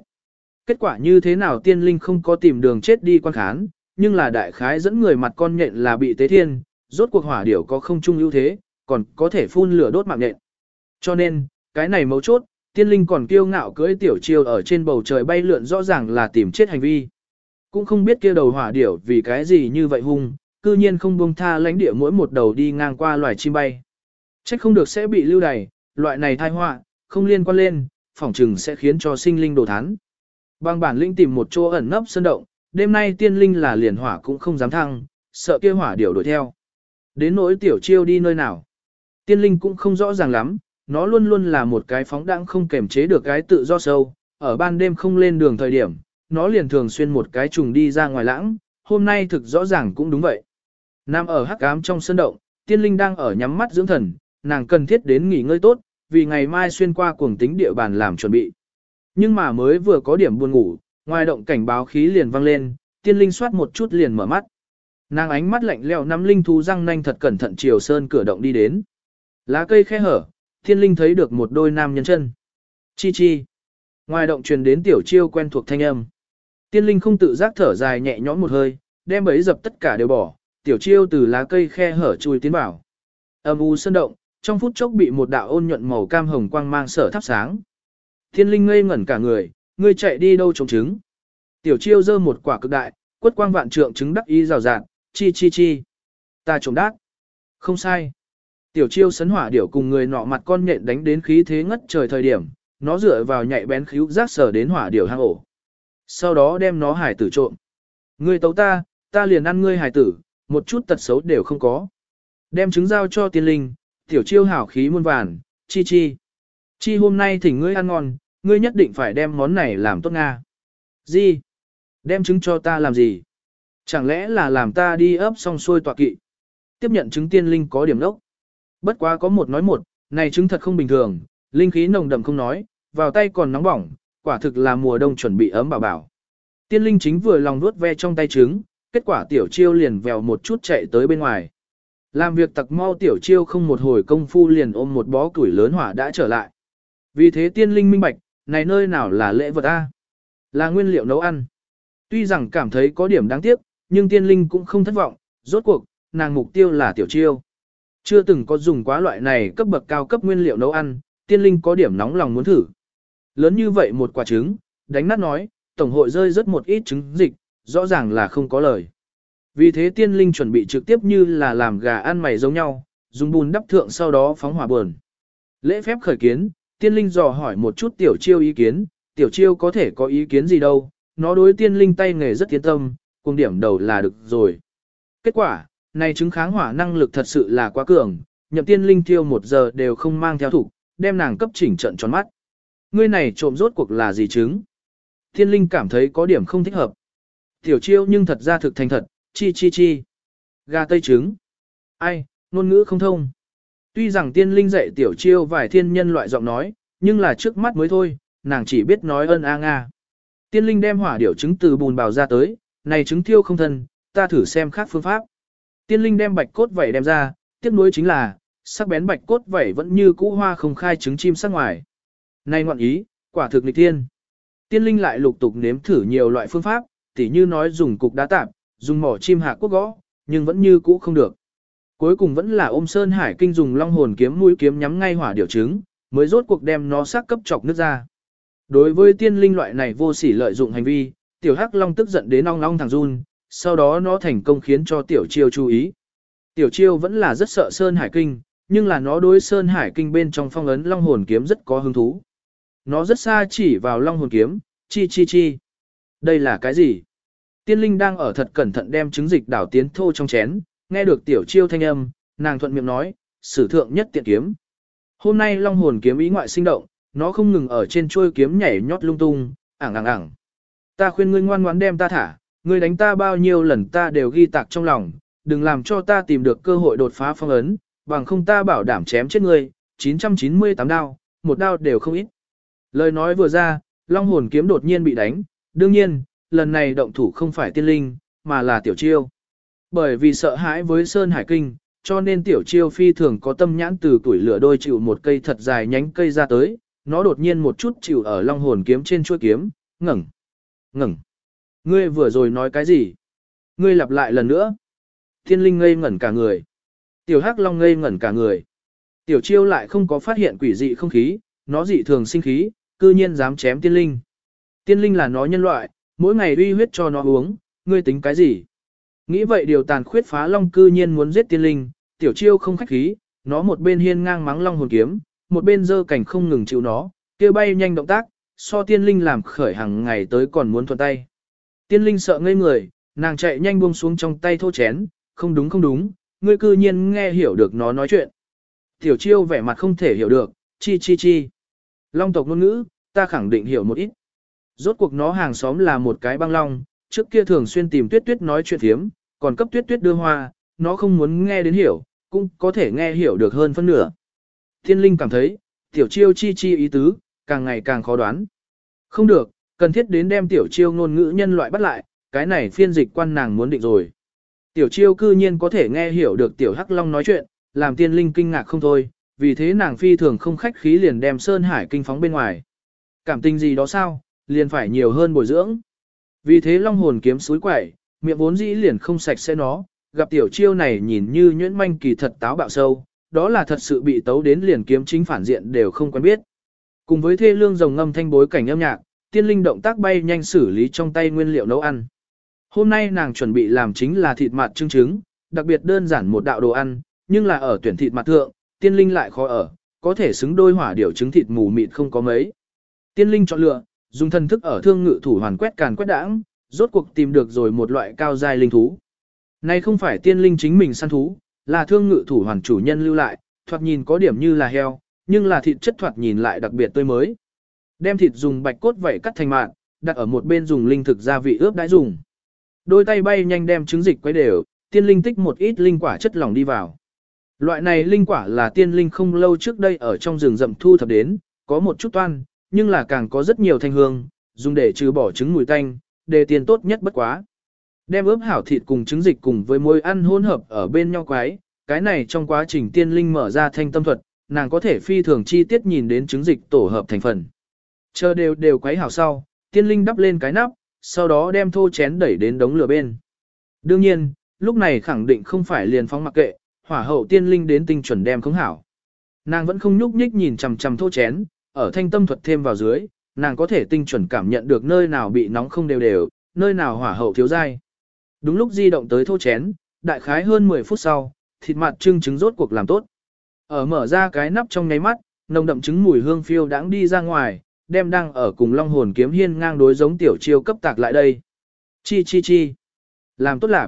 Kết quả như thế nào tiên linh không có tìm đường chết đi quan khán, nhưng là đại khái dẫn người mặt con nhện là bị tế thiên, rốt cuộc hỏa điểu có không chung ưu thế, còn có thể phun lửa đốt mạng nhện. Cho nên, cái này mấu chốt, tiên linh còn kiêu ngạo cưỡi tiểu chiêu ở trên bầu trời bay lượn rõ ràng là tìm chết hành vi. Cũng không biết kia đầu hỏa điểu vì cái gì như vậy hung, cư nhiên không buông tha lãnh địa mỗi một đầu đi ngang qua loài chim bay. Trách không được sẽ bị lưu đày, loại này thai họa, không liên quan lên, phỏng chừng sẽ khiến cho sinh linh đồ thán. Bằng bản linh tìm một chỗ ẩn nấp sơn động, đêm nay tiên linh là liền hỏa cũng không dám thăng, sợ kia hỏa điểu đuổi theo. Đến nỗi tiểu chiêu đi nơi nào. Tiên linh cũng không rõ ràng lắm, nó luôn luôn là một cái phóng đãng không kềm chế được cái tự do sâu, ở ban đêm không lên đường thời điểm, nó liền thường xuyên một cái trùng đi ra ngoài lãng, hôm nay thực rõ ràng cũng đúng vậy. Nam ở hắc ám trong sân động, tiên linh đang ở nhắm mắt dưỡng thần, nàng cần thiết đến nghỉ ngơi tốt, vì ngày mai xuyên qua cuồng tính địa bàn làm chuẩn bị. Nhưng mà mới vừa có điểm buồn ngủ, ngoài động cảnh báo khí liền vang lên, tiên linh soát một chút liền mở mắt. Nàng ánh mắt lạnh lẽo nắm linh thú răng nanh thật cẩn thận chiều sơn cửa động đi đến. Lá cây khe hở, Thiên linh thấy được một đôi nam nhân chân. Chi chi. Ngoài động truyền đến tiểu chiêu quen thuộc thanh âm. Tiên linh không tự giác thở dài nhẹ nhõm một hơi, đem bấy dập tất cả đều bỏ, tiểu chiêu từ lá cây khe hở chui tiến vào. Âm u sơn động, trong phút chốc bị một đạo ôn nhuận màu cam hồng quang mang sở thắp sáng. Thiên linh ngây ngẩn cả người, ngươi chạy đi đâu trồng trứng. Tiểu chiêu giơ một quả cực đại, quất quang vạn trượng trứng đắc ý rào rạt, chi chi chi. Ta trồng đát. Không sai. Tiểu chiêu sấn hỏa điểu cùng người nọ mặt con nhện đánh đến khí thế ngất trời thời điểm, nó dựa vào nhạy bén khíu giác sở đến hỏa điểu hang ổ. Sau đó đem nó hải tử trộm. Ngươi tấu ta, ta liền ăn ngươi hải tử, một chút tật xấu đều không có. Đem trứng giao cho tiên linh, tiểu chiêu hảo khí muôn vàn, chi chi. Chi hôm nay thỉnh ngươi ăn ngon, ngươi nhất định phải đem món này làm tốt Nga. Gì? Đem trứng cho ta làm gì? Chẳng lẽ là làm ta đi ấp xong xuôi tọa kỵ? Tiếp nhận trứng tiên linh có điểm đốc. Bất quá có một nói một, này trứng thật không bình thường, linh khí nồng đậm không nói, vào tay còn nóng bỏng, quả thực là mùa đông chuẩn bị ấm bảo bảo. Tiên linh chính vừa lòng nuốt ve trong tay trứng, kết quả tiểu chiêu liền vèo một chút chạy tới bên ngoài. Làm việc tặc mau tiểu chiêu không một hồi công phu liền ôm một bó củi lớn hỏa đã trở lại. Vì thế tiên linh minh bạch, này nơi nào là lễ vật A? Là nguyên liệu nấu ăn. Tuy rằng cảm thấy có điểm đáng tiếc, nhưng tiên linh cũng không thất vọng, rốt cuộc, nàng mục tiêu là tiểu chiêu. Chưa từng có dùng quá loại này cấp bậc cao cấp nguyên liệu nấu ăn, tiên linh có điểm nóng lòng muốn thử. Lớn như vậy một quả trứng, đánh nát nói, tổng hội rơi rất một ít trứng dịch, rõ ràng là không có lời. Vì thế tiên linh chuẩn bị trực tiếp như là làm gà ăn mày giống nhau, dùng bùn đắp thượng sau đó phóng hỏa buồn. Lễ phép khởi kiến, tiên linh dò hỏi một chút tiểu chiêu ý kiến, tiểu chiêu có thể có ý kiến gì đâu, nó đối tiên linh tay nghề rất tiến tâm, cùng điểm đầu là được rồi. Kết quả, này chứng kháng hỏa năng lực thật sự là quá cường, nhậm tiên linh tiêu một giờ đều không mang theo thủ, đem nàng cấp chỉnh trận tròn mắt. Ngươi này trộm rốt cuộc là gì chứng? Tiên linh cảm thấy có điểm không thích hợp. Tiểu chiêu nhưng thật ra thực thành thật, chi chi chi. Gà tây trứng. Ai, ngôn ngữ không thông. Tuy rằng tiên linh dạy tiểu chiêu vài thiên nhân loại giọng nói, nhưng là trước mắt mới thôi, nàng chỉ biết nói ơn a nga. Tiên linh đem hỏa điểu trứng từ bùn bào ra tới, này trứng thiêu không thân, ta thử xem khác phương pháp. Tiên linh đem bạch cốt vảy đem ra, tiếc nuối chính là, sắc bén bạch cốt vảy vẫn như cũ hoa không khai trứng chim sắc ngoài. Này ngọn ý, quả thực nghịch tiên. Tiên linh lại lục tục nếm thử nhiều loại phương pháp, tỉ như nói dùng cục đá tạp, dùng mỏ chim hạ quốc gõ, nhưng vẫn như cũ không được. Cuối cùng vẫn là ôm Sơn Hải Kinh dùng long hồn kiếm mũi kiếm nhắm ngay hỏa điều trứng, mới rốt cuộc đem nó sắc cấp chọc nước ra. Đối với tiên linh loại này vô sỉ lợi dụng hành vi, tiểu hắc long tức giận đến ong long thằng run, sau đó nó thành công khiến cho tiểu chiêu chú ý. Tiểu chiêu vẫn là rất sợ Sơn Hải Kinh, nhưng là nó đối Sơn Hải Kinh bên trong phong ấn long hồn kiếm rất có hứng thú. Nó rất xa chỉ vào long hồn kiếm, chi chi chi. Đây là cái gì? Tiên linh đang ở thật cẩn thận đem trứng dịch đảo tiến thô trong chén, nghe được tiểu chiêu thanh âm, nàng thuận miệng nói, sử thượng nhất tiện kiếm. Hôm nay long hồn kiếm ý ngoại sinh động, nó không ngừng ở trên chuôi kiếm nhảy nhót lung tung, ảng ảng ảng. Ta khuyên ngươi ngoan ngoãn đem ta thả, ngươi đánh ta bao nhiêu lần ta đều ghi tạc trong lòng, đừng làm cho ta tìm được cơ hội đột phá phong ấn, bằng không ta bảo đảm chém chết ngươi, 998 đao, một đao đều không ít. Lời nói vừa ra, long hồn kiếm đột nhiên bị đánh, đương nhiên, lần này động thủ không phải tiên linh, mà là tiểu chiêu. Bởi vì sợ hãi với Sơn Hải Kinh, cho nên tiểu chiêu phi thường có tâm nhãn từ tuổi lửa đôi chịu một cây thật dài nhánh cây ra tới, nó đột nhiên một chút chịu ở long hồn kiếm trên chuôi kiếm, ngẩng, ngẩng. Ngươi vừa rồi nói cái gì? Ngươi lặp lại lần nữa. Thiên linh ngây ngẩn cả người. Tiểu hắc long ngây ngẩn cả người. Tiểu chiêu lại không có phát hiện quỷ dị không khí, nó dị thường sinh khí, cư nhiên dám chém tiên linh. Tiên linh là nó nhân loại, mỗi ngày uy huyết cho nó uống, ngươi tính cái gì? Nghĩ vậy điều tàn khuyết phá long cư nhiên muốn giết tiên linh, tiểu chiêu không khách khí, nó một bên hiên ngang mắng long hồn kiếm, một bên dơ cảnh không ngừng chịu nó, kia bay nhanh động tác, so tiên linh làm khởi hàng ngày tới còn muốn thuận tay. Tiên linh sợ ngây người, nàng chạy nhanh buông xuống trong tay thô chén, không đúng không đúng, ngươi cư nhiên nghe hiểu được nó nói chuyện. Tiểu chiêu vẻ mặt không thể hiểu được, chi chi chi. Long tộc ngôn ngữ, ta khẳng định hiểu một ít. Rốt cuộc nó hàng xóm là một cái băng long, trước kia thường xuyên tìm tuyết tuyết nói chuyện thiếm, còn cấp tuyết tuyết đưa hoa, nó không muốn nghe đến hiểu, cũng có thể nghe hiểu được hơn phân nửa. Thiên linh cảm thấy, tiểu chiêu chi chi ý tứ, càng ngày càng khó đoán. Không được, cần thiết đến đem tiểu chiêu ngôn ngữ nhân loại bắt lại, cái này phiên dịch quan nàng muốn định rồi. Tiểu chiêu cư nhiên có thể nghe hiểu được tiểu hắc long nói chuyện, làm tiên linh kinh ngạc không thôi, vì thế nàng phi thường không khách khí liền đem Sơn Hải kinh phóng bên ngoài. Cảm tình gì đó sao, liền phải nhiều hơn bồi dưỡng. Vì thế long hồn kiếm suối quẩy, miệng vốn dĩ liền không sạch sẽ nó, gặp tiểu chiêu này nhìn như nhuyễn manh kỳ thật táo bạo sâu, đó là thật sự bị tấu đến liền kiếm chính phản diện đều không quen biết. Cùng với thê lương rồng ngâm thanh bối cảnh âm nhạc, tiên linh động tác bay nhanh xử lý trong tay nguyên liệu nấu ăn. Hôm nay nàng chuẩn bị làm chính là thịt mặt trưng trứng, đặc biệt đơn giản một đạo đồ ăn, nhưng là ở tuyển thịt mặt thượng, tiên linh lại khó ở, có thể xứng đôi hỏa điểu trứng thịt mù mịt không có mấy. Tiên linh chọn lựa, dùng thần thức ở thương ngự thủ hoàn quét càn quét đãng, rốt cuộc tìm được rồi một loại cao giai linh thú. Này không phải tiên linh chính mình săn thú, là thương ngự thủ hoàn chủ nhân lưu lại, thoạt nhìn có điểm như là heo, nhưng là thịt chất thoạt nhìn lại đặc biệt tươi mới. Đem thịt dùng bạch cốt vậy cắt thành mạn, đặt ở một bên dùng linh thực gia vị ướp đãi dùng. Đôi tay bay nhanh đem trứng dịch quấy đều, tiên linh tích một ít linh quả chất lỏng đi vào. Loại này linh quả là tiên linh không lâu trước đây ở trong rừng rậm thu thập đến, có một chút toan, nhưng là càng có rất nhiều thanh hương, dùng để trừ bỏ trứng mùi tanh, để tiền tốt nhất bất quá. Đem ướp hảo thịt cùng trứng dịch cùng với môi ăn hỗn hợp ở bên nhau quái, cái này trong quá trình tiên linh mở ra thanh tâm thuật, nàng có thể phi thường chi tiết nhìn đến trứng dịch tổ hợp thành phần. Chờ đều đều quấy hảo sau, tiên linh đắp lên cái nắp, sau đó đem thô chén đẩy đến đống lửa bên. Đương nhiên, lúc này khẳng định không phải liền phóng mặc kệ, hỏa hậu tiên linh đến tinh chuẩn đem không hảo. Nàng vẫn không nhúc nhích nhìn chằm chằm thô chén, ở thanh tâm thuật thêm vào dưới, nàng có thể tinh chuẩn cảm nhận được nơi nào bị nóng không đều đều, nơi nào hỏa hậu thiếu dai. Đúng lúc di động tới thô chén, đại khái hơn 10 phút sau, thịt mặt trưng trứng rốt cuộc làm tốt. Ở mở ra cái nắp trong nháy mắt, nồng đậm trứng mùi hương phiêu đãng đi ra ngoài, đem đang ở cùng long hồn kiếm hiên ngang đối giống tiểu chiêu cấp tạc lại đây. Chi chi chi. Làm tốt lạc.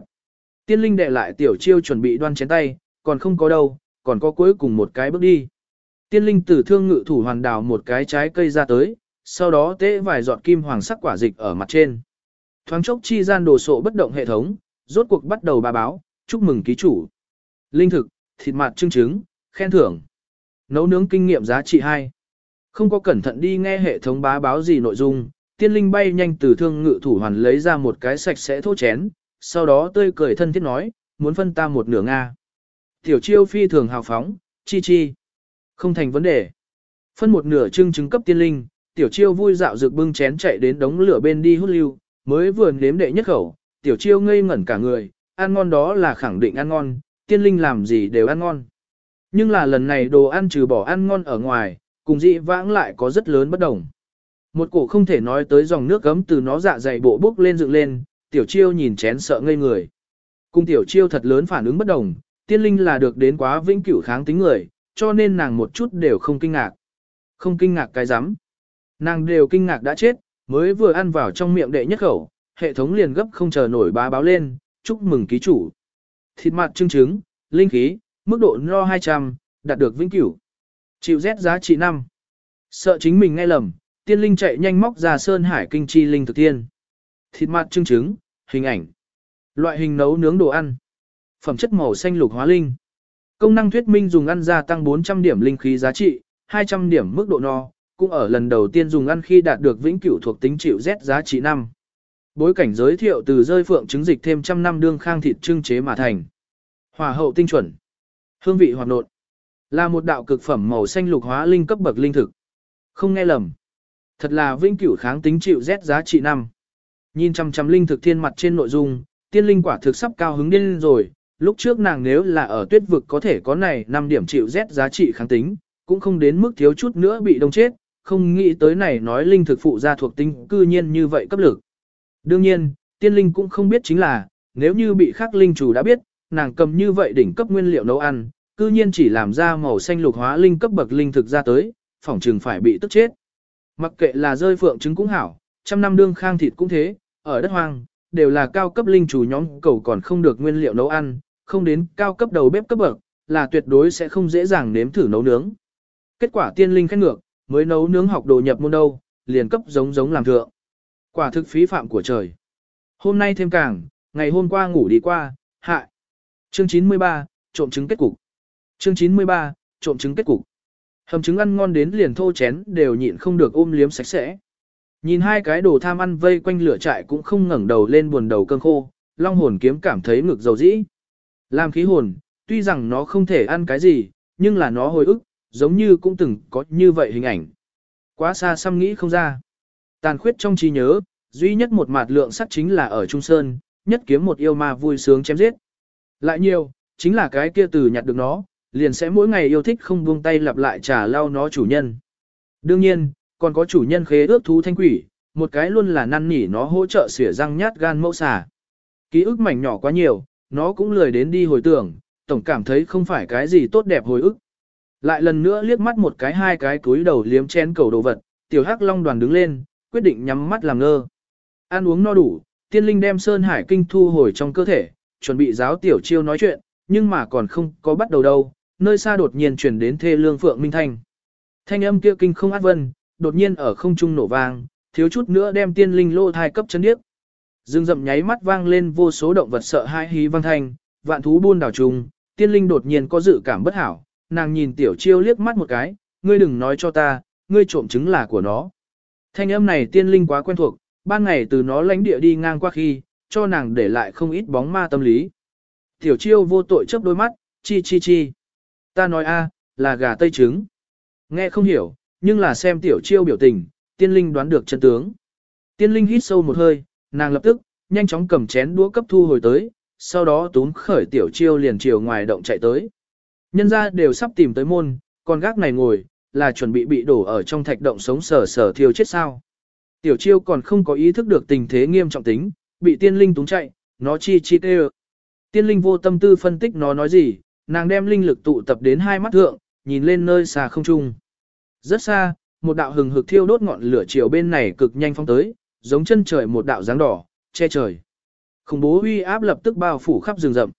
Tiên linh đệ lại tiểu chiêu chuẩn bị đoan chén tay, còn không có đâu, còn có cuối cùng một cái bước đi. Tiên linh tử thương ngự thủ hoàn đào một cái trái cây ra tới, sau đó tế vài giọt kim hoàng sắc quả dịch ở mặt trên. Thoáng chốc chi gian đồ sộ bất động hệ thống, rốt cuộc bắt đầu bà báo, chúc mừng ký chủ. Linh thực, thịt mặt trưng trứng, khen thưởng. Nấu nướng kinh nghiệm giá trị 2. Không có cẩn thận đi nghe hệ thống bá báo gì nội dung, tiên linh bay nhanh từ thương ngự thủ hoàn lấy ra một cái sạch sẽ thô chén, sau đó tươi cười thân thiết nói, muốn phân ta một nửa Nga. Tiểu chiêu phi thường hào phóng, chi chi. Không thành vấn đề. Phân một nửa trưng chứng cấp tiên linh, tiểu chiêu vui dạo dược bưng chén chạy đến đống lửa bên đi hút lưu, mới vừa nếm đệ nhất khẩu, tiểu chiêu ngây ngẩn cả người, ăn ngon đó là khẳng định ăn ngon, tiên linh làm gì đều ăn ngon. Nhưng là lần này đồ ăn trừ bỏ ăn ngon ở ngoài, cùng dị vãng lại có rất lớn bất đồng. Một cổ không thể nói tới dòng nước gấm từ nó dạ dày bộ bước lên dựng lên, tiểu chiêu nhìn chén sợ ngây người. Cùng tiểu chiêu thật lớn phản ứng bất đồng, tiên linh là được đến quá vĩnh cửu kháng tính người, cho nên nàng một chút đều không kinh ngạc. Không kinh ngạc cái rắm Nàng đều kinh ngạc đã chết, mới vừa ăn vào trong miệng đệ nhất khẩu, hệ thống liền gấp không chờ nổi bá báo lên, chúc mừng ký chủ. Thịt mặt trưng trứng, linh khí, mức độ no 200, đạt được vĩnh cửu. Chịu rét giá trị 5. Sợ chính mình nghe lầm, tiên linh chạy nhanh móc ra sơn hải kinh chi linh thực tiên. Thịt mặt trưng trứng, hình ảnh. Loại hình nấu nướng đồ ăn. Phẩm chất màu xanh lục hóa linh. Công năng thuyết minh dùng ăn gia tăng 400 điểm linh khí giá trị, 200 điểm mức độ no, cũng ở lần đầu tiên dùng ăn khi đạt được vĩnh cửu thuộc tính chịu rét giá trị 5. Bối cảnh giới thiệu từ rơi phượng trứng dịch thêm trăm năm đương khang thịt trưng chế mà thành. Hòa hậu tinh chuẩn. Hương vị hoạt nộn. Là một đạo cực phẩm màu xanh lục hóa linh cấp bậc linh thực. Không nghe lầm. Thật là vĩnh cửu kháng tính chịu rét giá trị 5. Nhìn chăm chăm linh thực thiên mặt trên nội dung, tiên linh quả thực sắp cao hứng điên rồi. Lúc trước nàng nếu là ở tuyết vực có thể có này 5 điểm chịu rét giá trị kháng tính, cũng không đến mức thiếu chút nữa bị đông chết, không nghĩ tới này nói linh thực phụ ra thuộc tính cư nhiên như vậy cấp lực. Đương nhiên, tiên linh cũng không biết chính là, nếu như bị khắc linh chủ đã biết, nàng cầm như vậy đỉnh cấp nguyên liệu nấu ăn, cư nhiên chỉ làm ra màu xanh lục hóa linh cấp bậc linh thực ra tới, phỏng trừng phải bị tức chết. Mặc kệ là rơi phượng trứng cũng hảo, trăm năm đương khang thịt cũng thế, ở đất hoang, đều là cao cấp linh chủ nhóm cầu còn không được nguyên liệu nấu ăn, không đến cao cấp đầu bếp cấp bậc, là tuyệt đối sẽ không dễ dàng nếm thử nấu nướng. Kết quả tiên linh khét ngược, mới nấu nướng học đồ nhập môn đâu, liền cấp giống giống làm thượng. Quả thực phí phạm của trời. Hôm nay thêm càng, ngày hôm qua ngủ đi qua, hại. Chương 93, trộm trứng kết cục. Chương 93, trộm trứng kết cục. Hầm trứng ăn ngon đến liền thô chén đều nhịn không được ôm liếm sạch sẽ. Nhìn hai cái đồ tham ăn vây quanh lửa trại cũng không ngẩng đầu lên buồn đầu cơn khô, long hồn kiếm cảm thấy ngực dầu dĩ. Làm khí hồn, tuy rằng nó không thể ăn cái gì, nhưng là nó hồi ức, giống như cũng từng có như vậy hình ảnh. Quá xa xăm nghĩ không ra. Tàn khuyết trong trí nhớ, duy nhất một mạt lượng sắc chính là ở Trung Sơn, nhất kiếm một yêu ma vui sướng chém giết. Lại nhiều, chính là cái kia từ nhặt được nó, liền sẽ mỗi ngày yêu thích không buông tay lặp lại trả lao nó chủ nhân. Đương nhiên, còn có chủ nhân khế ước thú thanh quỷ, một cái luôn là năn nỉ nó hỗ trợ xỉa răng nhát gan mẫu xà. Ký ức mảnh nhỏ quá nhiều, nó cũng lười đến đi hồi tưởng, tổng cảm thấy không phải cái gì tốt đẹp hồi ức. Lại lần nữa liếc mắt một cái hai cái túi đầu liếm chén cầu đồ vật, tiểu hắc long đoàn đứng lên, quyết định nhắm mắt làm ngơ. Ăn uống no đủ, tiên linh đem Sơn Hải Kinh thu hồi trong cơ thể, chuẩn bị giáo tiểu chiêu nói chuyện, nhưng mà còn không có bắt đầu đâu, nơi xa đột nhiên chuyển đến thê lương phượng minh thanh. Thanh âm kia kinh không át vân, đột nhiên ở không trung nổ vang, thiếu chút nữa đem tiên linh lô thai cấp chân điếc. Dương rậm nháy mắt vang lên vô số động vật sợ hãi hí vang thanh, vạn thú buôn đảo trùng, tiên linh đột nhiên có dự cảm bất hảo, nàng nhìn tiểu chiêu liếc mắt một cái, ngươi đừng nói cho ta, ngươi trộm trứng là của nó. Thanh âm này tiên linh quá quen thuộc, ban ngày từ nó lánh địa đi ngang qua khi, cho nàng để lại không ít bóng ma tâm lý. Tiểu chiêu vô tội chớp đôi mắt, chi chi chi. Ta nói a, là gà tây trứng. Nghe không hiểu, nhưng là xem tiểu chiêu biểu tình, tiên linh đoán được chân tướng. Tiên linh hít sâu một hơi, nàng lập tức, nhanh chóng cầm chén đũa cấp thu hồi tới, sau đó túm khởi tiểu chiêu liền chiều ngoài động chạy tới. Nhân ra đều sắp tìm tới môn, con gác này ngồi, là chuẩn bị bị đổ ở trong thạch động sống sờ sờ thiêu chết sao. Tiểu chiêu còn không có ý thức được tình thế nghiêm trọng tính, bị tiên linh túng chạy, nó chi chi tê Tiên linh vô tâm tư phân tích nó nói gì, nàng đem linh lực tụ tập đến hai mắt thượng, nhìn lên nơi xa không trung. Rất xa, một đạo hừng hực thiêu đốt ngọn lửa chiều bên này cực nhanh phong tới, giống chân trời một đạo dáng đỏ, che trời. Khủng bố uy áp lập tức bao phủ khắp rừng rậm.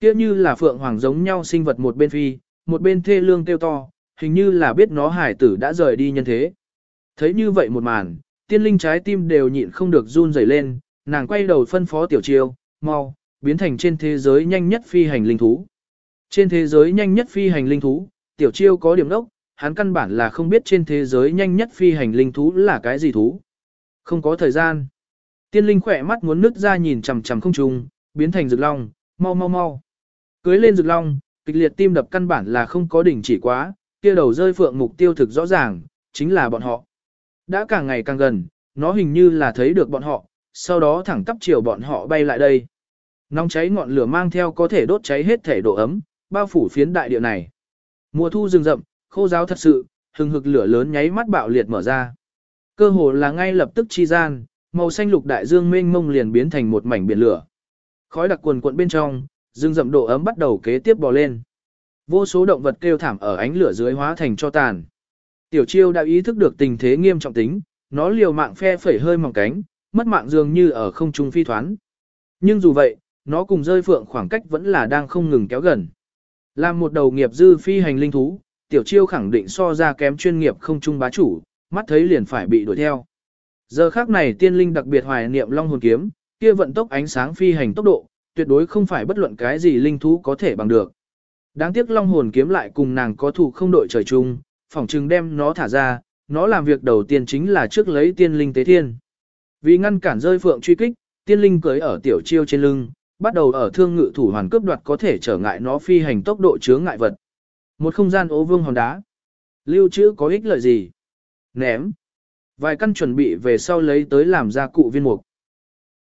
Kia như là phượng hoàng giống nhau sinh vật một bên phi, một bên thê lương kêu to, hình như là biết nó hải tử đã rời đi nhân thế. Thấy như vậy một màn, tiên linh trái tim đều nhịn không được run rẩy lên, nàng quay đầu phân phó tiểu chiêu, mau, biến thành trên thế giới nhanh nhất phi hành linh thú. Trên thế giới nhanh nhất phi hành linh thú, tiểu chiêu có điểm đốc, hắn căn bản là không biết trên thế giới nhanh nhất phi hành linh thú là cái gì thú. Không có thời gian. Tiên linh khỏe mắt muốn nứt ra nhìn chằm chằm không trùng, biến thành rực long, mau mau mau. Cưới lên rực long, kịch liệt tim đập căn bản là không có đỉnh chỉ quá, kia đầu rơi phượng mục tiêu thực rõ ràng, chính là bọn họ. Đã càng ngày càng gần, nó hình như là thấy được bọn họ, sau đó thẳng tắp chiều bọn họ bay lại đây. Nóng cháy ngọn lửa mang theo có thể đốt cháy hết thể độ ấm, bao phủ phiến đại địa này. Mùa thu rừng rậm, khô giáo thật sự, hừng hực lửa lớn nháy mắt bạo liệt mở ra. Cơ hồ là ngay lập tức chi gian, màu xanh lục đại dương mênh mông liền biến thành một mảnh biển lửa. Khói đặc quần cuộn bên trong, rừng rậm độ ấm bắt đầu kế tiếp bò lên. Vô số động vật kêu thảm ở ánh lửa dưới hóa thành cho tàn. Tiểu chiêu đã ý thức được tình thế nghiêm trọng tính, nó liều mạng phe phẩy hơi mỏng cánh, mất mạng dường như ở không trung phi thoán. Nhưng dù vậy, nó cùng rơi phượng khoảng cách vẫn là đang không ngừng kéo gần. Làm một đầu nghiệp dư phi hành linh thú, tiểu chiêu khẳng định so ra kém chuyên nghiệp không trung bá chủ, mắt thấy liền phải bị đuổi theo. Giờ khác này tiên linh đặc biệt hoài niệm long hồn kiếm, kia vận tốc ánh sáng phi hành tốc độ, tuyệt đối không phải bất luận cái gì linh thú có thể bằng được. Đáng tiếc long hồn kiếm lại cùng nàng có thủ không đội trời chung, phỏng chừng đem nó thả ra, nó làm việc đầu tiên chính là trước lấy tiên linh tế thiên. Vì ngăn cản rơi phượng truy kích, tiên linh cưới ở tiểu chiêu trên lưng, bắt đầu ở thương ngự thủ hoàn cướp đoạt có thể trở ngại nó phi hành tốc độ chướng ngại vật. Một không gian ố vương hòn đá. Lưu trữ có ích lợi gì? Ném. Vài căn chuẩn bị về sau lấy tới làm gia cụ viên mục.